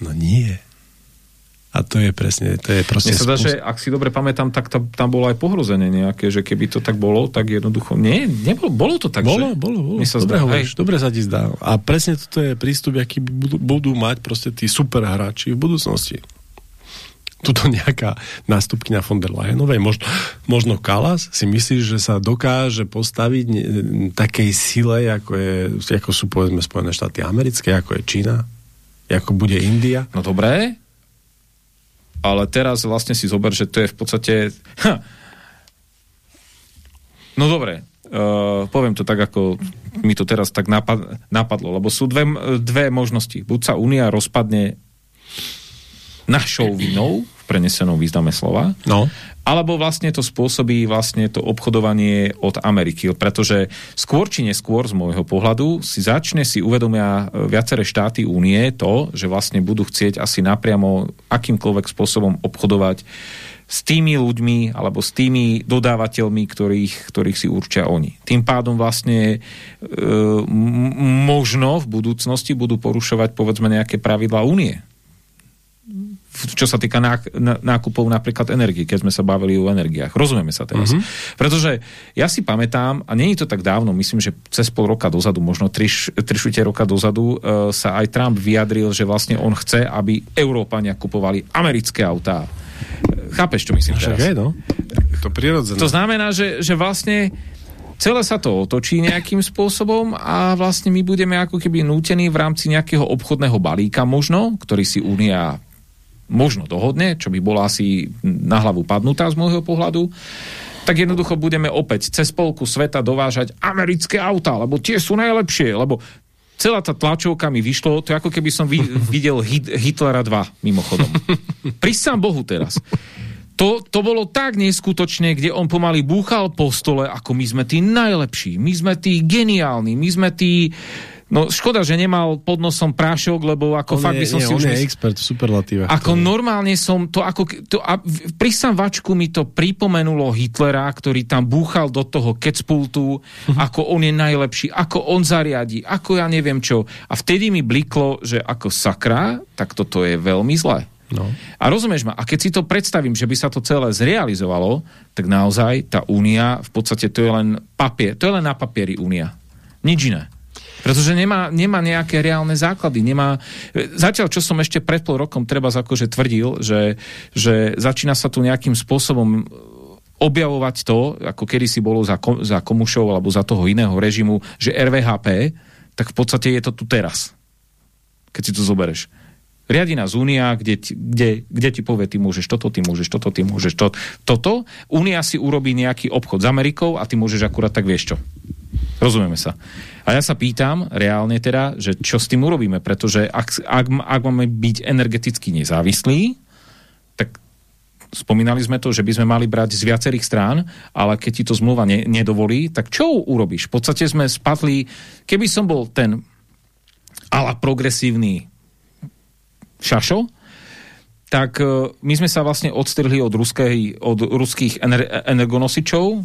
Speaker 2: No nie. A to je presne, to je proste...
Speaker 1: Mne sa dá, že ak si dobre pamätám, tak tam, tam bolo aj pohrozenie nejaké, že keby to tak bolo, tak jednoducho... Nie, nebolo, bolo to tak,
Speaker 2: bolo, že... Bolo, bolo, sa dobre zdá, hovoríš, dobre sa ti zdá. A presne toto je prístup, aký budú, budú mať proste tí super hráči v budúcnosti. Tuto nejaká nástupkynia von der Leyenovej, možno, možno Kalas, si myslíš, že sa dokáže postaviť ne, takej sile, ako, je, ako sú povedzme Spojené štáty americké, ako je Čína, ako bude India?
Speaker 1: No dobré, ale teraz vlastne si zober, že to je v podstate... Ha. No dobre, uh, poviem to tak, ako mi to teraz tak napad, napadlo, lebo sú dve, dve možnosti. Buď sa Únia rozpadne našou vinou, v prenesenom význame slova,
Speaker 2: no.
Speaker 1: alebo vlastne to spôsobí vlastne to obchodovanie od Ameriky, pretože skôr či neskôr z môjho pohľadu si začne si uvedomia viaceré štáty únie to, že vlastne budú chcieť asi napriamo akýmkoľvek spôsobom obchodovať s tými ľuďmi alebo s tými dodávateľmi, ktorých, ktorých si určia oni. Tým pádom vlastne e, možno v budúcnosti budú porušovať povedzme nejaké pravidlá únie čo sa týka nákupov napríklad energii, keď sme sa bavili o energiách. Rozumieme sa teraz. Mm-hmm. Pretože ja si pamätám, a není to tak dávno, myslím, že cez pol roka dozadu, možno tri, tri roka dozadu, uh, sa aj Trump vyjadril, že vlastne on chce, aby Európania kupovali americké autá. Chápeš, čo myslím teraz?
Speaker 2: Však no. Je to prirodzené.
Speaker 1: To znamená, že, že vlastne celé sa to otočí nejakým spôsobom a vlastne my budeme ako keby nútení v rámci nejakého obchodného balíka možno, ktorý si Únia možno dohodne, čo by bola asi na hlavu padnutá z môjho pohľadu, tak jednoducho budeme opäť cez polku sveta dovážať americké auta, lebo tie sú najlepšie, lebo celá tá tlačovka mi vyšlo, to je ako keby som videl Hit, Hitlera 2, mimochodom. Prisám Bohu teraz. To, to bolo tak neskutočne, kde on pomaly búchal po stole, ako my sme tí najlepší, my sme tí geniálni, my sme tí No škoda, že nemal pod nosom prášok, lebo ako on fakt je, by som
Speaker 2: nie,
Speaker 1: si
Speaker 2: on
Speaker 1: už...
Speaker 2: je expert v superlatívach.
Speaker 1: Ako to... normálne som to, ako, to a pri samvačku mi to pripomenulo Hitlera, ktorý tam búchal do toho kecpultu, uh-huh. ako on je najlepší, ako on zariadi, ako ja neviem čo. A vtedy mi bliklo, že ako sakra, tak toto je veľmi zlé. No. A rozumieš ma, a keď si to predstavím, že by sa to celé zrealizovalo, tak naozaj tá únia, v podstate to je len papier, to je len na papieri únia. Nič iné. Pretože nemá, nemá nejaké reálne základy. Nemá... Zatiaľ, čo som ešte pred pol rokom treba akože tvrdil, že, že začína sa tu nejakým spôsobom objavovať to, ako kedy si bolo za, za komušov alebo za toho iného režimu, že RVHP, tak v podstate je to tu teraz. Keď si to zobereš. Riadi nás Únia, kde, kde, kde ti povie, ty môžeš toto, ty môžeš toto, ty môžeš to, toto. Únia si urobí nejaký obchod s Amerikou a ty môžeš akurát tak vieš čo. Rozumieme sa. A ja sa pýtam reálne teda, že čo s tým urobíme, pretože ak, ak, ak máme byť energeticky nezávislí, tak spomínali sme to, že by sme mali brať z viacerých strán, ale keď ti to zmluva ne, nedovolí, tak čo urobíš? V podstate sme spadli, keby som bol ten ala progresívny šašo, tak e, my sme sa vlastne odstrihli od, ruskej, od ruských ener, energonosičov,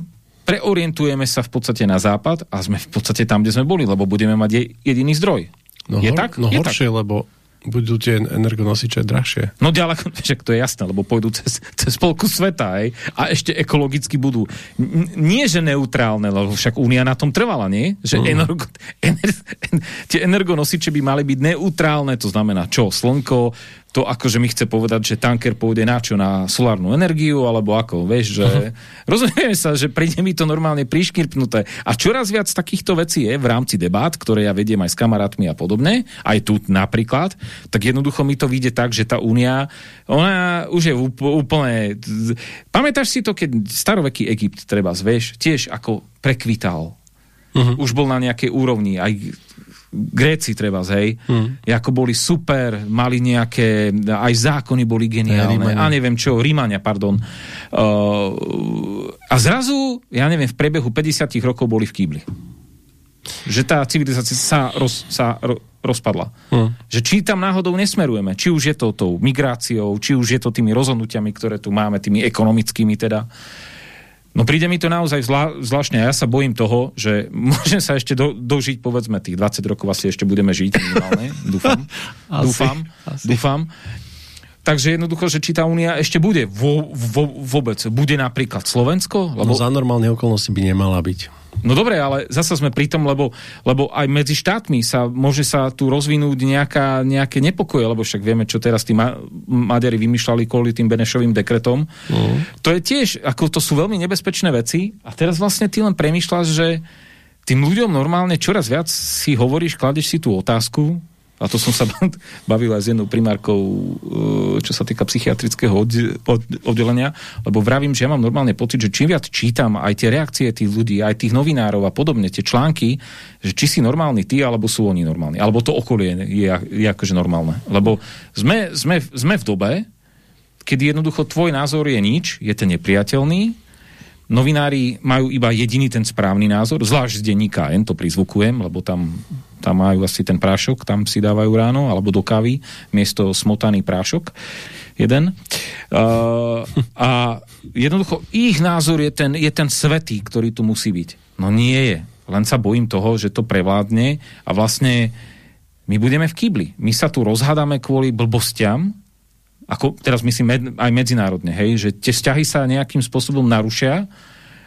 Speaker 1: preorientujeme sa v podstate na západ a sme v podstate tam, kde sme boli, lebo budeme mať jediný zdroj.
Speaker 2: No,
Speaker 1: je
Speaker 2: hor,
Speaker 1: tak?
Speaker 2: No
Speaker 1: je
Speaker 2: horšie, tak. lebo budú tie energonosiče drahšie.
Speaker 1: No ďaleko, však to je jasné, lebo pôjdu cez, cez polku sveta, aj, a ešte ekologicky budú. N- nie, že neutrálne, lebo však Únia na tom trvala, nie? Že mm. energo, ener, en, tie energonosiče by mali byť neutrálne, to znamená čo? Slnko, to akože mi chce povedať, že tanker pôjde na čo? Na solárnu energiu, alebo ako, vieš, že... Uh-huh. Rozumieme sa, že príde mi to normálne priškirpnuté. A čoraz viac takýchto vecí je v rámci debát, ktoré ja vediem aj s kamarátmi a podobne, aj tu napríklad, tak jednoducho mi to vyjde tak, že tá únia, ona už je úplne... Pamätáš si to, keď staroveký Egypt, treba, vieš, tiež ako prekvital. Uh-huh. Už bol na nejakej úrovni, aj Gréci treba, hej, hmm. ako boli super, mali nejaké, aj zákony boli geniálne, a neviem čo, Rímania, pardon. Uh, a zrazu, ja neviem, v priebehu 50 rokov boli v kýbli. Že tá civilizácia sa, roz, sa ro, rozpadla. Hmm. Že či tam náhodou nesmerujeme, či už je to tou migráciou, či už je to tými rozhodnutiami, ktoré tu máme, tými ekonomickými teda, No príde mi to naozaj zvla, zvláštne a ja sa bojím toho, že môžem sa ešte do, dožiť, povedzme, tých 20 rokov asi ešte budeme žiť minimálne, dúfam. asi, dúfam, asi. dúfam. Takže jednoducho, že či tá únia ešte bude vo, vo, vôbec, bude napríklad Slovensko?
Speaker 2: Lebo... No za normálne okolnosti by nemala byť.
Speaker 1: No dobre, ale zasa sme pri tom, lebo, lebo aj medzi štátmi sa môže sa tu rozvinúť nejaká, nejaké nepokoje, lebo však vieme, čo teraz tí ma- Maďari vymýšľali kvôli tým Benešovým dekretom. Mm. To je tiež, ako to sú veľmi nebezpečné veci a teraz vlastne ty len premýšľaš, že tým ľuďom normálne čoraz viac si hovoríš, kladeš si tú otázku, a to som sa bavil aj s jednou primárkou, e, čo sa týka psychiatrického oddelenia, lebo vravím, že ja mám normálne pocit, že čím viac čítam aj tie reakcie tých ľudí, aj tých novinárov a podobne, tie články, že či si normálny ty, alebo sú oni normálni. Alebo to okolie je, je akože normálne. Lebo sme, sme, sme v dobe, kedy jednoducho tvoj názor je nič, je ten nepriateľný, novinári majú iba jediný ten správny názor, zvlášť z denníka N, to prizvukujem, lebo tam, tam majú asi ten prášok, tam si dávajú ráno, alebo do kávy, miesto smotaný prášok jeden. Uh, a jednoducho ich názor je ten, je ten svetý, ktorý tu musí byť. No nie je. Len sa bojím toho, že to prevládne a vlastne my budeme v kýbli. My sa tu rozhádame kvôli blbostiam, ako teraz myslím med, aj medzinárodne, hej, že tie vzťahy sa nejakým spôsobom narušia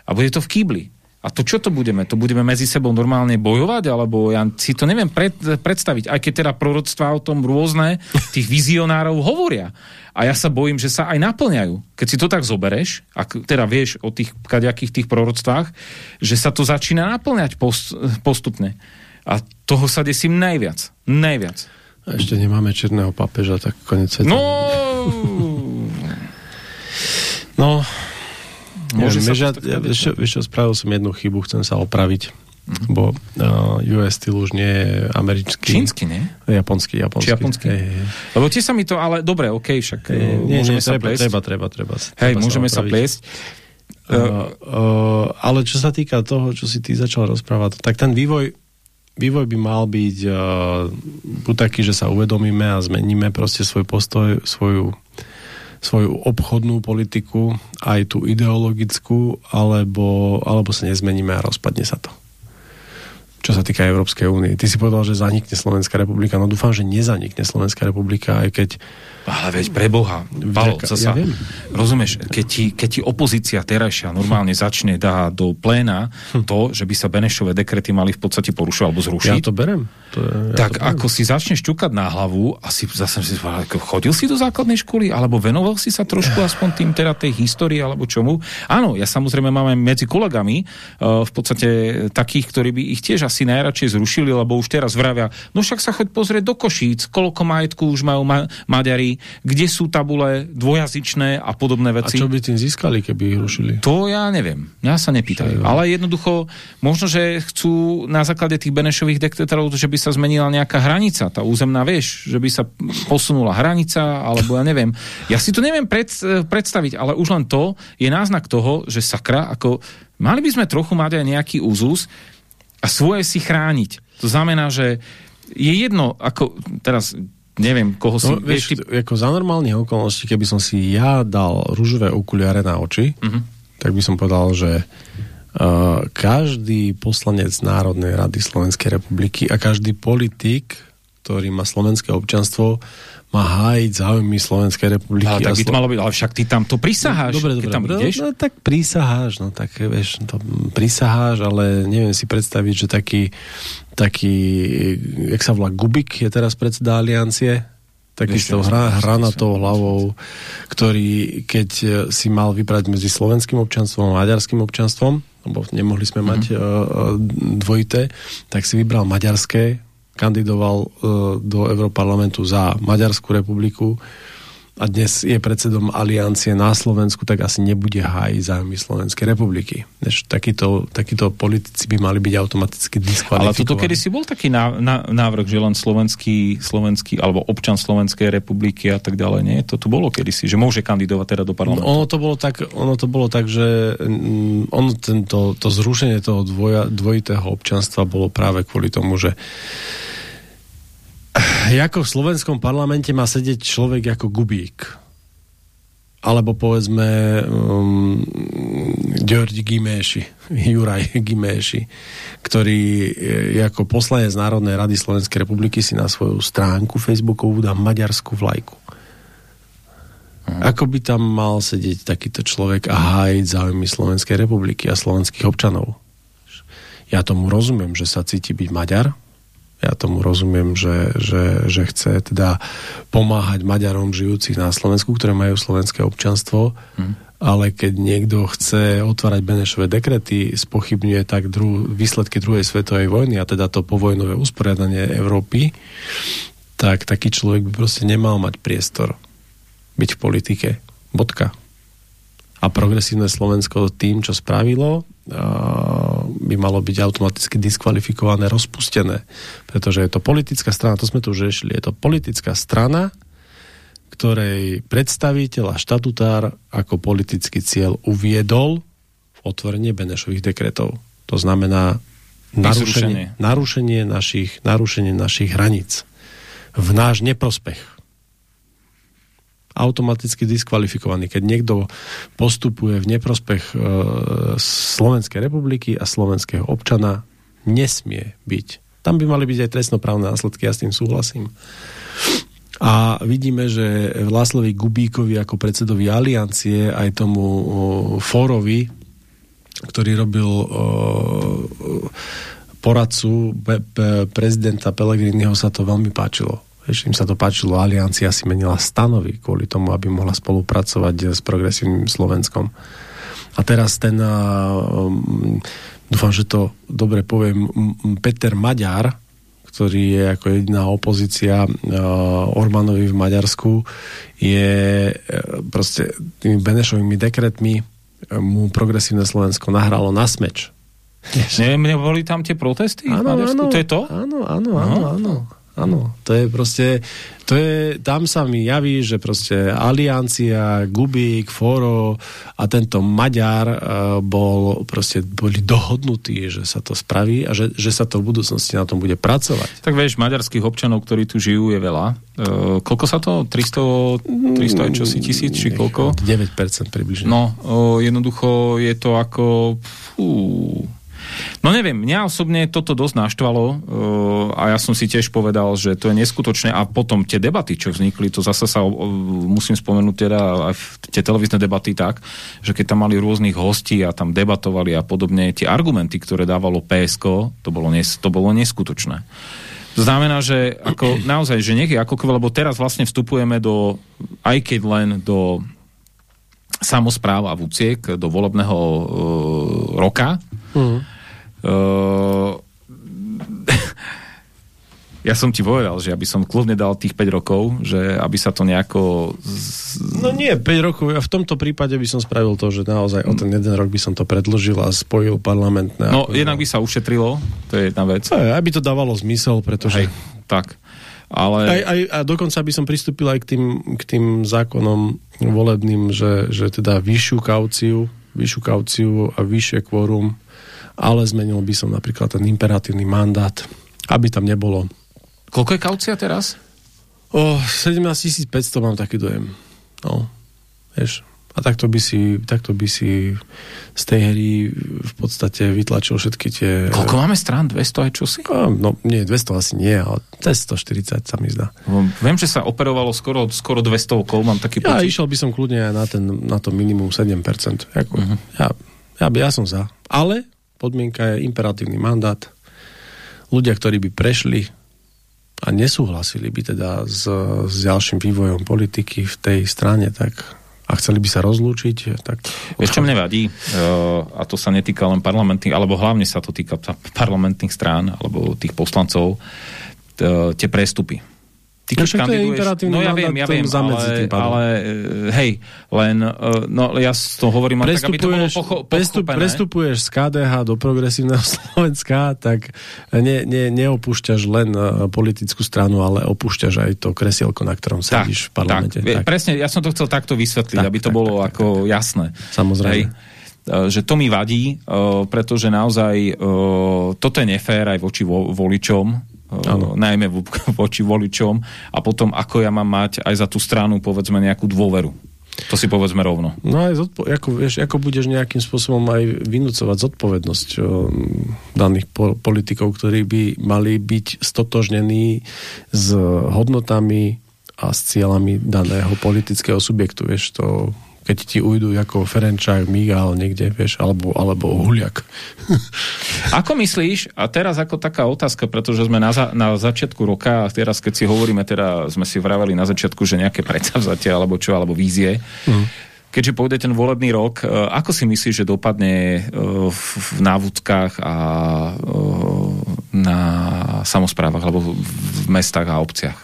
Speaker 1: a bude to v kýbli. A to čo to budeme? To budeme medzi sebou normálne bojovať? Alebo ja si to neviem pred, predstaviť. Aj keď teda proroctvá o tom rôzne tých vizionárov hovoria. A ja sa bojím, že sa aj naplňajú. Keď si to tak zobereš, ak teda vieš o tých kaďakých tých proroctvách, že sa to začína naplňať post, postupne. A toho sa desím najviac. Najviac.
Speaker 2: A ešte nemáme černého papeža, tak konec sveta.
Speaker 1: No...
Speaker 2: no, Môže ja, sa ja, vieš, vieš spravil som jednu chybu, chcem sa opraviť. Mm-hmm. Bo uh, US Steel už nie je americký.
Speaker 1: Čínsky, nie?
Speaker 2: Japonský, japonský. Či
Speaker 1: japonský? Hej, hej. Lebo tie sa mi to, ale dobre, OK, však eh,
Speaker 2: nie, môžeme nie, sa treba, Treba, treba, treba.
Speaker 1: Hej, môžeme sa, sa pliesť.
Speaker 2: Uh, uh, ale čo sa týka toho, čo si ty začal rozprávať, tak ten vývoj vývoj by mal byť uh, buď taký, že sa uvedomíme a zmeníme proste svoj postoj, svoju svoju obchodnú politiku, aj tú ideologickú, alebo, alebo sa nezmeníme a rozpadne sa to. Čo sa týka Európskej únie. Ty si povedal, že zanikne Slovenská republika. No dúfam, že nezanikne Slovenská republika, aj keď
Speaker 1: ale veď pre Boha, Palo, zasa, ja rozumieš, keď ti, keď ti opozícia terajšia normálne začne dá do pléna to, že by sa Benešové dekrety mali v podstate porušovať alebo zrušiť.
Speaker 2: Ja to berem. To je, ja
Speaker 1: tak to ako si začneš ťukať na hlavu a si zase si ako chodil si do základnej školy alebo venoval si sa trošku aspoň tým teda tej histórii alebo čomu. Áno, ja samozrejme mám aj medzi kolegami uh, v podstate takých, ktorí by ich tiež asi najradšej zrušili, lebo už teraz vravia, no však sa choď pozrieť do Košíc, koľko majetku už majú ma- Maďari, kde sú tabule dvojazyčné a podobné veci.
Speaker 2: A čo by tým získali, keby ich rušili?
Speaker 1: To ja neviem. Ja sa nepýtajú. Ale jednoducho, možno, že chcú na základe tých Benešových dekretárov, že by sa zmenila nejaká hranica, tá územná, vieš, že by sa posunula hranica, alebo ja neviem. Ja si to neviem pred, predstaviť, ale už len to je náznak toho, že sakra, ako mali by sme trochu mať aj nejaký úzus a svoje si chrániť. To znamená, že je jedno, ako teraz neviem, koho si... No,
Speaker 2: vieš, ty... ako za normálnych okolností, keby som si ja dal rúžové okuliare na oči, uh-huh. tak by som povedal, že uh, každý poslanec Národnej rady Slovenskej republiky a každý politik, ktorý má slovenské občanstvo, má hájiť záujmy Slovenskej republiky.
Speaker 1: Ale tak by to malo byť, ale však ty tam to prisaháš,
Speaker 2: dobre, dobre,
Speaker 1: keď tam
Speaker 2: dobre,
Speaker 1: ideš.
Speaker 2: No, no, tak prisaháš, no tak vieš, to prisaháš, ale neviem si predstaviť, že taký, taký, jak sa volá, Gubik je teraz predseda aliancie, takisto hra, hra na tou hlavou, ktorý keď si mal vybrať medzi slovenským občanstvom a maďarským občanstvom, lebo nemohli sme mať uh, dvojité, tak si vybral maďarské, kandidoval do Európarlamentu za Maďarskú republiku a dnes je predsedom aliancie na Slovensku, tak asi nebude hájiť zájmy Slovenskej republiky. Než takíto, takíto politici by mali byť automaticky diskvalifikovaní.
Speaker 1: Ale toto kedy si bol taký návrh, že len slovenský, slovenský alebo občan Slovenskej republiky a tak ďalej, nie? To tu bolo kedysi, že môže kandidovať teda do parlamentu.
Speaker 2: No, ono to bolo tak, ono to bolo tak že mm, ono tento, to zrušenie toho dvoja, dvojitého občanstva bolo práve kvôli tomu, že ako v slovenskom parlamente má sedieť človek ako Gubík. Alebo povedzme um, Georgi Giméši, Juraj Giméši, ktorý je ako poslanec Národnej rady Slovenskej republiky si na svoju stránku Facebookovú dá maďarskú vlajku. Aha. Ako by tam mal sedieť takýto človek a hájiť záujmy Slovenskej republiky a slovenských občanov? Ja tomu rozumiem, že sa cíti byť Maďar, ja tomu rozumiem, že, že, že chce teda pomáhať Maďarom žijúcich na Slovensku, ktoré majú slovenské občanstvo, hmm. ale keď niekto chce otvárať Benešové dekrety, spochybňuje tak dru- výsledky druhej svetovej vojny a teda to povojnové usporiadanie Európy, tak taký človek by proste nemal mať priestor byť v politike. Bodka. A progresívne Slovensko tým, čo spravilo, by malo byť automaticky diskvalifikované, rozpustené. Pretože je to politická strana, to sme tu už riešili, je to politická strana, ktorej predstaviteľ a štatutár ako politický cieľ uviedol v otvorenie Benešových dekretov. To znamená narušenie, narušenie, našich, narušenie našich hraníc v náš neprospech automaticky diskvalifikovaný. Keď niekto postupuje v neprospech e, Slovenskej republiky a slovenského občana, nesmie byť. Tam by mali byť aj trestnoprávne následky, ja s tým súhlasím. A vidíme, že Láslovi Gubíkovi ako predsedovi aliancie aj tomu Fórovi ktorý robil poradcu prezidenta Pellegriniho sa to veľmi páčilo. Vieš, im sa to páčilo, Aliancia si menila stanovy kvôli tomu, aby mohla spolupracovať s progresívnym Slovenskom. A teraz ten, um, dúfam, že to dobre poviem, Peter Maďar, ktorý je ako jediná opozícia uh, Orbánovi v Maďarsku, je uh, proste tými Benešovými dekretmi uh, mu progresívne Slovensko nahralo na smeč.
Speaker 1: Ne, boli tam tie protesty?
Speaker 2: Áno, áno.
Speaker 1: To je to?
Speaker 2: Áno, áno, áno, áno. Áno, to je proste, to je, tam sa mi javí, že proste Aliancia, Gubík, Foro a tento Maďar uh, bol, proste boli dohodnutí, že sa to spraví a že, že sa to v budúcnosti na tom bude pracovať.
Speaker 1: Tak vieš, maďarských občanov, ktorí tu žijú, je veľa. Uh, koľko sa to? 300, 300 aj čosi tisíc, či koľko?
Speaker 2: 9% približne.
Speaker 1: No, uh, jednoducho je to ako... Fú, No neviem, mňa osobne toto dosť naštvalo uh, a ja som si tiež povedal, že to je neskutočné a potom tie debaty, čo vznikli, to zase sa uh, musím spomenúť teda aj tie televízne debaty tak, že keď tam mali rôznych hostí a tam debatovali a podobne, tie argumenty, ktoré dávalo PSK, to bolo, nes, to bolo neskutočné. To znamená, že ako, naozaj, že niekde ako lebo teraz vlastne vstupujeme do, aj keď len do samozpráv a vúciek, do volebného uh, roka, mm Uh, ja som ti povedal, že aby som kľudne dal tých 5 rokov, že aby sa to nejako...
Speaker 2: Z... No nie, 5 rokov. Ja v tomto prípade by som spravil to, že naozaj o ten jeden rok by som to predložil a spojil parlamentné...
Speaker 1: No, ako... jednak by sa ušetrilo, to je jedna vec.
Speaker 2: Aj, aby to dávalo zmysel, pretože...
Speaker 1: Hej, tak. Ale...
Speaker 2: Aj, aj, a dokonca by som pristúpil aj k tým, k tým zákonom volebným, že, že teda vyššiu kauciu, vyššiu kauciu a vyššie kvórum ale zmenil by som napríklad ten imperatívny mandát, aby tam nebolo.
Speaker 1: Koľko je kaucia teraz?
Speaker 2: O, 17 500 mám taký dojem. No, vieš. A takto by si, takto by si z tej hry v podstate vytlačil všetky tie...
Speaker 1: Koľko máme strán? 200 aj čosi?
Speaker 2: No, nie, 200 asi nie, ale 140 sa mi zdá.
Speaker 1: Viem, že sa operovalo skoro, skoro 200 okol, mám taký
Speaker 2: pocit. Ja išiel by som kľudne aj na, ten, na to minimum 7%. Ako, uh-huh. ja, ja, ja som za. Ale podmienka je imperatívny mandát. Ľudia, ktorí by prešli a nesúhlasili by teda s, s ďalším vývojom politiky v tej strane, tak a chceli by sa rozlúčiť, tak...
Speaker 1: Vieš, čo mne vadí, uh, a to sa netýka len parlamentných, alebo hlavne sa to týka parlamentných strán, alebo tých poslancov, uh, tie prestupy
Speaker 2: Ty, no, kandiduješ...
Speaker 1: No ja viem, ja viem, ale, ale eh, hej, len, eh, no ja to hovorím tak, aby to bolo pocho
Speaker 2: prestup, Prestupuješ z KDH do progresívneho Slovenska, tak ne, ne, neopúšťaš len eh, politickú stranu, ale opúšťaš aj to kresielko, na ktorom sedíš tak, v parlamente.
Speaker 1: Tak, tak. Presne, ja som to chcel takto vysvetliť, tak, aby to tak, bolo tak, ako tak, jasné.
Speaker 2: Samozrejme. Hej
Speaker 1: že to mi vadí, pretože naozaj toto je nefér aj voči voličom, ano. najmä voči voličom a potom ako ja mám mať aj za tú stranu povedzme nejakú dôveru. To si povedzme rovno.
Speaker 2: No aj zodpo- ako, vieš, ako budeš nejakým spôsobom aj vynúcovať zodpovednosť o, daných po- politikov, ktorí by mali byť stotožnení s hodnotami a s cieľami daného politického subjektu. Vieš, to keď ti ujdu ako Ferenčák, Migal niekde, vieš, alebo, alebo Huliak.
Speaker 1: Ako myslíš, a teraz ako taká otázka, pretože sme na, za, na začiatku roka a teraz keď si hovoríme, teda sme si vraveli na začiatku, že nejaké predsavzatia alebo čo, alebo vízie, mm. Keďže pôjde ten volebný rok, e, ako si myslíš, že dopadne e, v, návodkách a e, na samozprávach alebo v mestách a obciach?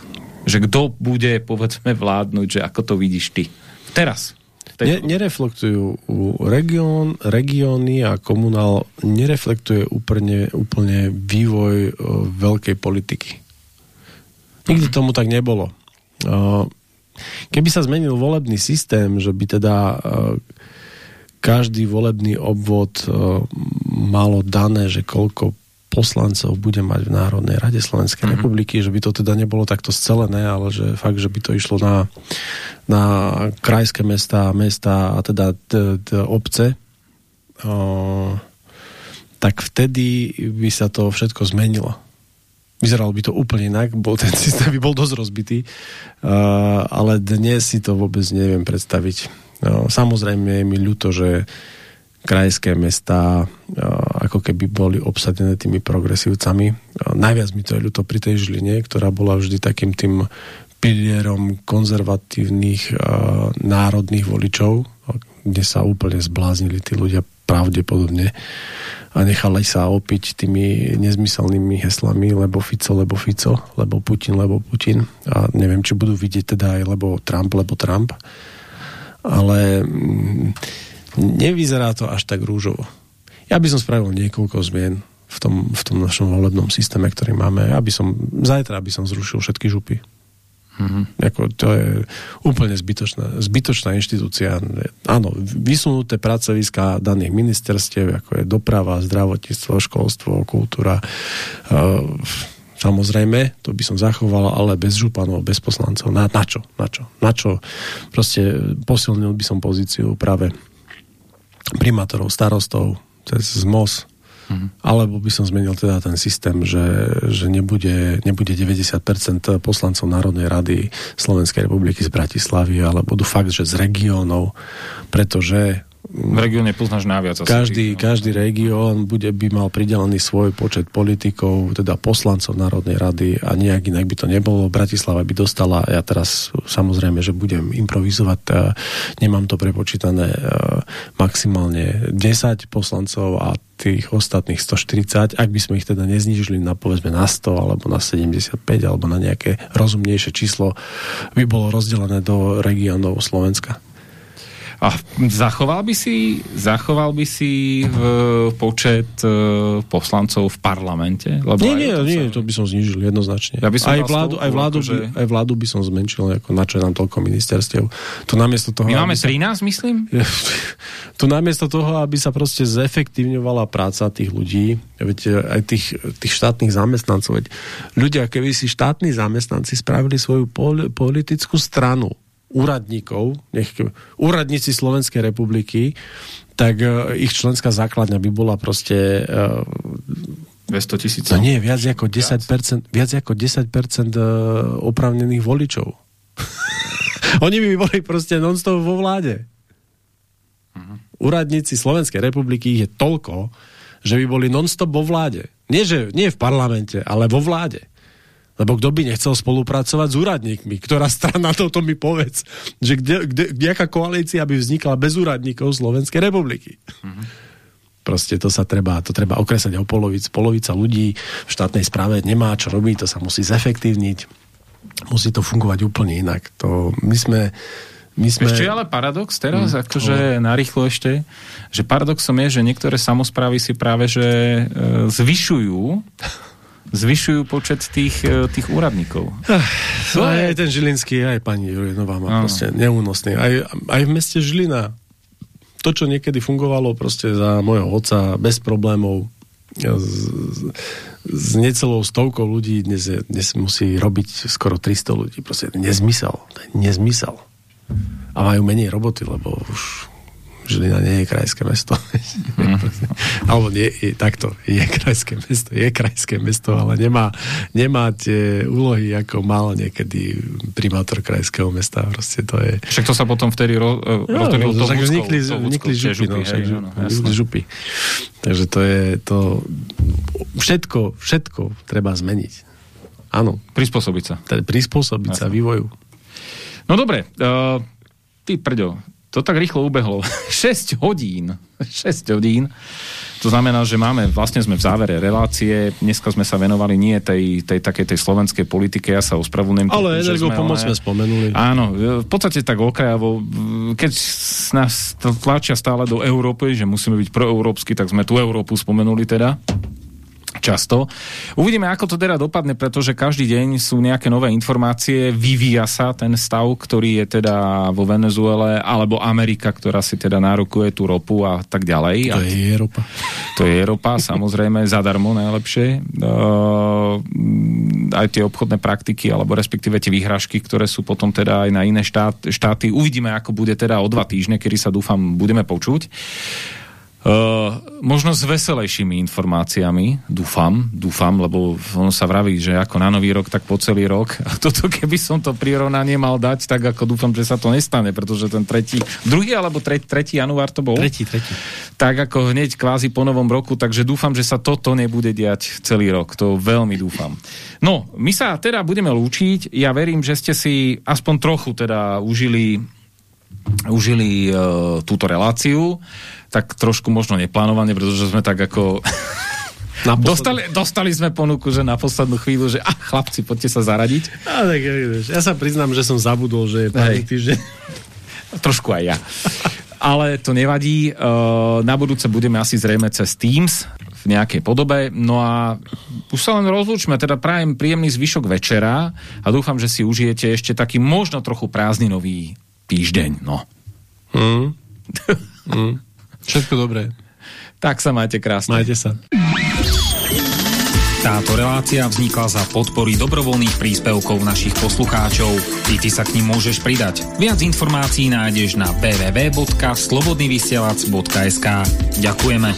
Speaker 1: Že kto bude, povedzme, vládnuť, že ako to vidíš ty? Teraz
Speaker 2: ne, nereflektujú región, regióny a komunál nereflektuje úplne, úplne vývoj o, veľkej politiky. Nikdy mhm. tomu tak nebolo. O, keby sa zmenil volebný systém, že by teda o, každý volebný obvod malo dané, že koľko poslancov bude mať v Národnej rade Slovenskej mm-hmm. republiky, že by to teda nebolo takto scelené, ale že fakt, že by to išlo na, na krajské mesta, mesta a teda t, t, obce, o, tak vtedy by sa to všetko zmenilo. Vyzeralo by to úplne inak, bol, ten systém by bol dosť rozbitý, uh, ale dnes si to vôbec neviem predstaviť. No, samozrejme je mi ľúto, že krajské mesta ako keby boli obsadené tými progresívcami. Najviac mi to je ľúto pri tej Žiline, ktorá bola vždy takým tým pilierom konzervatívnych národných voličov, kde sa úplne zbláznili tí ľudia pravdepodobne a nechali sa opiť tými nezmyselnými heslami, lebo Fico, lebo Fico, lebo Putin, lebo Putin. A neviem, či budú vidieť teda aj lebo Trump, lebo Trump. Ale mm, nevyzerá to až tak rúžovo. Ja by som spravil niekoľko zmien v tom, v tom našom volebnom systéme, ktorý máme. Ja by som, zajtra by som zrušil všetky župy. Mm-hmm. Ako, to je úplne zbytočná, zbytočná inštitúcia. Áno, vysunuté pracoviska daných ministerstiev, ako je doprava, zdravotníctvo, školstvo, kultúra. Uh, samozrejme, to by som zachoval, ale bez županov, bez poslancov. Na, na čo? Na čo? Na čo? Proste posilnil by som pozíciu práve primátorov, starostov, cez ZMOS, Mm-hmm. Alebo by som zmenil teda ten systém, že, že nebude, nebude 90% poslancov Národnej rady Slovenskej republiky z Bratislavy, ale budú fakt, že z regiónov, pretože
Speaker 1: v regióne poznáš najviac.
Speaker 2: Každý, tých, no. každý región bude, by mal pridelený svoj počet politikov, teda poslancov Národnej rady a nejak inak by to nebolo. Bratislava by dostala, ja teraz samozrejme, že budem improvizovať, nemám to prepočítané maximálne 10 poslancov a tých ostatných 140, ak by sme ich teda neznižili na povedzme na 100 alebo na 75 alebo na nejaké rozumnejšie číslo, by bolo rozdelené do regiónov Slovenska.
Speaker 1: A zachoval by si, zachoval by si v počet uh, poslancov v parlamente?
Speaker 2: Lebo nie, nie, nie, to by som znižil jednoznačne. Ja by som aj, vládu, aj, vládu by, že... aj vládu by som zmenšil, ako na čo je nám toľko ministerstiev. Tu namiesto toho,
Speaker 1: My máme 13, sa... myslím?
Speaker 2: tu namiesto toho, aby sa proste zefektívňovala práca tých ľudí, veď aj tých, tých štátnych zamestnancov, veď ľudia, keby si štátni zamestnanci spravili svoju pol, politickú stranu, úradníkov, nech, úradníci Slovenskej republiky, tak uh, ich členská základňa by bola proste... Uh,
Speaker 1: 200 tisíc.
Speaker 2: No nie, viac ako 10%, viac ako 10% uh, opravnených voličov. Oni by boli proste non-stop vo vláde. Uh-huh. Úradníci Slovenskej republiky je toľko, že by boli non-stop vo vláde. Nie, že, nie v parlamente, ale vo vláde. Lebo kto by nechcel spolupracovať s úradníkmi? Ktorá strana toto mi povedz? Že kde, kde, kdejaká koalícia by vznikla bez úradníkov Slovenskej republiky? Mm-hmm. Proste to sa treba, to treba okresať o polovic. Polovica ľudí v štátnej správe nemá čo robiť, to sa musí zefektívniť. Musí to fungovať úplne inak. To, my sme my sme...
Speaker 1: Ešte ale paradox teraz, mm, akože oh. narýchlo ešte, že paradoxom je, že niektoré samozprávy si práve že e, zvyšujú zvyšujú počet tých, e, tých úradníkov.
Speaker 2: To aj, aj ten Žilinský, aj pani Jurinová má no. proste neúnosný. Aj, aj v meste Žilina to, čo niekedy fungovalo proste za môjho otca bez problémov s, s necelou stovkou ľudí dnes, dnes musí robiť skoro 300 ľudí. Proste nezmysel. To je nezmysel. A majú menej roboty, lebo už Žilina nie je krajské mesto. Mm. Alebo nie, je, takto, je krajské mesto, je krajské mesto, ale nemá, nemá tie úlohy, ako mal niekedy primátor krajského mesta. Proste to je...
Speaker 1: Však to sa potom vtedy ro,
Speaker 2: no, rozdelilo no, to vznikli, vznikli župy, župy, no, hej, no, vznikli župy. Takže to je to... Všetko, všetko treba zmeniť. Áno.
Speaker 1: Prispôsobiť sa.
Speaker 2: Prispôsobiť Jasne. sa vývoju.
Speaker 1: No dobre, uh, ty prďo, to tak rýchlo ubehlo. 6 hodín. 6 hodín. To znamená, že máme, vlastne sme v závere relácie. Dneska sme sa venovali nie tej, tej takej tej slovenskej politike, ja sa ospravedlňujem.
Speaker 2: Ale energopomoc sme spomenuli.
Speaker 1: Áno, v podstate tak okrajavo, keď nás tlačia stále do Európy, že musíme byť proeurópsky, tak sme tú Európu spomenuli teda často. Uvidíme, ako to teda dopadne, pretože každý deň sú nejaké nové informácie, vyvíja sa ten stav, ktorý je teda vo Venezuele, alebo Amerika, ktorá si teda nárokuje tú ropu a tak ďalej.
Speaker 2: To je Európa.
Speaker 1: To je Európa, samozrejme, zadarmo najlepšie. Uh, aj tie obchodné praktiky, alebo respektíve tie výhražky, ktoré sú potom teda aj na iné štát, štáty. Uvidíme, ako bude teda o dva týždne, kedy sa dúfam budeme počuť. Uh, možno s veselejšími informáciami, dúfam, dúfam, lebo ono sa vraví, že ako na nový rok, tak po celý rok. A toto keby som to prirovnanie mal dať, tak ako dúfam, že sa to nestane, pretože ten tretí, druhý alebo tretí, tretí január to bol?
Speaker 2: Tretí, tretí.
Speaker 1: Tak ako hneď kvázi po novom roku, takže dúfam, že sa toto nebude diať celý rok. To veľmi dúfam. No, my sa teda budeme lúčiť. Ja verím, že ste si aspoň trochu teda užili užili uh, túto reláciu tak trošku možno neplánovane, pretože sme tak ako... dostali, dostali sme ponuku, že na poslednú chvíľu, že a chlapci, poďte sa zaradiť.
Speaker 2: A, tak, ja sa priznám, že som zabudol, že je pár týždeň.
Speaker 1: Trošku aj ja. Ale to nevadí. Na budúce budeme asi zrejme cez Teams v nejakej podobe. No a už sa len rozlúčme, teda prajem príjemný zvyšok večera a dúfam, že si užijete ešte taký možno trochu prázdninový týždeň. No.
Speaker 2: Mm. mm. Všetko dobré.
Speaker 1: Tak sa majte krásne.
Speaker 2: Majte sa.
Speaker 1: Táto relácia vznikla za podpory dobrovoľných príspevkov našich poslucháčov. I ty sa k ním môžeš pridať. Viac informácií nájdeš na www.slobodnyvysielac.sk Ďakujeme.